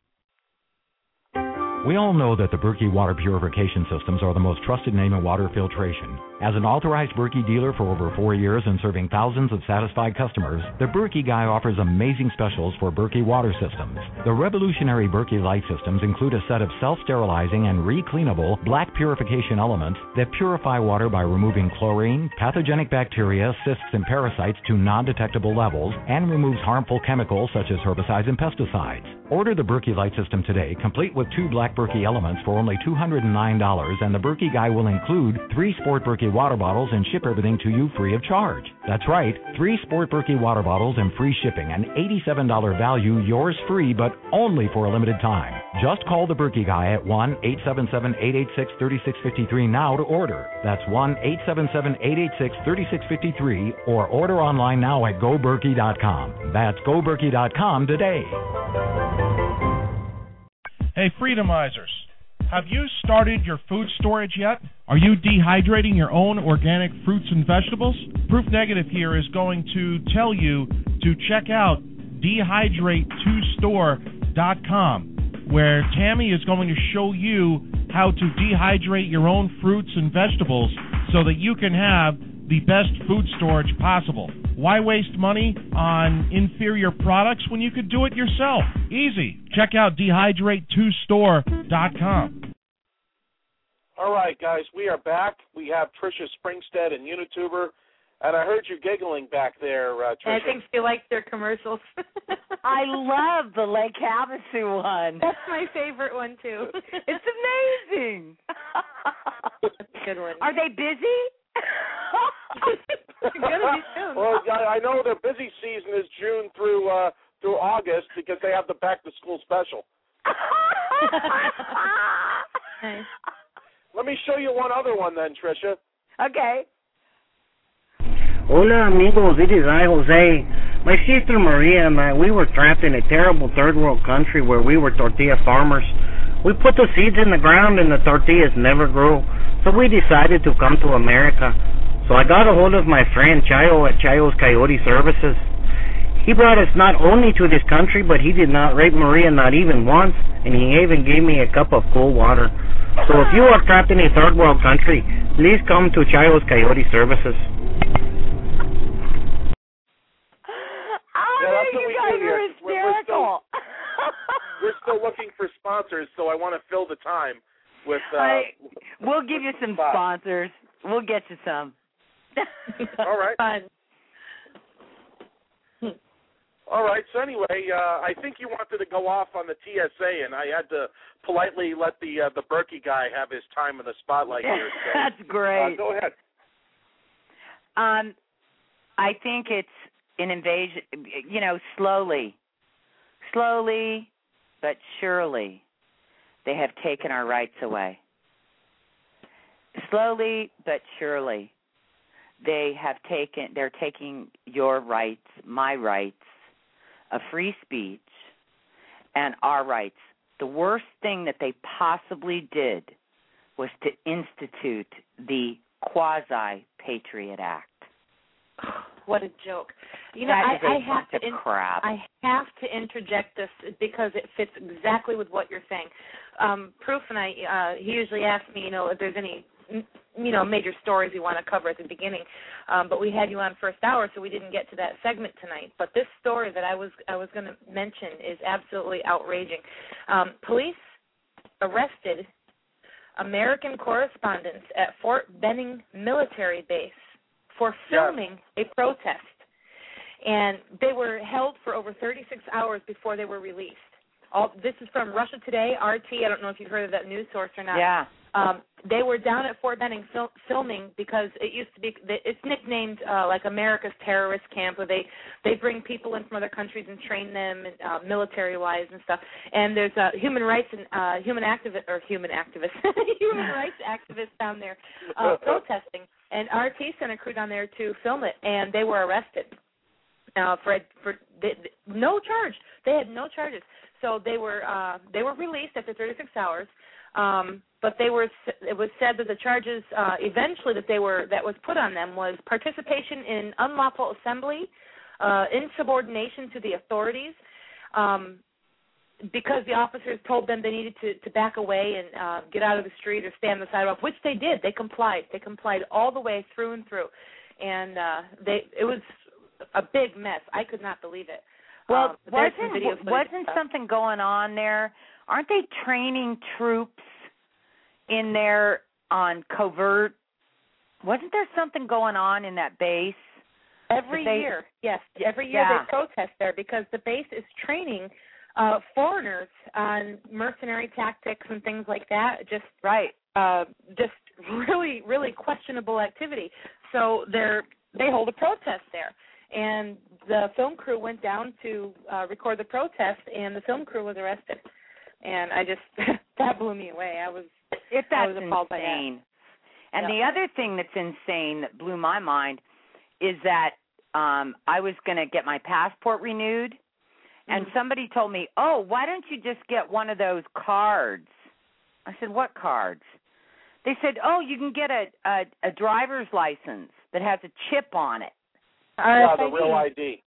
We all know that the Berkey water purification systems are the most trusted name in water filtration. As an authorized Berkey dealer for over four years and serving thousands of satisfied customers, the Berkey Guy offers amazing specials for Berkey water systems. The revolutionary Berkey Light systems include a set of self-sterilizing and recleanable black purification elements that purify water by removing chlorine, pathogenic bacteria, cysts, and parasites to non-detectable levels and removes harmful chemicals such as herbicides and pesticides. Order the Berkey Light System today, complete with two black Berkey elements for only $209, and the Berkey Guy will include three Sport Berkey water bottles and ship everything to you free of charge. That's right, three Sport Berkey water bottles and free shipping, an $87 value, yours free, but only for a limited time. Just call the Berkey Guy at 1 877 886 3653 now to order. That's 1 877 886 3653 or order online now at goberkey.com. That's goberkey.com today. Hey, Freedomizers, have you started your food storage yet? Are you dehydrating your own organic fruits and vegetables? Proof Negative here is going to tell you to check out dehydrate2store.com, where Tammy is going to show you how to dehydrate your own fruits and vegetables so that you can have the best food storage possible. Why waste money on inferior products when you could do it yourself? Easy. Check out dehydrate2store.com. All right, guys, we are back. We have Trisha Springstead and Unituber, and I heard you giggling back there, uh, And I think she likes their commercials. I love the Lake Havasu one. That's my favorite one too. It's amazing. Good one. Are they busy? gonna be soon. Well, I I know their busy season is June through uh, through August because they have the back to school special. Nice. Let me show you one other one then, Trisha. Okay. Hola amigos, it is I, Jose. My sister Maria and I, we were trapped in a terrible third world country where we were tortilla farmers. We put the seeds in the ground and the tortillas never grew, so we decided to come to America. So I got a hold of my friend Chayo at Chayo's Coyote Services. He brought us not only to this country, but he did not rape Maria not even once, and he even gave me a cup of cool water. So if you are trapped in a third world country, please come to Chayo's Coyote Services. Oh, Yeah, that's what you we guys do here. are We're- we're hysterical. We're still looking for sponsors, so I want to fill the time with. Uh, I- we'll give you some Bye. sponsors. We'll get you some. All right. Fun. All right. So anyway, uh, I think you wanted to go off on the TSA, and I had to politely let the uh, the Berkey guy have his time in the spotlight here. So, That's great. Uh, go ahead. Um, I think it's an invasion. You know, slowly, slowly, but surely, they have taken our rights away. Slowly but surely, they have taken. They're taking your rights, my rights, of free speech, and our rights. The worst thing that they possibly did was to institute the quasi Patriot Act. What a joke. You know, I, a I have to crap. I have to interject this because it fits exactly with what you're saying. Um, Proof and I, uh, he usually asks me, you know, if there's any, you know, major stories we want to cover at the beginning. Um, but we had you on first hour, so we didn't get to that segment tonight. But this story that I was I was going to mention is absolutely outraging. Um, police arrested American correspondents at Fort Benning military base for filming a protest. And they were held for over 36 hours before they were released. All this is from Russia Today, RT. I don't know if you've heard of that news source or not. Yeah. Um, they were down at Fort Benning fil- filming because it used to be it's nicknamed uh, like America's terrorist camp, where they they bring people in from other countries and train them uh, military wise and stuff. And there's uh, human rights and uh, human activist or human activists, human rights activists down there uh, protesting. And RT sent a crew down there to film it, and they were arrested uh, for for they, no charge. They had no charges. So they were uh, they were released after 36 hours. Um, but they were it was said that the charges uh, eventually that they were that was put on them was participation in unlawful assembly, uh, insubordination to the authorities. Um, because the officers told them they needed to, to back away and uh, get out of the street or stay on the sidewalk, which they did. They complied. They complied all the way through and through, and uh, they it was a big mess. I could not believe it. Well, um, wasn't wasn't something going on there? Aren't they training troops in there on covert? Wasn't there something going on in that base? Every they- year, yes, every year Yeah. they protest there because the base is training uh foreigners on mercenary tactics and things like that. Just right, uh, just really, really questionable activity. So they're they hold a protest there, and the film crew went down to uh, record the protest, and the film crew was arrested. And I just that blew me away. I was If I that's was appalled by that. insane. And Yeah. the other thing that's insane that blew my mind is that um I was going to get my passport renewed and Mhm. somebody told me, "Oh, why don't you just get one of those cards?" I said, "What cards?" They said, "Oh, you can get a a, a driver's license that has a chip on it." Yeah, the real ID.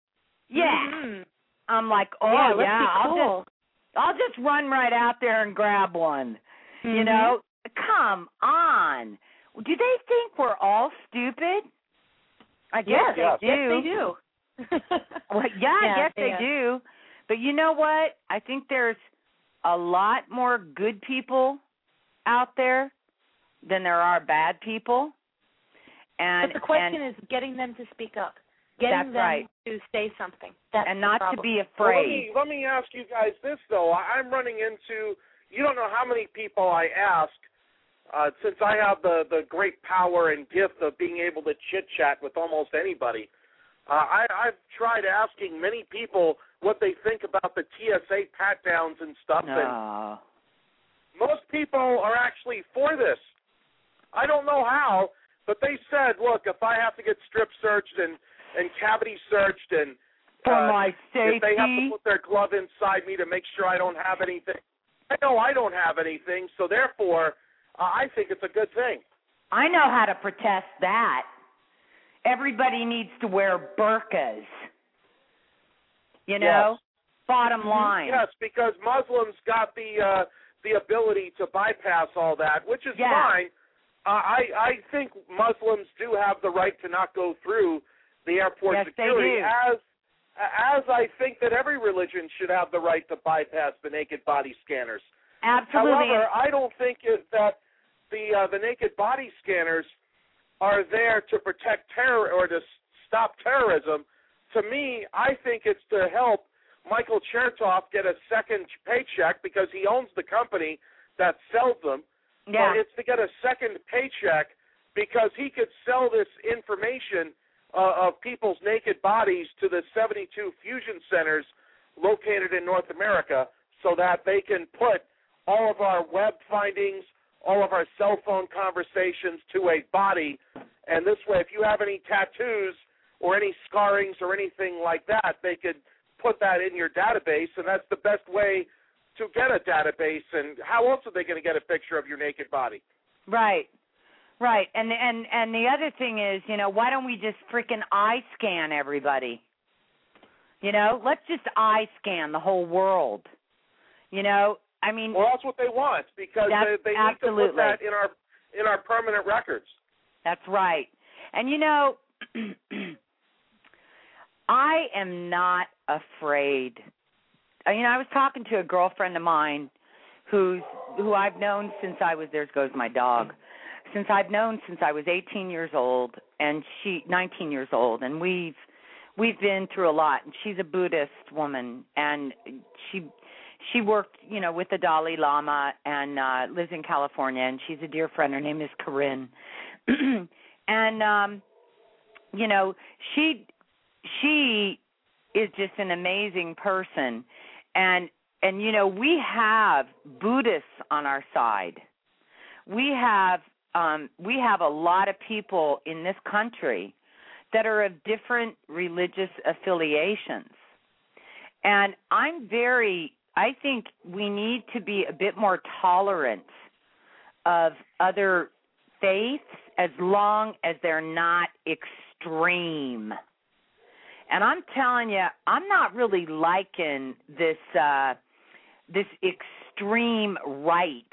Yeah. Mhm. I'm like, "Oh, yeah, yeah, let's I'll cool. just I'll just run right out there and grab one." You Mhm. know, come on. Do they think we're all stupid? I guess yes, they yes, do. they do. Well, yeah, I Yeah, guess they do. But you know what? I think there's a lot more good people out there than there are bad people. And but the question and, is getting them to speak up, getting That's them right. to say something, That's and not to problem. be Well, let me let me ask you guys this though. I- I'm running into you don't know how many people I ask uh, since I have the the great power and gift of being able to chit chat with almost anybody. Uh, I, I've tried asking many people what they think about the TSA pat downs and stuff, and most people are actually for this. I don't know how, but they said, look, if I have to get strip searched and and cavity searched and For uh, my if they have to put their glove inside me to make sure I don't have anything, I know I don't have anything, so therefore, uh, I think it's a good thing. I know how to protest that. Everybody needs to wear burqas. You know? Bottom line. Yes, because Muslims got the uh, the ability to bypass all that, which is Yeah. fine. Uh, I I think Muslims do have the right to not go through the airport Yes, security, as as I think that every religion should have the right to bypass the naked body scanners. Absolutely. However, I don't think it, that the uh, the naked body scanners are there to protect terror or to stop terrorism. To me, I think it's to help Michael Chertoff get a second paycheck because he owns the company that sells them. Yeah. But it's to get a second paycheck because he could sell this information uh, of people's naked bodies to the 72 fusion centers located in North America so that they can put all of our web findings, all of our cell phone conversations to a body. And this way, if you have any tattoos or any scarrings or anything like that, they could put that in your database. And that's the best way to get a database. And how else are they going to get a picture of your naked body? Right. Right. And and and the other thing is, you know, why don't we just freaking eye scan everybody? You know, let's just eye scan the whole world. You know, I mean Well, that's what they want because they, they need to put that in our in our permanent records. That's right. And you know, I am not afraid. Uh, You know, I was talking to a girlfriend of mine who's who I've known since I was there goes my dog. Since I've known since I was 18 years old and she 19 years old and we've we've been through a lot and she's a Buddhist woman and she she worked, you know, with the Dalai Lama and uh lives in California and she's a dear friend. Her name is Corinne. and um you know, she she is just an amazing person and and you know, we have Buddhists on our side. We have um we have a lot of people in this country that are of different religious affiliations. And I'm very I think we need to be a bit more tolerant of other faiths as long as they're not extreme. And I'm telling you, I'm not really liking this uh this extreme right.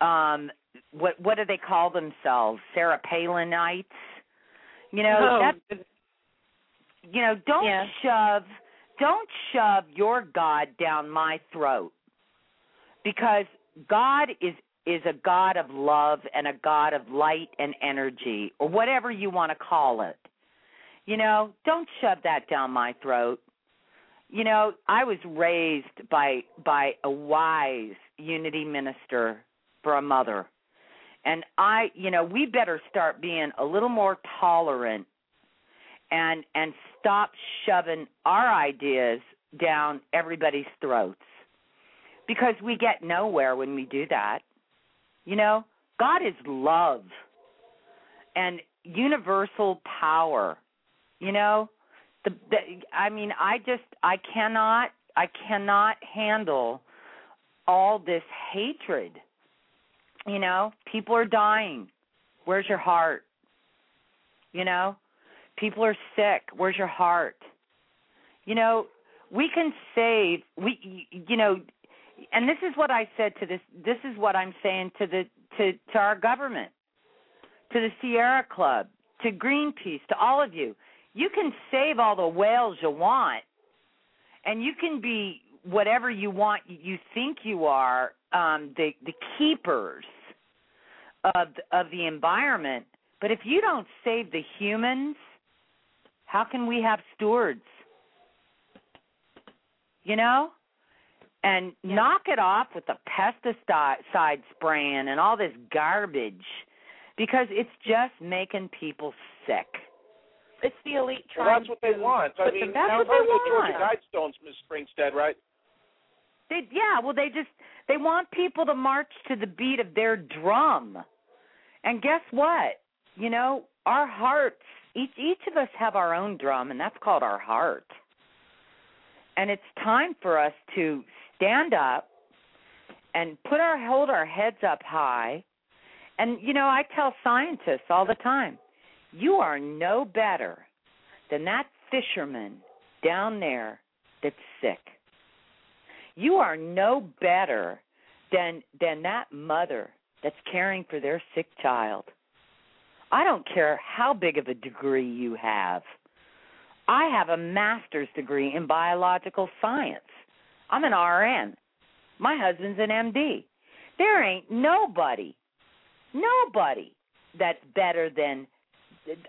Um what what do they call themselves? Sarah Palinites? You know, Oh. that you know, don't Yeah. shove don't shove your God down my throat. Because God is is a God of love and a God of light and energy or whatever you want to call it. You know, don't shove that down my throat. You know, I was raised by by a wise unity minister for a mother. And I, you know, we better start being a little more tolerant and and stop shoving our ideas down everybody's throats. Because we get nowhere when we do that. You know god is love and universal power. You know the, the i mean i just i cannot i cannot handle all this hatred you know people are dying. Where's your heart? You know people are sick. Where's your heart? You know we can save we you know and this is what i said to this this is what i'm saying to the to to our government to the sierra club to greenpeace to all of you. You can save all the whales you want and you can be whatever you want you think you are um the the keepers of of the environment but if you don't save the humans how can we have stewards you know and knock it off with the pesticide spraying and all this garbage because it's just making people sick It's the elite Well, that's what they want. I mean, the- now what those they are Georgia. Guidestones, Miss Springstead, right? They yeah, well they just they want people to march to the beat of their drum. And guess what? You know, our hearts each each of us have our own drum and that's called our heart. And it's time for us to stand up and put our hold our heads up high. And you know, I tell scientists all the time, you are no better than that fisherman down there that's sick. You are no better than than that mother that's caring for their sick child. I don't care how big of a degree you have. I have a master's degree in biological science. I'm an RN. My husband's an MD. There ain't nobody, nobody that's better than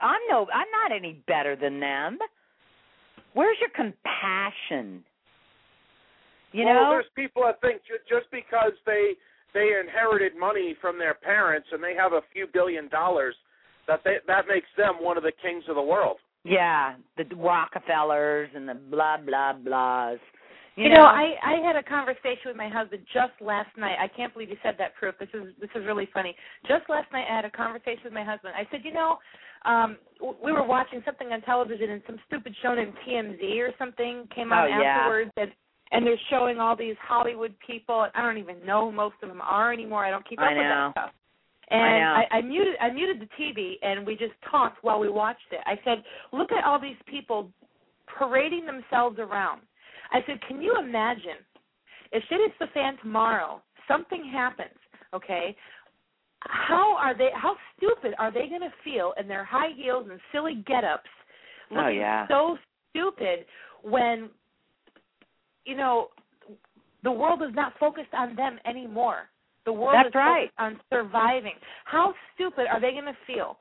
I'm no I'm not any better than them. Where's your compassion? You well, know? there's people that think just because they they inherited money from their parents and they have a few billion dollars that they that makes them one of the kings of the world. Yeah, the Rockefellers and the blah blah blahs. You, You, know, I I had a conversation with my husband just last night. I can't believe you said that, Proof. This is this is really funny. Just last night, I had a conversation with my husband. I said, you know, um we were watching something on television, and some stupid show named TMZ or something came on Oh, yeah. afterwards, and and they're showing all these Hollywood people. I don't even know who most of them are anymore. I don't keep up with that stuff. I And know. I, I muted I muted the TV and we just talked while we watched it. I said, "Look at all these people parading themselves around." I said, "Can you imagine if it is the fan tomorrow, something happens, okay? How are they how stupid are they going to feel in their high heels and silly get-ups Oh, looking yeah. so stupid when you know the world is not focused on them anymore. The world That's is right. focused on surviving. How stupid are they going to feel?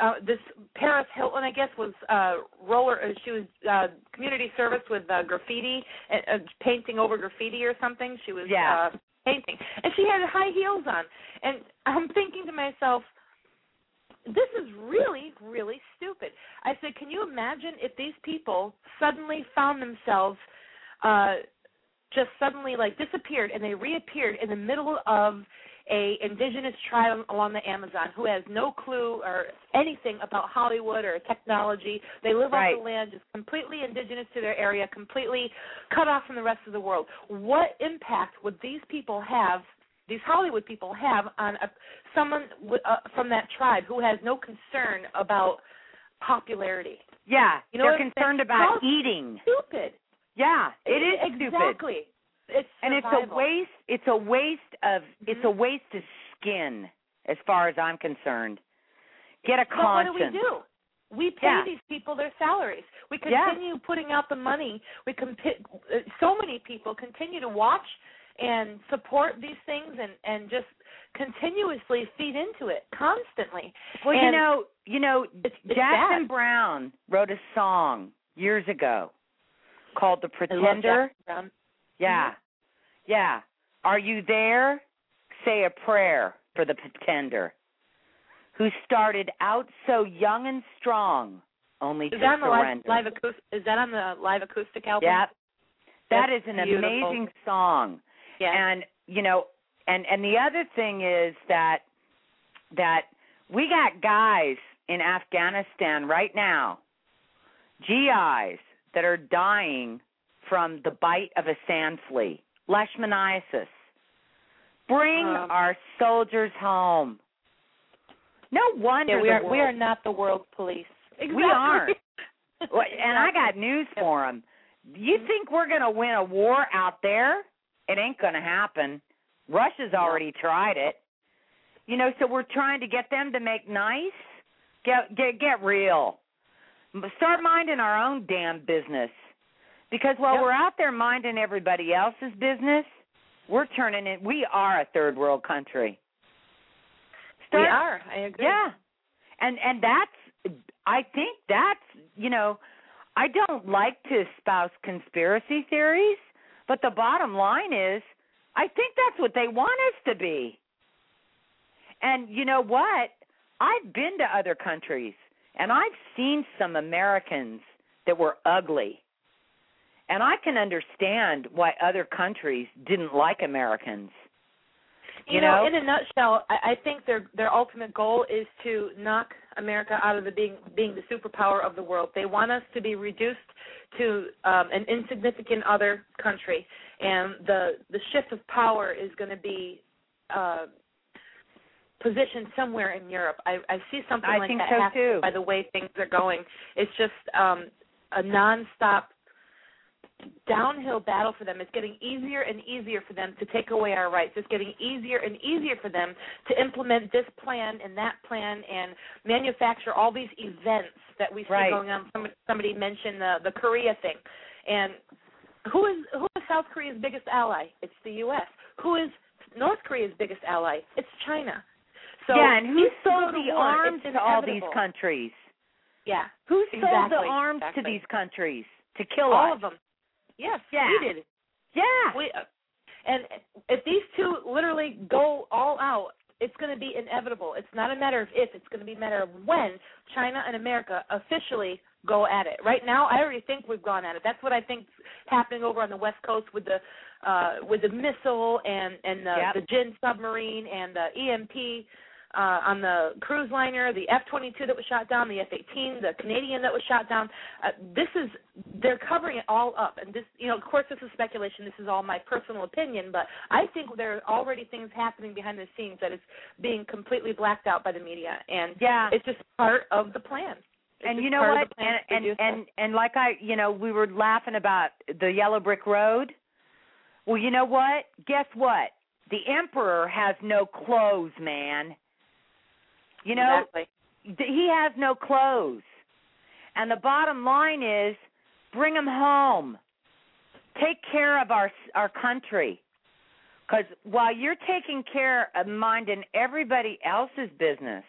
uh, this Paris Hilton, I guess, was uh, roller. Uh, she was uh, community service with uh, graffiti, uh, uh, painting over graffiti or something. She was Yeah. uh, painting, and she had high heels on. And I'm thinking to myself, this is really, really stupid. I said, can you imagine if these people suddenly found themselves uh just suddenly like disappeared and they reappeared in the middle of a indigenous tribe along the Amazon who has no clue or anything about Hollywood or technology. They live Right. off the land, just completely indigenous to their area, completely cut off from the rest of the world. What impact would these people have? These Hollywood people have on a, someone w- uh, from that tribe who has no concern about popularity. Yeah, You know they're concerned about How eating. Stupid. Yeah, it is stupid. exactly. It's and it's a waste. It's a waste of. It's Mm-hmm. a waste of skin, as far as I'm concerned. Get a conscience. But what do we do? We pay Yeah. these people their salaries. We Yeah. continue putting out the money. We compi- uh, so many people continue to watch and support these things and and just continuously feed into it constantly. Well, you know, you know, it's Jackson bad. Brown wrote a song years ago called "The Pretender." Jackson Browne. Yeah, mm-hmm. yeah. Are you there? Say a prayer for the pretender, who started out so young and strong, only Is to that on the live, live acoustic? Is that on the live acoustic album? Yep. That That's is an beautiful. amazing song. Yeah. And you know, and and the other thing is that that we got guys in Afghanistan right now, GIs that are dying from the bite of a sand flea, leishmaniasis. Bring Um, our soldiers home. No wonder Yeah, we are we are not the world's police. Exactly. we aren't. And I got news for them. You think we're going to win a war out there? It ain't going to happen. Russia's already tried it. You know, so we're trying to get them to make nice. Get get get real. Start minding our own damn business. Because while Yep. we're out there minding everybody else's business, we're turning it. We are a third world country. we are. I agree. yeah. And and that's I think that's, you know, I don't like to espouse conspiracy theories, but the bottom line is I think that's what they want us to be. And you know what? I've been to other countries and I've seen some Americans that were ugly. And I can understand why other countries didn't like Americans. You, You know, know? in a nutshell, I, I think their their ultimate goal is to knock America out of the being being the superpower of the world. They want us to be reduced to um, an insignificant other country, and the the shift of power is going to be uh, positioned somewhere in Europe. I, I see something I like that so happen by the way things are going. It's just um, a nonstop downhill battle for them. It's getting easier and easier for them to take away our rights. It's getting easier and easier for them to implement this plan and that plan and manufacture all these events that we see Right. going on. Somebody, somebody mentioned the the Korea thing, and who is who is South Korea's biggest ally? It's the U.S. Who is North Korea's biggest ally? It's China. So yeah, and who sold the war. arms to all these countries? Yeah. Who sold Exactly, the arms to these countries to kill all us? of them. Yes, Yeah. we did. Yeah. We, uh, and if these two literally go all out, it's going to be inevitable. It's not a matter of if; it's going to be a matter of when China and America officially go at it. Right now, I already think we've gone at it. That's what I think's happening over on the West Coast with the uh, with the missile and and the, Yep. the Jin submarine and the EMP. Uh, on the cruise liner, the F-22 that was shot down, the F-18, the Canadian that was shot down. Uh, this is they're covering it all up, and this, you know, of course, this is speculation. This is all my personal opinion, but I think there are already things happening behind the scenes that is being completely blacked out by the media, and Yeah. it's just part of the plan. It's and you know what? Of And and and and like I, you know, we were laughing about the yellow brick road. Well, you know what? Guess what? The emperor has no clothes, man. You know, exactly. he has no clothes. And the bottom line is bring him home. Take care of our our country. Cuz while you're taking care of minding everybody else's business,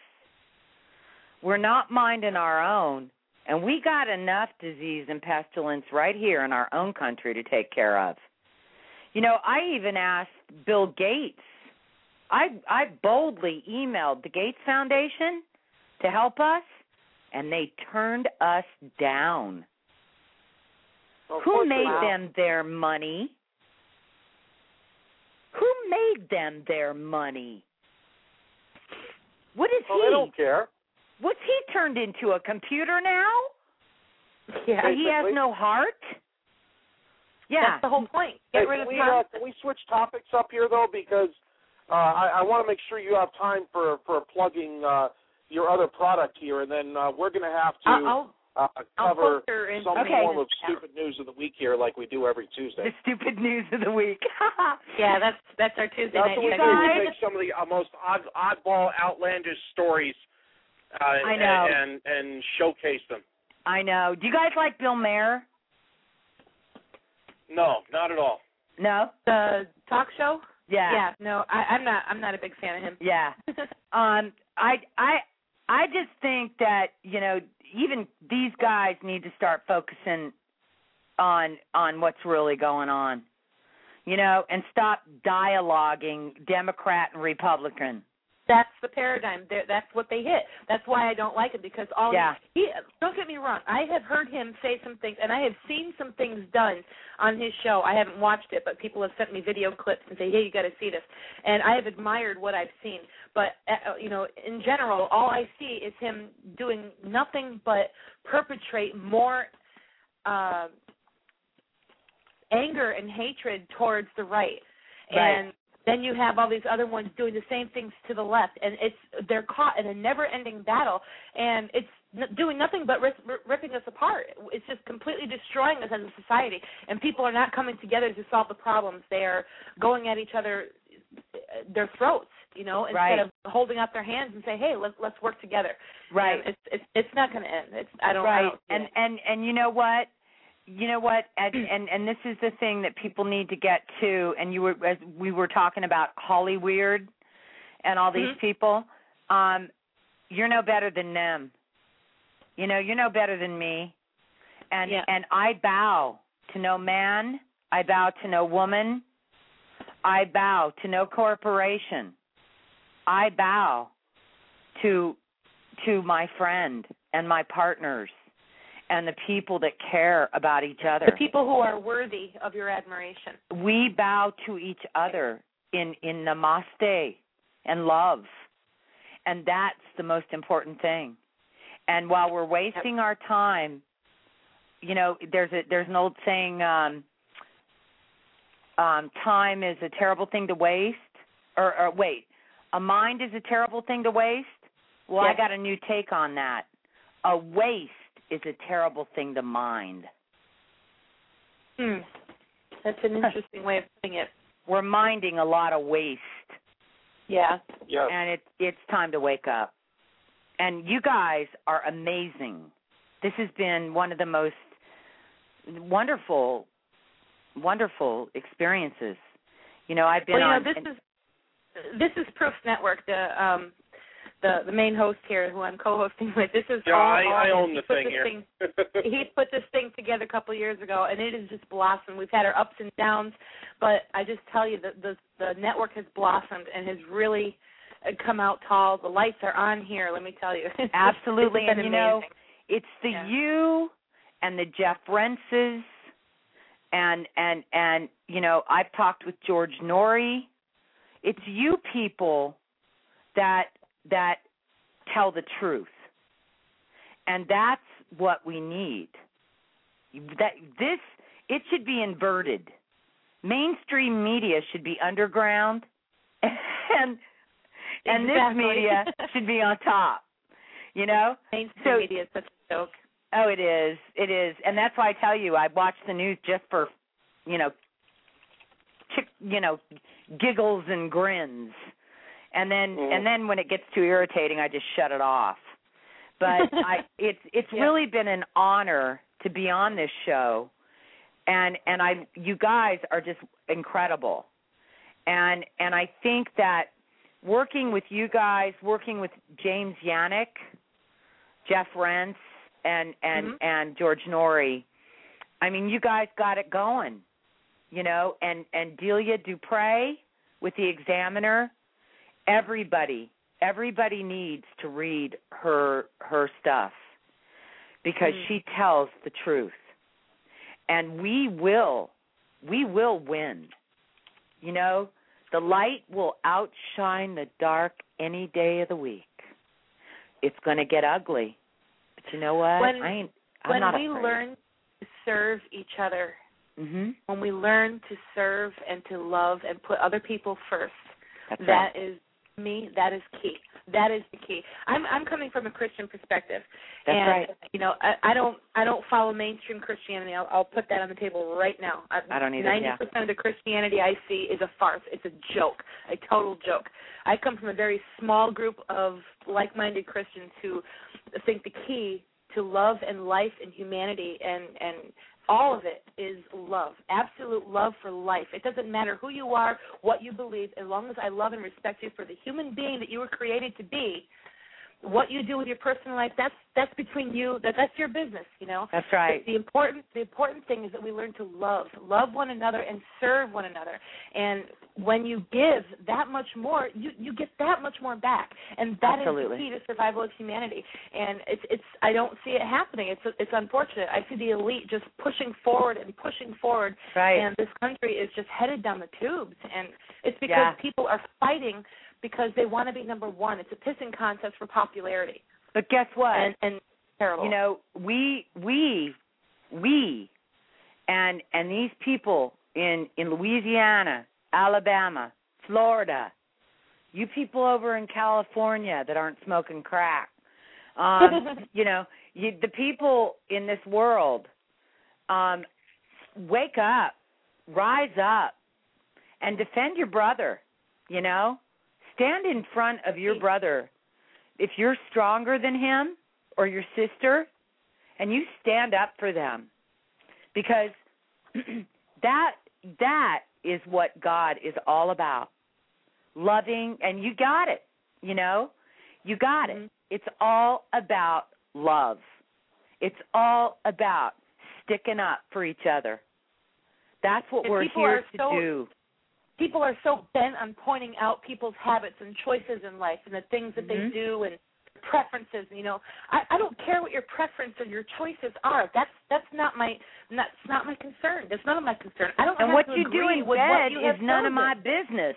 we're not minding our own, and we got enough disease and pestilence right here in our own country to take care of. You know, I even asked Bill Gates. I I boldly emailed the Gates Foundation to help us, and they turned us down. Of Who made them their money? Who made them their money? What is Well, he? they don't care. What's he turned into a computer now? Yeah, Where he has no heart? Yeah. That's the whole point. Get Hey, rid of we, uh, can we switch topics up here though? Because uh, I, I want to make sure you have time for for plugging uh, your other product here, and then uh, we're going to have to I'll, uh, cover filter in- some okay. form of stupid news of the week here, like we do every Tuesday. The stupid news of the week. yeah, that's that's our Tuesday That's night. what we do. We take some of the uh, most odd, oddball, outlandish stories, uh, I know. and and showcase them. I know. Do you guys like Bill Maher? No, not at all. No. The talk show. Yeah. Yeah. No, I, I'm not. I'm not a big fan of him. Yeah. um I I I just think that, you know, even these guys need to start focusing on on what's really going on. You know, and stop dialoguing Democrat and Republican. That's the paradigm. They're, that's what they hit. That's why I don't like it because all Yeah. he, don't get me wrong. I have heard him say some things, and I have seen some things done on his show. I haven't watched it, but people have sent me video clips and say, "Hey, you got to see this." And I have admired what I've seen. But uh, you know, in general, all I see is him doing nothing but perpetrate more uh, anger and hatred towards the right. Right. And then you have all these other ones doing the same things to the left, and it's they're caught in a never-ending battle, and it's n- doing nothing but rip, rip- ripping us apart. It's just completely destroying us as a society, and people are not coming together to solve the problems. They are going at each other, their throats, you know, instead Right. of holding up their hands and say, "Hey, let's let's work together." Right. And it's it's it's not going to end. It's I don't. I right don't see and it. and and you know what you know what and, and and this is the thing that people need to get to and you were as we were talking about hollyweird and all these Mhm. people um you're no better than them. You know you're no better than me. And Yeah. and i bow to no man. I bow to no woman. I bow to no corporation. I bow to to my friend and my partners and the people that care about each other. the people who are worthy of your admiration. We bow to each other in in namaste and love. And that's the most important thing. And while we're wasting our time, you know, there's a there's an old saying um um time is a terrible thing to waste or or wait, a mind is a terrible thing to waste. Well, I got a new take on that. A waste is a terrible thing to mind. Hmm. That's an interesting way of putting it. We're minding a lot of waste. Yeah. Yes. And it it's time to wake up. And you guys are amazing. This has been one of the most wonderful wonderful experiences. You know, I've been well, you on know, this is this is Proof Network, the um the the main host here who I'm co-hosting with. This is Yeah, all, I, all I own the thing here. Thing, he put this thing together a couple of years ago, and it has just blossomed. We've had our ups and downs, but I just tell you that the the network has blossomed and has really uh, come out tall. The lights are on here. Let me tell you, It's Absolutely, it's and been you know, amazing. it's the you and the Jeff Renses and and and you know, I've talked with George Noory. It's you people that that tell the truth. And that's what we need. That this it should be inverted. Mainstream media should be underground and and this Exactly. media should be on top. You know? mainstream so- media is such a joke. Oh, it is. It is. And that's why I tell you I watch the news just for, you know, chick, you know, giggles and grins. And then Mhm. and then when it gets too irritating, I just shut it off. But I it's it's Yeah. really been an honor to be on this show. And and I you guys are just incredible. And and I think that working with you guys, working with James Yannick, Jeff Rense and and Mhm. and George Noory. I mean, you guys got it going, you know, and and Delia Dupre with the Examiner. Everybody, everybody needs to read her her stuff because Mm. she tells the truth, and we will, we will win. You know, the light will outshine the dark any day of the week. It's going to get ugly, but you know what? When- I ain't. I'm when not we afraid. learn to serve each other, hmm when we learn to serve and to love and put other people first, That's that right. is me. That is key. That is the key. I'm I'm coming from a Christian perspective, That's and right. you know I, I don't I don't follow mainstream Christianity. I'll, I'll put that on the table right now. I don't either, Ninety yeah. percent of the Christianity I see is a farce. It's a joke, a total joke. I come from a very small group of like-minded Christians who think the key to love and life and humanity and and all of it is love absolute love for life. It doesn't matter who you are what you believe as long as i love and respect you for the human being that you were created to be what you do with your personal life that's that's between you that that's your business you know That's right. But the important the important thing is that we learn to love love one another and serve one another and when you give that much more you you get that much more back and that is Absolutely. the key to survival of humanity and it's it's i don't see it happening it's it's unfortunate i see the elite just pushing forward and pushing forward Right. and this country is just headed down the tubes and it's because Yeah. people are fighting because they want to be number one it's a pissing contest for popularity But guess what? and and terrible You know, we we we and and these people in in Louisiana, Alabama, Florida, you people over in California that aren't smoking crack. Um, you know, you, the people in this world um wake up, rise up and defend your brother, you know? Stand in front of your brother. If you're stronger than him or your sister and you stand up for them. Because that that is what God is all about. Loving and you got it you know? You got Mm-hmm. it it's all about love. It's all about sticking up for each other. That's what And we're here to so- do people are so bent on pointing out people's habits and choices in life and the things that Mhm. they do and preferences you know. I i don't care what your preference or your choices are. That's that's not my that's not my concern. That's none of my concern. I don't and what you do in with bed is none of my business.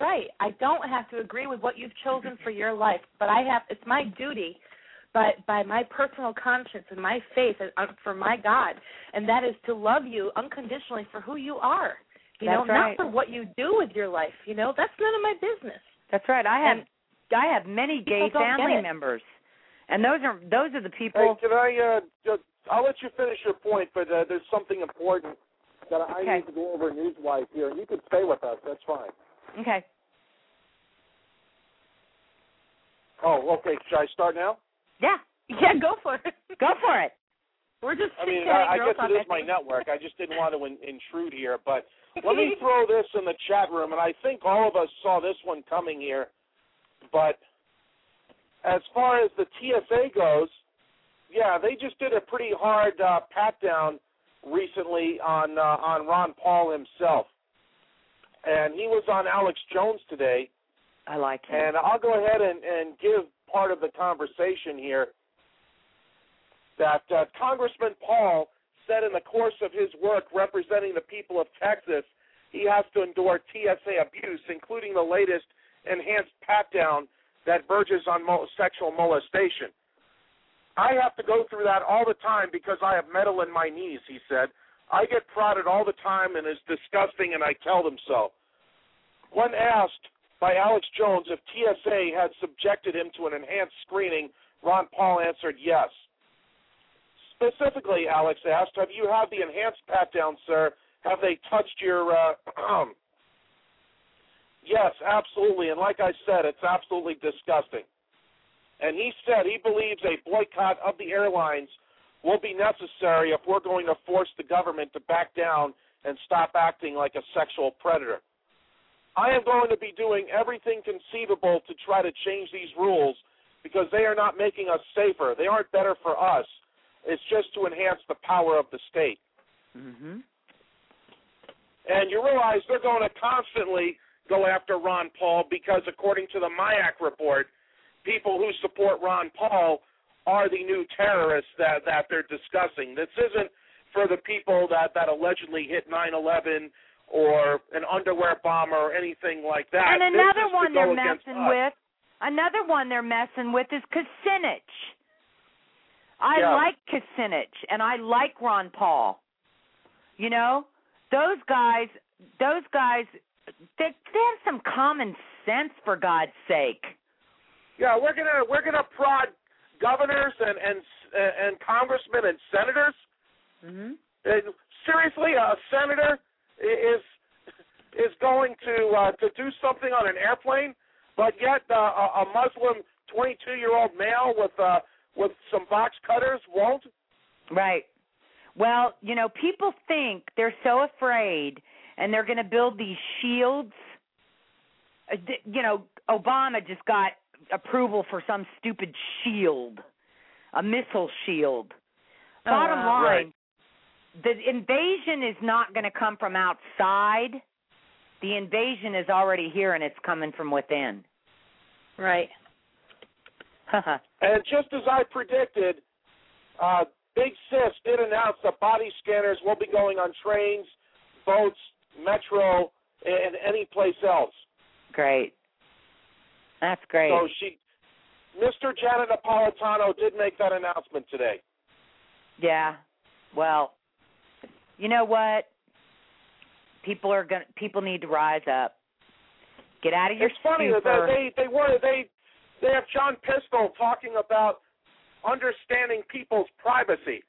Right. I don't have to agree with what you've chosen for your life but i have it's my duty but by my personal conscience and my faith and, uh, for my god and that is to love you unconditionally for who you are you That's know right. not for what you do with your life you know that's none of my business That's right. I have And I have many gay people don't get family members, and those are those are the Hey, people. can I? Uh, just, I'll let you finish your point, but uh, there's something important that I Okay. need to go over newswise here, and you can stay with us. That's fine. Okay. Oh, okay. Should I start now? Yeah. Yeah, go for it. Go for it. We're just I mean, I, I guess it is my network. I just didn't want to in, intrude here, but let me throw this in the chat room, and I think all of us saw this one coming here. But as far as the TSA goes, yeah, they just did a pretty hard uh, pat down recently on uh, on Ron Paul himself, and he was on Alex Jones today. I like him. And I'll go ahead and, and give part of the conversation here that uh, Congressman Paul said in the course of his work representing the people of Texas, he has to endure TSA abuse, including the latest enhanced pat down that verges on sexual molestation. I have to go through that all the time because I have metal in my knees, he said. I get prodded all the time and it's disgusting, and I tell them so. When asked by Alex Jones if TSA had subjected him to an enhanced screening, Ron Paul answered yes. Specifically, Alex asked, "Have you had the enhanced pat down, sir? Have they touched your?" Uh, yes, absolutely. And like I said, it's absolutely disgusting. And he said he believes a boycott of the airlines will be necessary if we're going to force the government to back down and stop acting like a sexual predator. I am going to be doing everything conceivable to try to change these rules because they are not making us safer. They aren't better for us. It's just to enhance the power of the state. Mm-hmm. And you realize they're going to constantly go after Ron Paul because, according to the MIAC report, people who support Ron Paul are the new terrorists that that they're discussing. This isn't for the people that that allegedly hit 9/11 or an underwear bomber or anything like that. And another one they're messing us. with, another one they're messing with is Kucinich. I Yeah. like Kucinich and I like Ron Paul. You know, those guys, those guys, they, they have some common sense for God's sake. Yeah, we're gonna we're gonna prod governors and and and congressmen and senators. Mm-hmm. And seriously, a senator is is going to uh, to do something on an airplane, but yet uh, a, a Muslim 22 year old male with uh, with some box cutters won't. Right. Well, you know, people think they're so afraid and they're going to build these shields. Uh, You know, Obama just got approval for some stupid shield, a missile shield. Oh, Bottom wow. line, the invasion is not going to come from outside. The invasion is already here and it's coming from within. Right. And just as I predicted, uh, Big Sis did announce that body scanners will be going on trains, boats, metro, and any place else. Great. That's great. So she, Mr. Janet Napolitano, did make that announcement today. Yeah. Well, you know what? People are going people need to rise up. Get out of your It's funny that they they were they they have John Pistole talking about understanding people's privacy.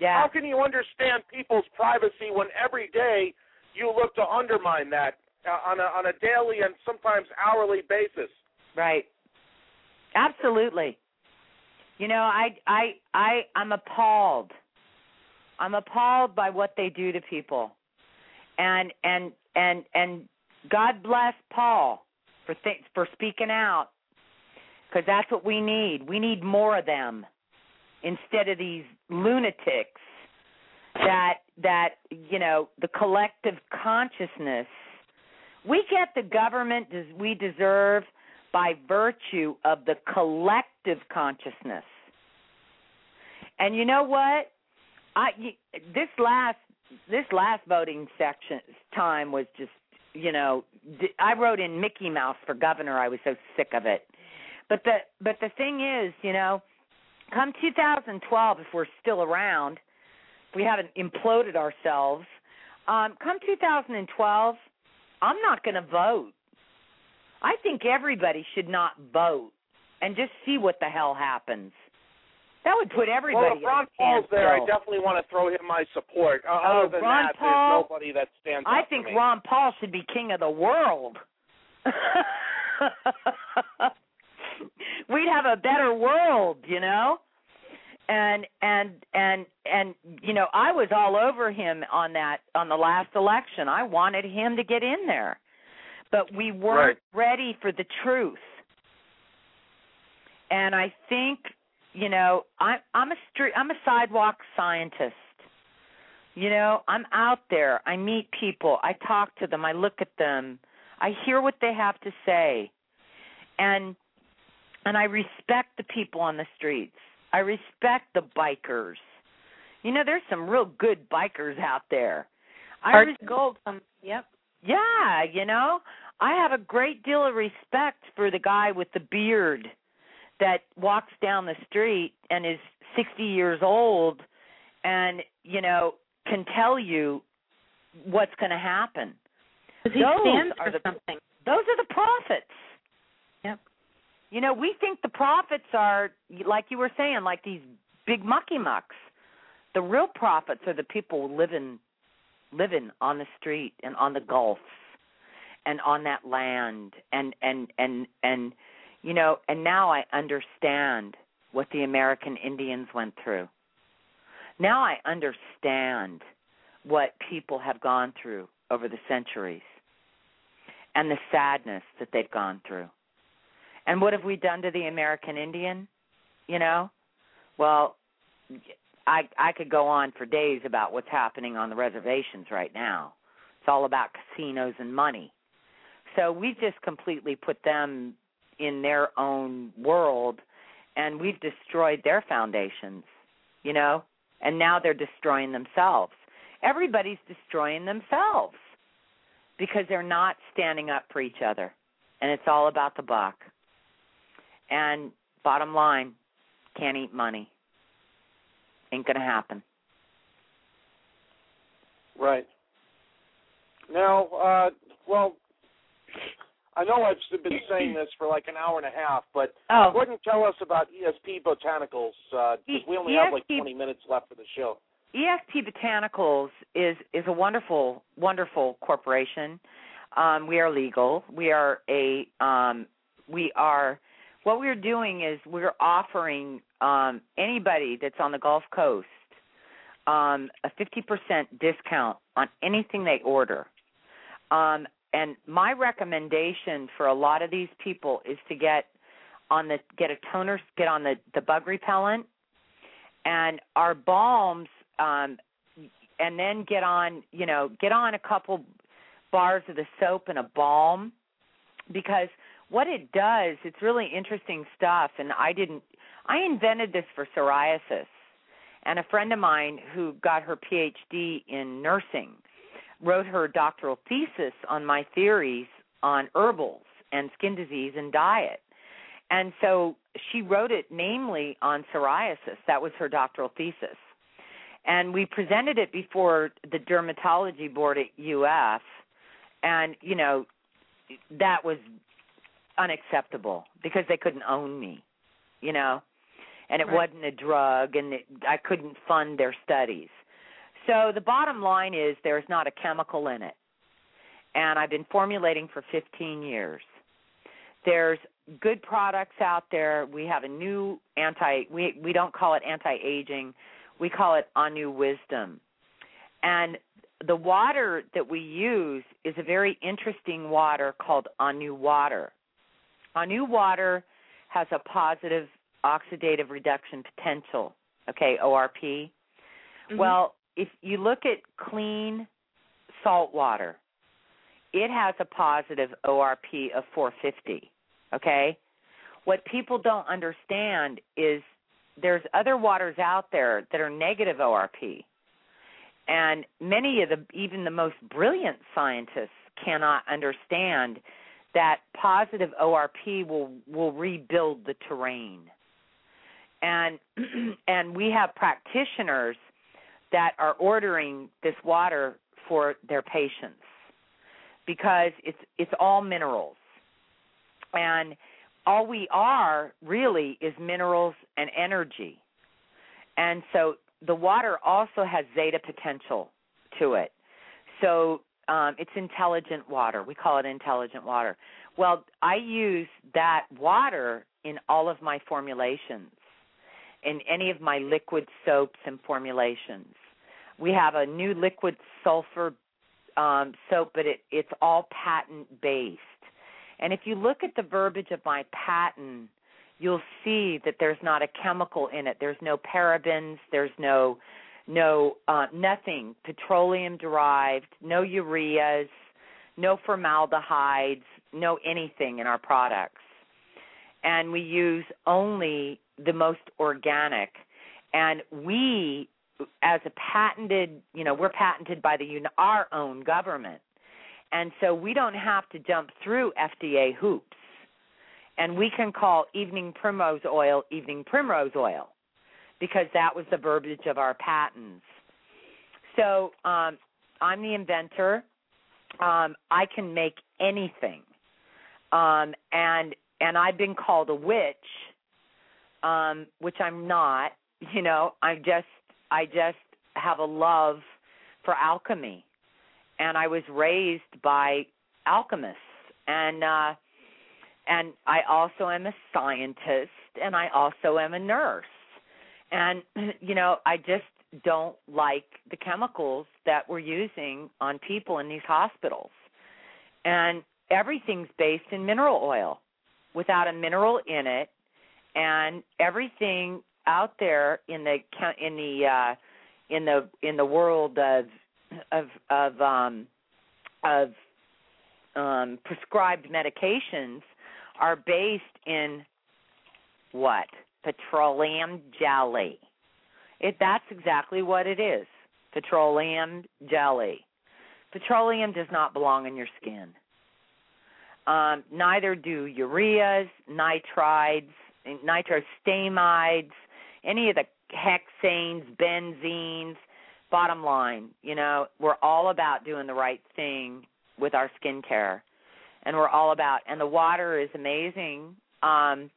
Yeah. How can you understand people's privacy when every day you look to undermine that uh, on a on a daily and sometimes hourly basis? Right. Absolutely. You know, I I I I'm appalled. I'm appalled by what they do to people. And and and and God bless Paul for th- for speaking out cuz that's what we need. We need more of them instead of these lunatics that that you know, the collective consciousness we get the government we deserve by virtue of the collective consciousness. And you know what? I this last this last voting section time was just you know I wrote in Mickey Mouse for governor. I was so sick of it. But the but the thing is, you know, come 2012, if we're still around, if we haven't imploded ourselves, um, come 2012, I'm not going to vote. I think everybody should not vote and just see what the hell happens. That would put everybody well, if Ron Paul's there, I definitely want to throw him my support. Uh, Oh, other than Ron that, Paul- there's nobody that stands I think. Ron Paul should be king of the world. We'd have a better world, you know? And and and and you know, I was all over him on that on the last election. I wanted him to get in there. But we weren't ready for the truth. And I think, you know, I I'm a street I'm a sidewalk scientist. You know, I'm out there. I meet people. I talk to them. I look at them. I hear what they have to say. And and I respect the people on the streets. I respect the bikers. You know, there's some real good bikers out there. I Heart res- gold. Um, yep. yeah, you know, I have a great deal of respect for the guy with the beard that walks down the street and is 60 years old and, you know, can tell you what's going to happen. he Those stands are for the something. those are the prophets. You know, we think the prophets are like you were saying, like these big mucky mucks. The real prophets are the people living living on the street and on the gulfs and on that land and and and and you know, and now I understand what the American Indians went through. Now I understand what people have gone through over the centuries and the sadness that they've gone through. And what have we done to the American Indian? You know? Well, I I could go on for days about what's happening on the reservations right now. It's all about casinos and money. So we've just completely put them in their own world and we've destroyed their foundations, you know? And now they're destroying themselves. Everybody's destroying themselves because they're not standing up for each other. And it's all about the buck. And bottom line, can't eat money. Ain't going to happen. Right. Now, uh, well, I know I've been saying this for like an hour and a half, but oh. go ahead and tell us about ESP Botanicals because uh, we only ESP, have like 20 minutes left for the show. ESP Botanicals is is a wonderful, wonderful corporation. Um, we are legal. We are a um, we are what we're doing is we're offering um, anybody that's on the Gulf Coast um, a 50% discount on anything they order. Um, and my recommendation for a lot of these people is to get on the get a toner, get on the the bug repellent, and our balms, um, and then get on you know get on a couple bars of the soap and a balm, because what it does, it's really interesting stuff. And I didn't, I invented this for psoriasis, and a friend of mine who got her PhD in nursing wrote her doctoral thesis on my theories on herbals and skin disease and diet. And so she wrote it namely on psoriasis. That was her doctoral thesis. And we presented it before the dermatology board at UF and you know that was unacceptable because they couldn't own me, you know, and it Right. wasn't a drug, and it, I couldn't fund their studies. So the bottom line is there's not a chemical in it, and I've been formulating for 15 years. There's good products out there. We have a new anti. We we don't call it anti-aging. We call it Anu Wisdom, and the water that we use is a very interesting water called Anu water. Anu water has a positive oxidative reduction potential, okay, ORP. Mm-hmm. Well, if you look at clean salt water, it has a positive ORP of 450, okay? What people don't understand is there's other waters out there that are negative ORP and many of the even the most brilliant scientists cannot understand that positive ORP will will rebuild the terrain. And and we have practitioners that are ordering this water for their patients because it's it's all minerals. And all we are really is minerals and energy. And so the water also has zeta potential to it. So um, it's intelligent water. We call it intelligent water. Well, I use that water in all of my formulations, in any of my liquid soaps and formulations. We have a new liquid sulfur um, soap, but it, it's all patent based. And if you look at the verbiage of my patent, you'll see that there's not a chemical in it. There's no parabens. There's no no uh, nothing petroleum derived. No ureas. No formaldehydes. No anything in our products. And we use only the most organic. And we, as a patented, you know, we're patented by the our own government. And so we don't have to jump through FDA hoops and we can call evening primrose oil evening primrose oil because that was the verbiage of our patents. So um, I'm the inventor. Um, I can make anything, um, and and I've been called a witch, um, which I'm not. You know, I just I just have a love for alchemy, and I was raised by alchemists, and uh, and I also am a scientist and I also am a nurse. And you know, I just don't like the chemicals that we're using on people in these hospitals. And everything's based in mineral oil. without a mineral in it, and everything out there in the in the uh, in the in the world of of of um, of um, prescribed medications are based in what petroleum jelly. It that's exactly what it is. Petroleum jelly. Petroleum does not belong in your skin. Um, neither do ureas, nitrides, nitrostamides, any of the hexanes, benzenes. Bottom line, you know, we're all about doing the right thing with our skincare, and we're all about. And the water is amazing, um,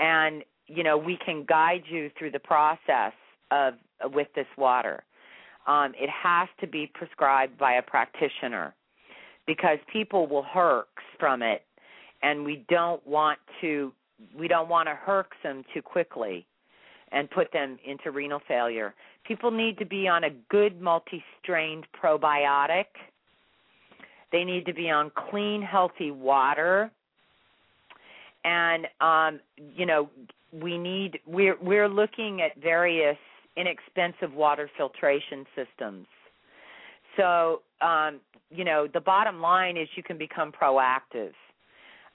and you know we can guide you through the process of with this water. Um, it has to be prescribed by a practitioner because people will herx from it, and we don't want to we don't want to herx them too quickly and put them into renal failure. People need to be on a good multi-strained probiotic. They need to be on clean, healthy water. And um, you know, we need we're we're looking at various inexpensive water filtration systems. So, um, you know, the bottom line is you can become proactive.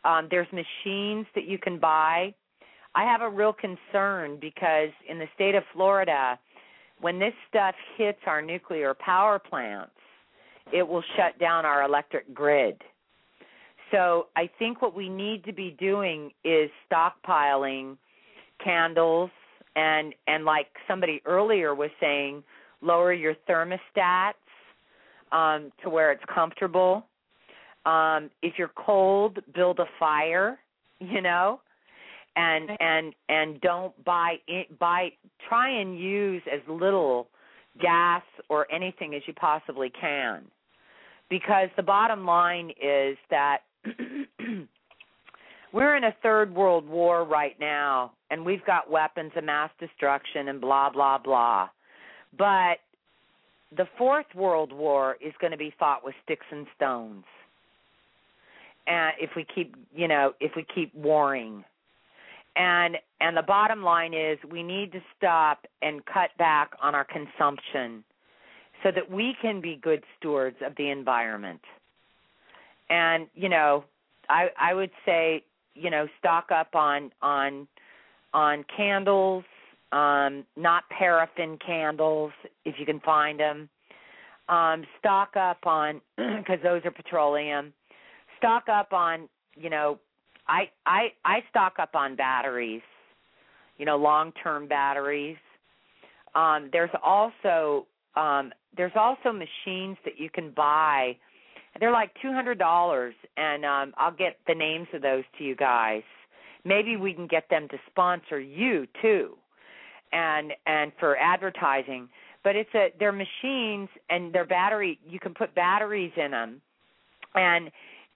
Um, there's machines that you can buy. I have a real concern because in the state of Florida, when this stuff hits our nuclear power plants, it will shut down our electric grid. So I think what we need to be doing is stockpiling candles and and like somebody earlier was saying, lower your thermostats um, to where it's comfortable. Um, if you're cold, build a fire. You know, and and and don't buy buy try and use as little gas or anything as you possibly can because the bottom line is that we're in a third world war right now and we've got weapons of mass destruction and blah blah blah. But the fourth world war is going to be fought with sticks and stones and if we keep you know if we keep warring. And and the bottom line is we need to stop and cut back on our consumption so that we can be good stewards of the environment. And you know i i would say you know stock up on on on candles um not paraffin candles if you can find them um stock up on because those are petroleum stock up on you know I I I stock up on batteries, you know, long-term batteries. Um, there's also um, there's also machines that you can buy. They're like two hundred dollars, and um, I'll get the names of those to you guys. Maybe we can get them to sponsor you too, and and for advertising. But it's a they're machines and they're battery. You can put batteries in them, and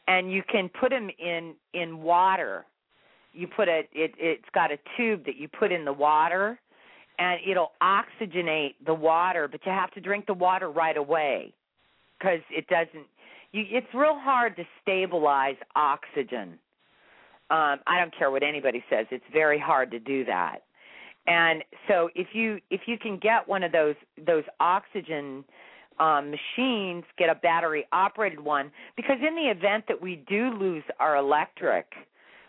and you can put them in in water. You put a it it's got a tube that you put in the water and it'll oxygenate the water, but you have to drink the water right away cuz it doesn't you it's real hard to stabilize oxygen. Um I don't care what anybody says, it's very hard to do that. And so if you if you can get one of those those oxygen um, machines, get a battery operated one, because in the event that we do lose our electric,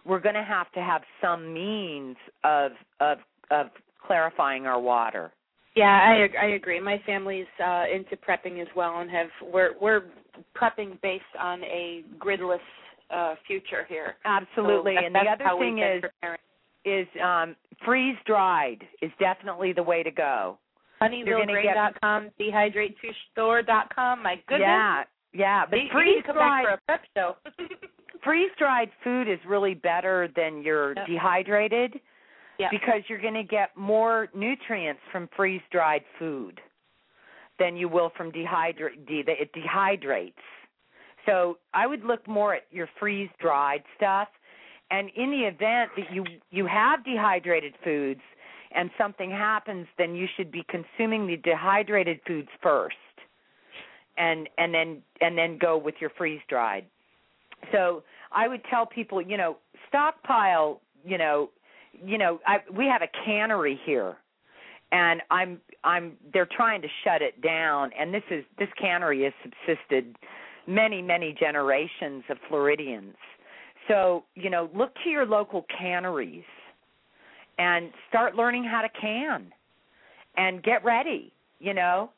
we're going to have to have some means of of of clarifying our water. Yeah, I I agree. My family's uh into prepping as well and have we're we're prepping based on a gridless uh future here. Absolutely. So and the other thing is preparing. is um freeze dried is definitely the way to go. Gonna get- Honeyvillegrain.com, dehydrate2store.com. My goodness. Yeah, yeah, but freeze to come back for dried a prep show. freeze dried food is really better than your Yep. dehydrated Yeah. because you're going to get more nutrients from freeze dried food than you will from dehydrate de- it dehydrates. So I would look more at your freeze dried stuff and in the event that you you have dehydrated foods and something happens then you should be consuming the dehydrated foods first and and then and then go with your freeze dried. So I would tell people, you know, stockpile, you know, you know, I we have a cannery here and I'm I'm they're trying to shut it down and this is this cannery has subsisted many many generations of Floridians. So, you know, look to your local canneries and start learning how to can and get ready, you know.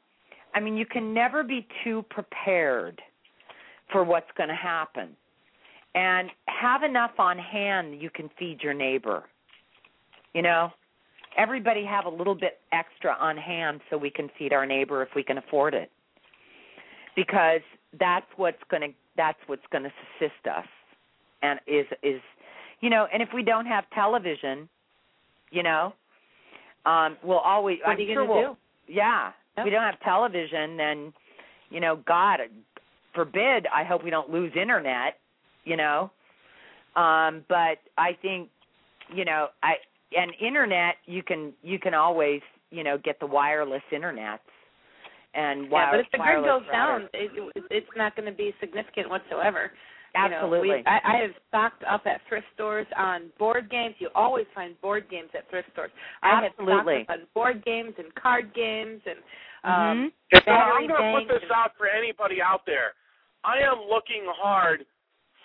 I mean, you can never be too prepared for what's going to happen. And have enough on hand you can feed your neighbor. You know, everybody have a little bit extra on hand so we can feed our neighbor if we can afford it. Because that's what's going to that's what's going to assist us and is is you know, and if we don't have television, you know, um we'll always What I'm are you sure gonna we'll, Yeah. If we don't have television then you know, God forbid, I hope we don't lose internet, you know. Um but I think you know, I and internet you can you can always, you know, get the wireless internet and yeah, but if the grid wireless goes down, routers. it, it, it's not going to be significant whatsoever. You know, Absolutely. we, I, I have stocked up at thrift stores on board games. You always find board games at thrift stores. I have Absolutely. stocked up on board games and card games and um Mhm. If I- battery I'm going to put banks this out for anybody out there. I am looking hard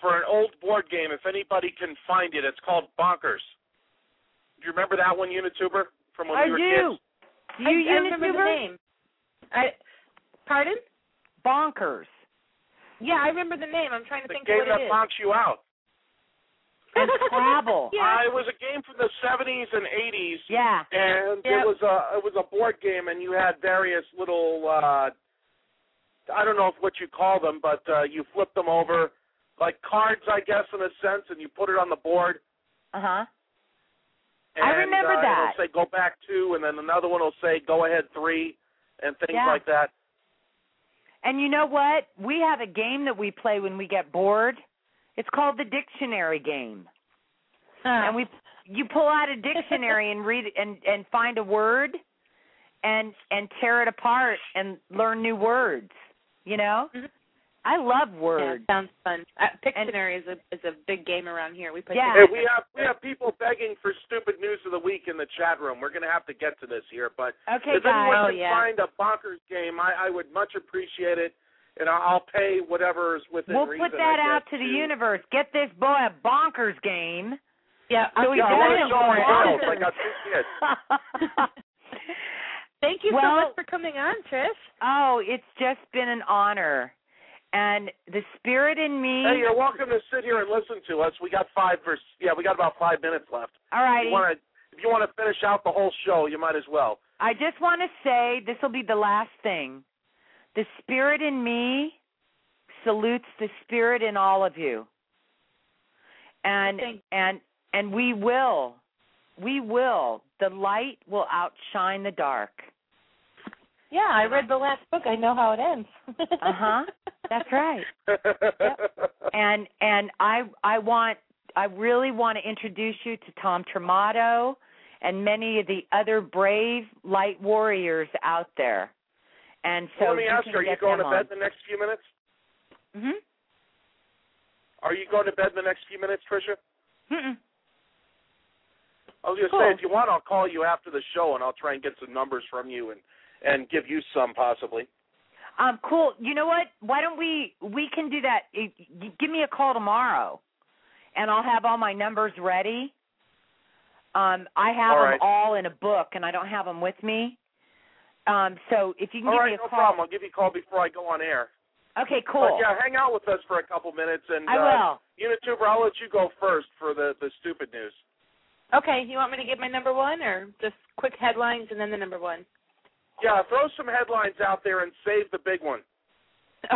for an old board game. If anybody can find it, it's called Bonkers. Do you remember that one, Unituber, from when I we were do. kids? Do you I, I remember the YouTuber? name. I pardon? Bonkers. Yeah, I remember the name. I'm trying to The think game of what that it is. bonks you out. And Scrabble. Yeah. Uh, it was a game from the 70s and 80s. Yeah. and Yeah. it was a it was a board game, and you had various little uh I don't know if what you call them, but uh you flip them over like cards, I guess, in a sense, and you put it on the board. Uh huh. And, I remember uh, that. It'll say go back two, and then another one will say go ahead three, and things Yeah. like that. And you know what? We have a game that we play when we get bored. It's called the dictionary game. And we you pull out a dictionary and read and and find a word and and tear it apart and learn new words, you know? I love words. Yeah, words. sounds fun. Uh, Pictionary is a is a big game around here. We play. Yeah. Hey, we have we have people begging for stupid news of the week in the chat room. We're going to have to get to this here, but Okay, if anyone guys. Oh, can yeah. find a bonkers game, I, I would much appreciate it, and I'll I'll pay whatever is within We'll reason. put that out guess, to the universe. Get this boy a bonkers game. Yeah, So we Yeah, I got want to him show my bonkers. girls. I got two kids. Thank you so much for coming on, Trish. Oh, it's just been an honor. And the spirit in me. Hey, you're welcome to sit here and listen to us. We got five for yeah, we got about five minutes left. All If righty. you want to if you want to finish out the whole show, you might as well. I just want to say this will be the last thing. The spirit in me salutes the spirit in all of you. And Thank- and and we will. We will. The light will outshine the dark. Yeah, I read the last book. I know how it ends. Uh-huh. That's right. and and I I want I really want to introduce you to Tom Tramato and many of the other brave light warriors out there. And so Let me ask you: Are you going to bed on. in the next few minutes? Mhm. Are you going to bed in the next few minutes, Trisha? Mm-mm. I was going to Cool. say, if you want, I'll call you after the show, and I'll try and get some numbers from you and and give you some possibly. Um, cool. You know what? Why don't we we can do that? Y- y- Give me a call tomorrow, and I'll have all my numbers ready. Um, I have All them all in a book, and I don't have them with me. Um, so if you can All give right, me a no call. problem. I'll give you a call before I go on air. Okay, cool. But yeah, hang out with us for a couple minutes, and I uh, will. Unituber, I'll let you go first for the the stupid news. okay, you want me to give my number one, or just quick headlines and then the number one? Yeah, throw some headlines out there and save the big one.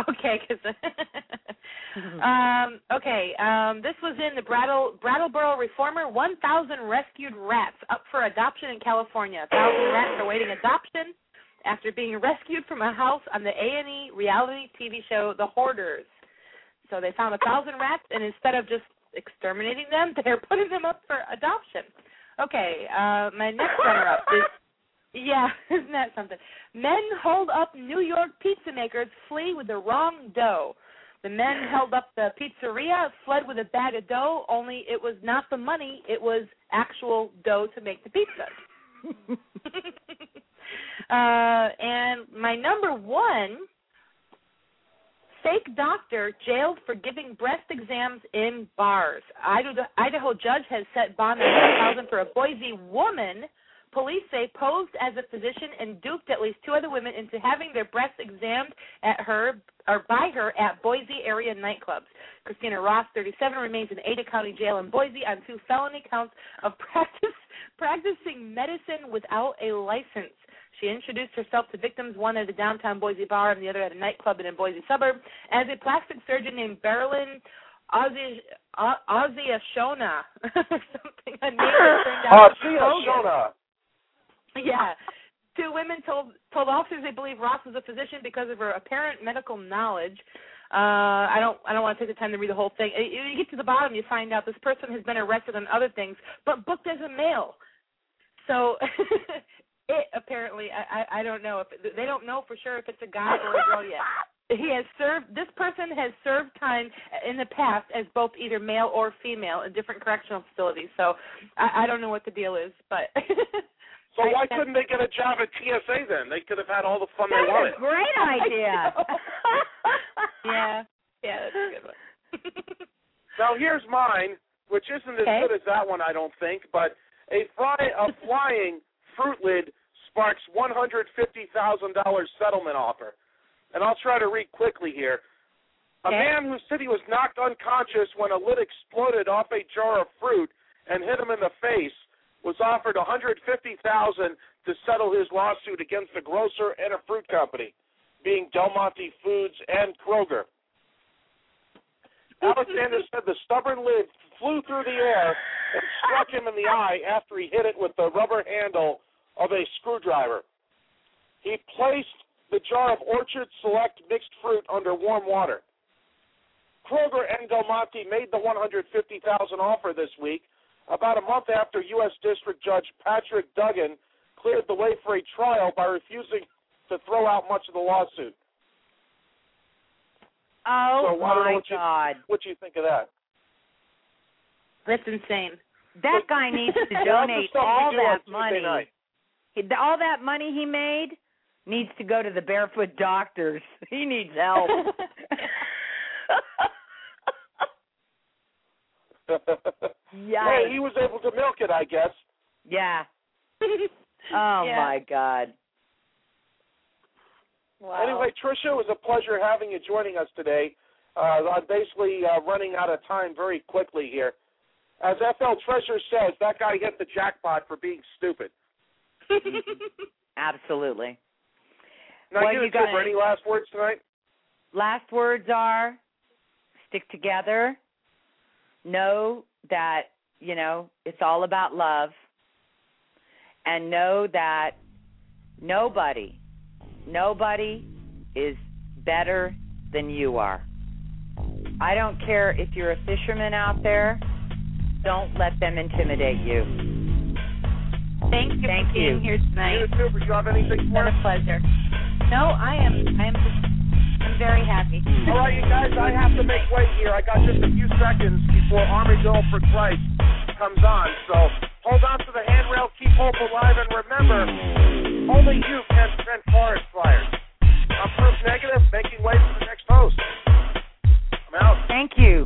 Okay, 'cause um, okay, um, this was in the Brattle Brattleboro Reformer. One thousand rescued rats up for adoption in California. A thousand rats are awaiting adoption after being rescued from a house on the A and E reality TV show The Hoarders. So they found a thousand rats, and instead of just exterminating them, they're putting them up for adoption. Okay, uh, my next runner-up is yeah, isn't that something? Men hold up New York pizza makers flee with the wrong dough. The men held up the pizzeria, fled with a bag of dough, only it was not the money, it was actual dough to make the pizza. uh, and my number one fake doctor jailed for giving breast exams in bars. Idaho, Idaho judge has set bond at 1000 for a Boise woman police say posed as a physician and duped at least two other women into having their breasts examined at her or by her at Boise area nightclubs. Christina Ross, 37, remains in Ada County Jail in Boise on two felony counts of practice practicing medicine without a license. She introduced herself to victims, one at a downtown Boise bar and the other at a nightclub in a Boise suburb, as a plastic surgeon named Berlin Ozzy Ozzy Ashona or something. A name that turned out Ozzy Ashona. Yeah. Two women told told officers they believe Ross was a physician because of her apparent medical knowledge. Uh, I don't I don't want to take the time to read the whole thing. You get to the bottom, you find out this person has been arrested on other things, but booked as a male. So it apparently I, I I don't know if they don't know for sure if it's a guy or a girl yet. He has served this person has served time in the past as both either male or female in different correctional facilities. So I, I don't know what the deal is, but So why couldn't they get a job at TSA then? They could have had all the fun That's they wanted. That's a great idea. yeah, yeah, that's a good one. now here's mine, which isn't as Okay. good as that one, I don't think. But a fly, a flying fruit lid sparks one hundred fifty thousand dollars settlement offer, and I'll try to read quickly here. A man who said he was knocked unconscious when a lid exploded off a jar of fruit and hit him in the face was offered one hundred fifty thousand to settle his lawsuit against a grocer and a fruit company, being Del Monte Foods and Kroger. Alexander said the stubborn lid flew through the air and struck him in the eye after he hit it with the rubber handle of a screwdriver. He placed the jar of Orchard Select mixed fruit under warm water. Kroger and Del Monte made the 150,000 offer this week, about a month after U.S. District Judge Patrick Duggan cleared the way for a trial by refusing to throw out much of the lawsuit. Oh so, I don't know my what you, God. What do you think of that? That's insane. That guy needs to donate all that money. He- All that money he made needs to go to the barefoot doctors. He needs help. Hey, he was able to milk it, I guess. yeah. Oh Yeah. my God. Wow. Anyway, Trisha, it was a pleasure having you joining us today. Uh, I'm basically uh, running out of time very quickly here. As FL Treasure says, that guy hit the jackpot for being stupid. Absolutely. Now, Well, you, you got- any last words tonight? Last words are stick together. Know that, you know, it's all about love. And know that nobody, nobody is better than you are. I don't care if you're a fisherman out there, don't let them intimidate you. Thank you Thank for being you. here tonight. You too, you have anything It's been a pleasure. No, I am. I am. Just, I'm very happy. All right, you guys, I have to make way here. I got just a few seconds before Army Girl for Christ comes on. So hold on to the handrail, keep hope alive, and remember, only you can prevent forest fires. I'm Proof Negative, making way for the next host. I'm out. Thank you.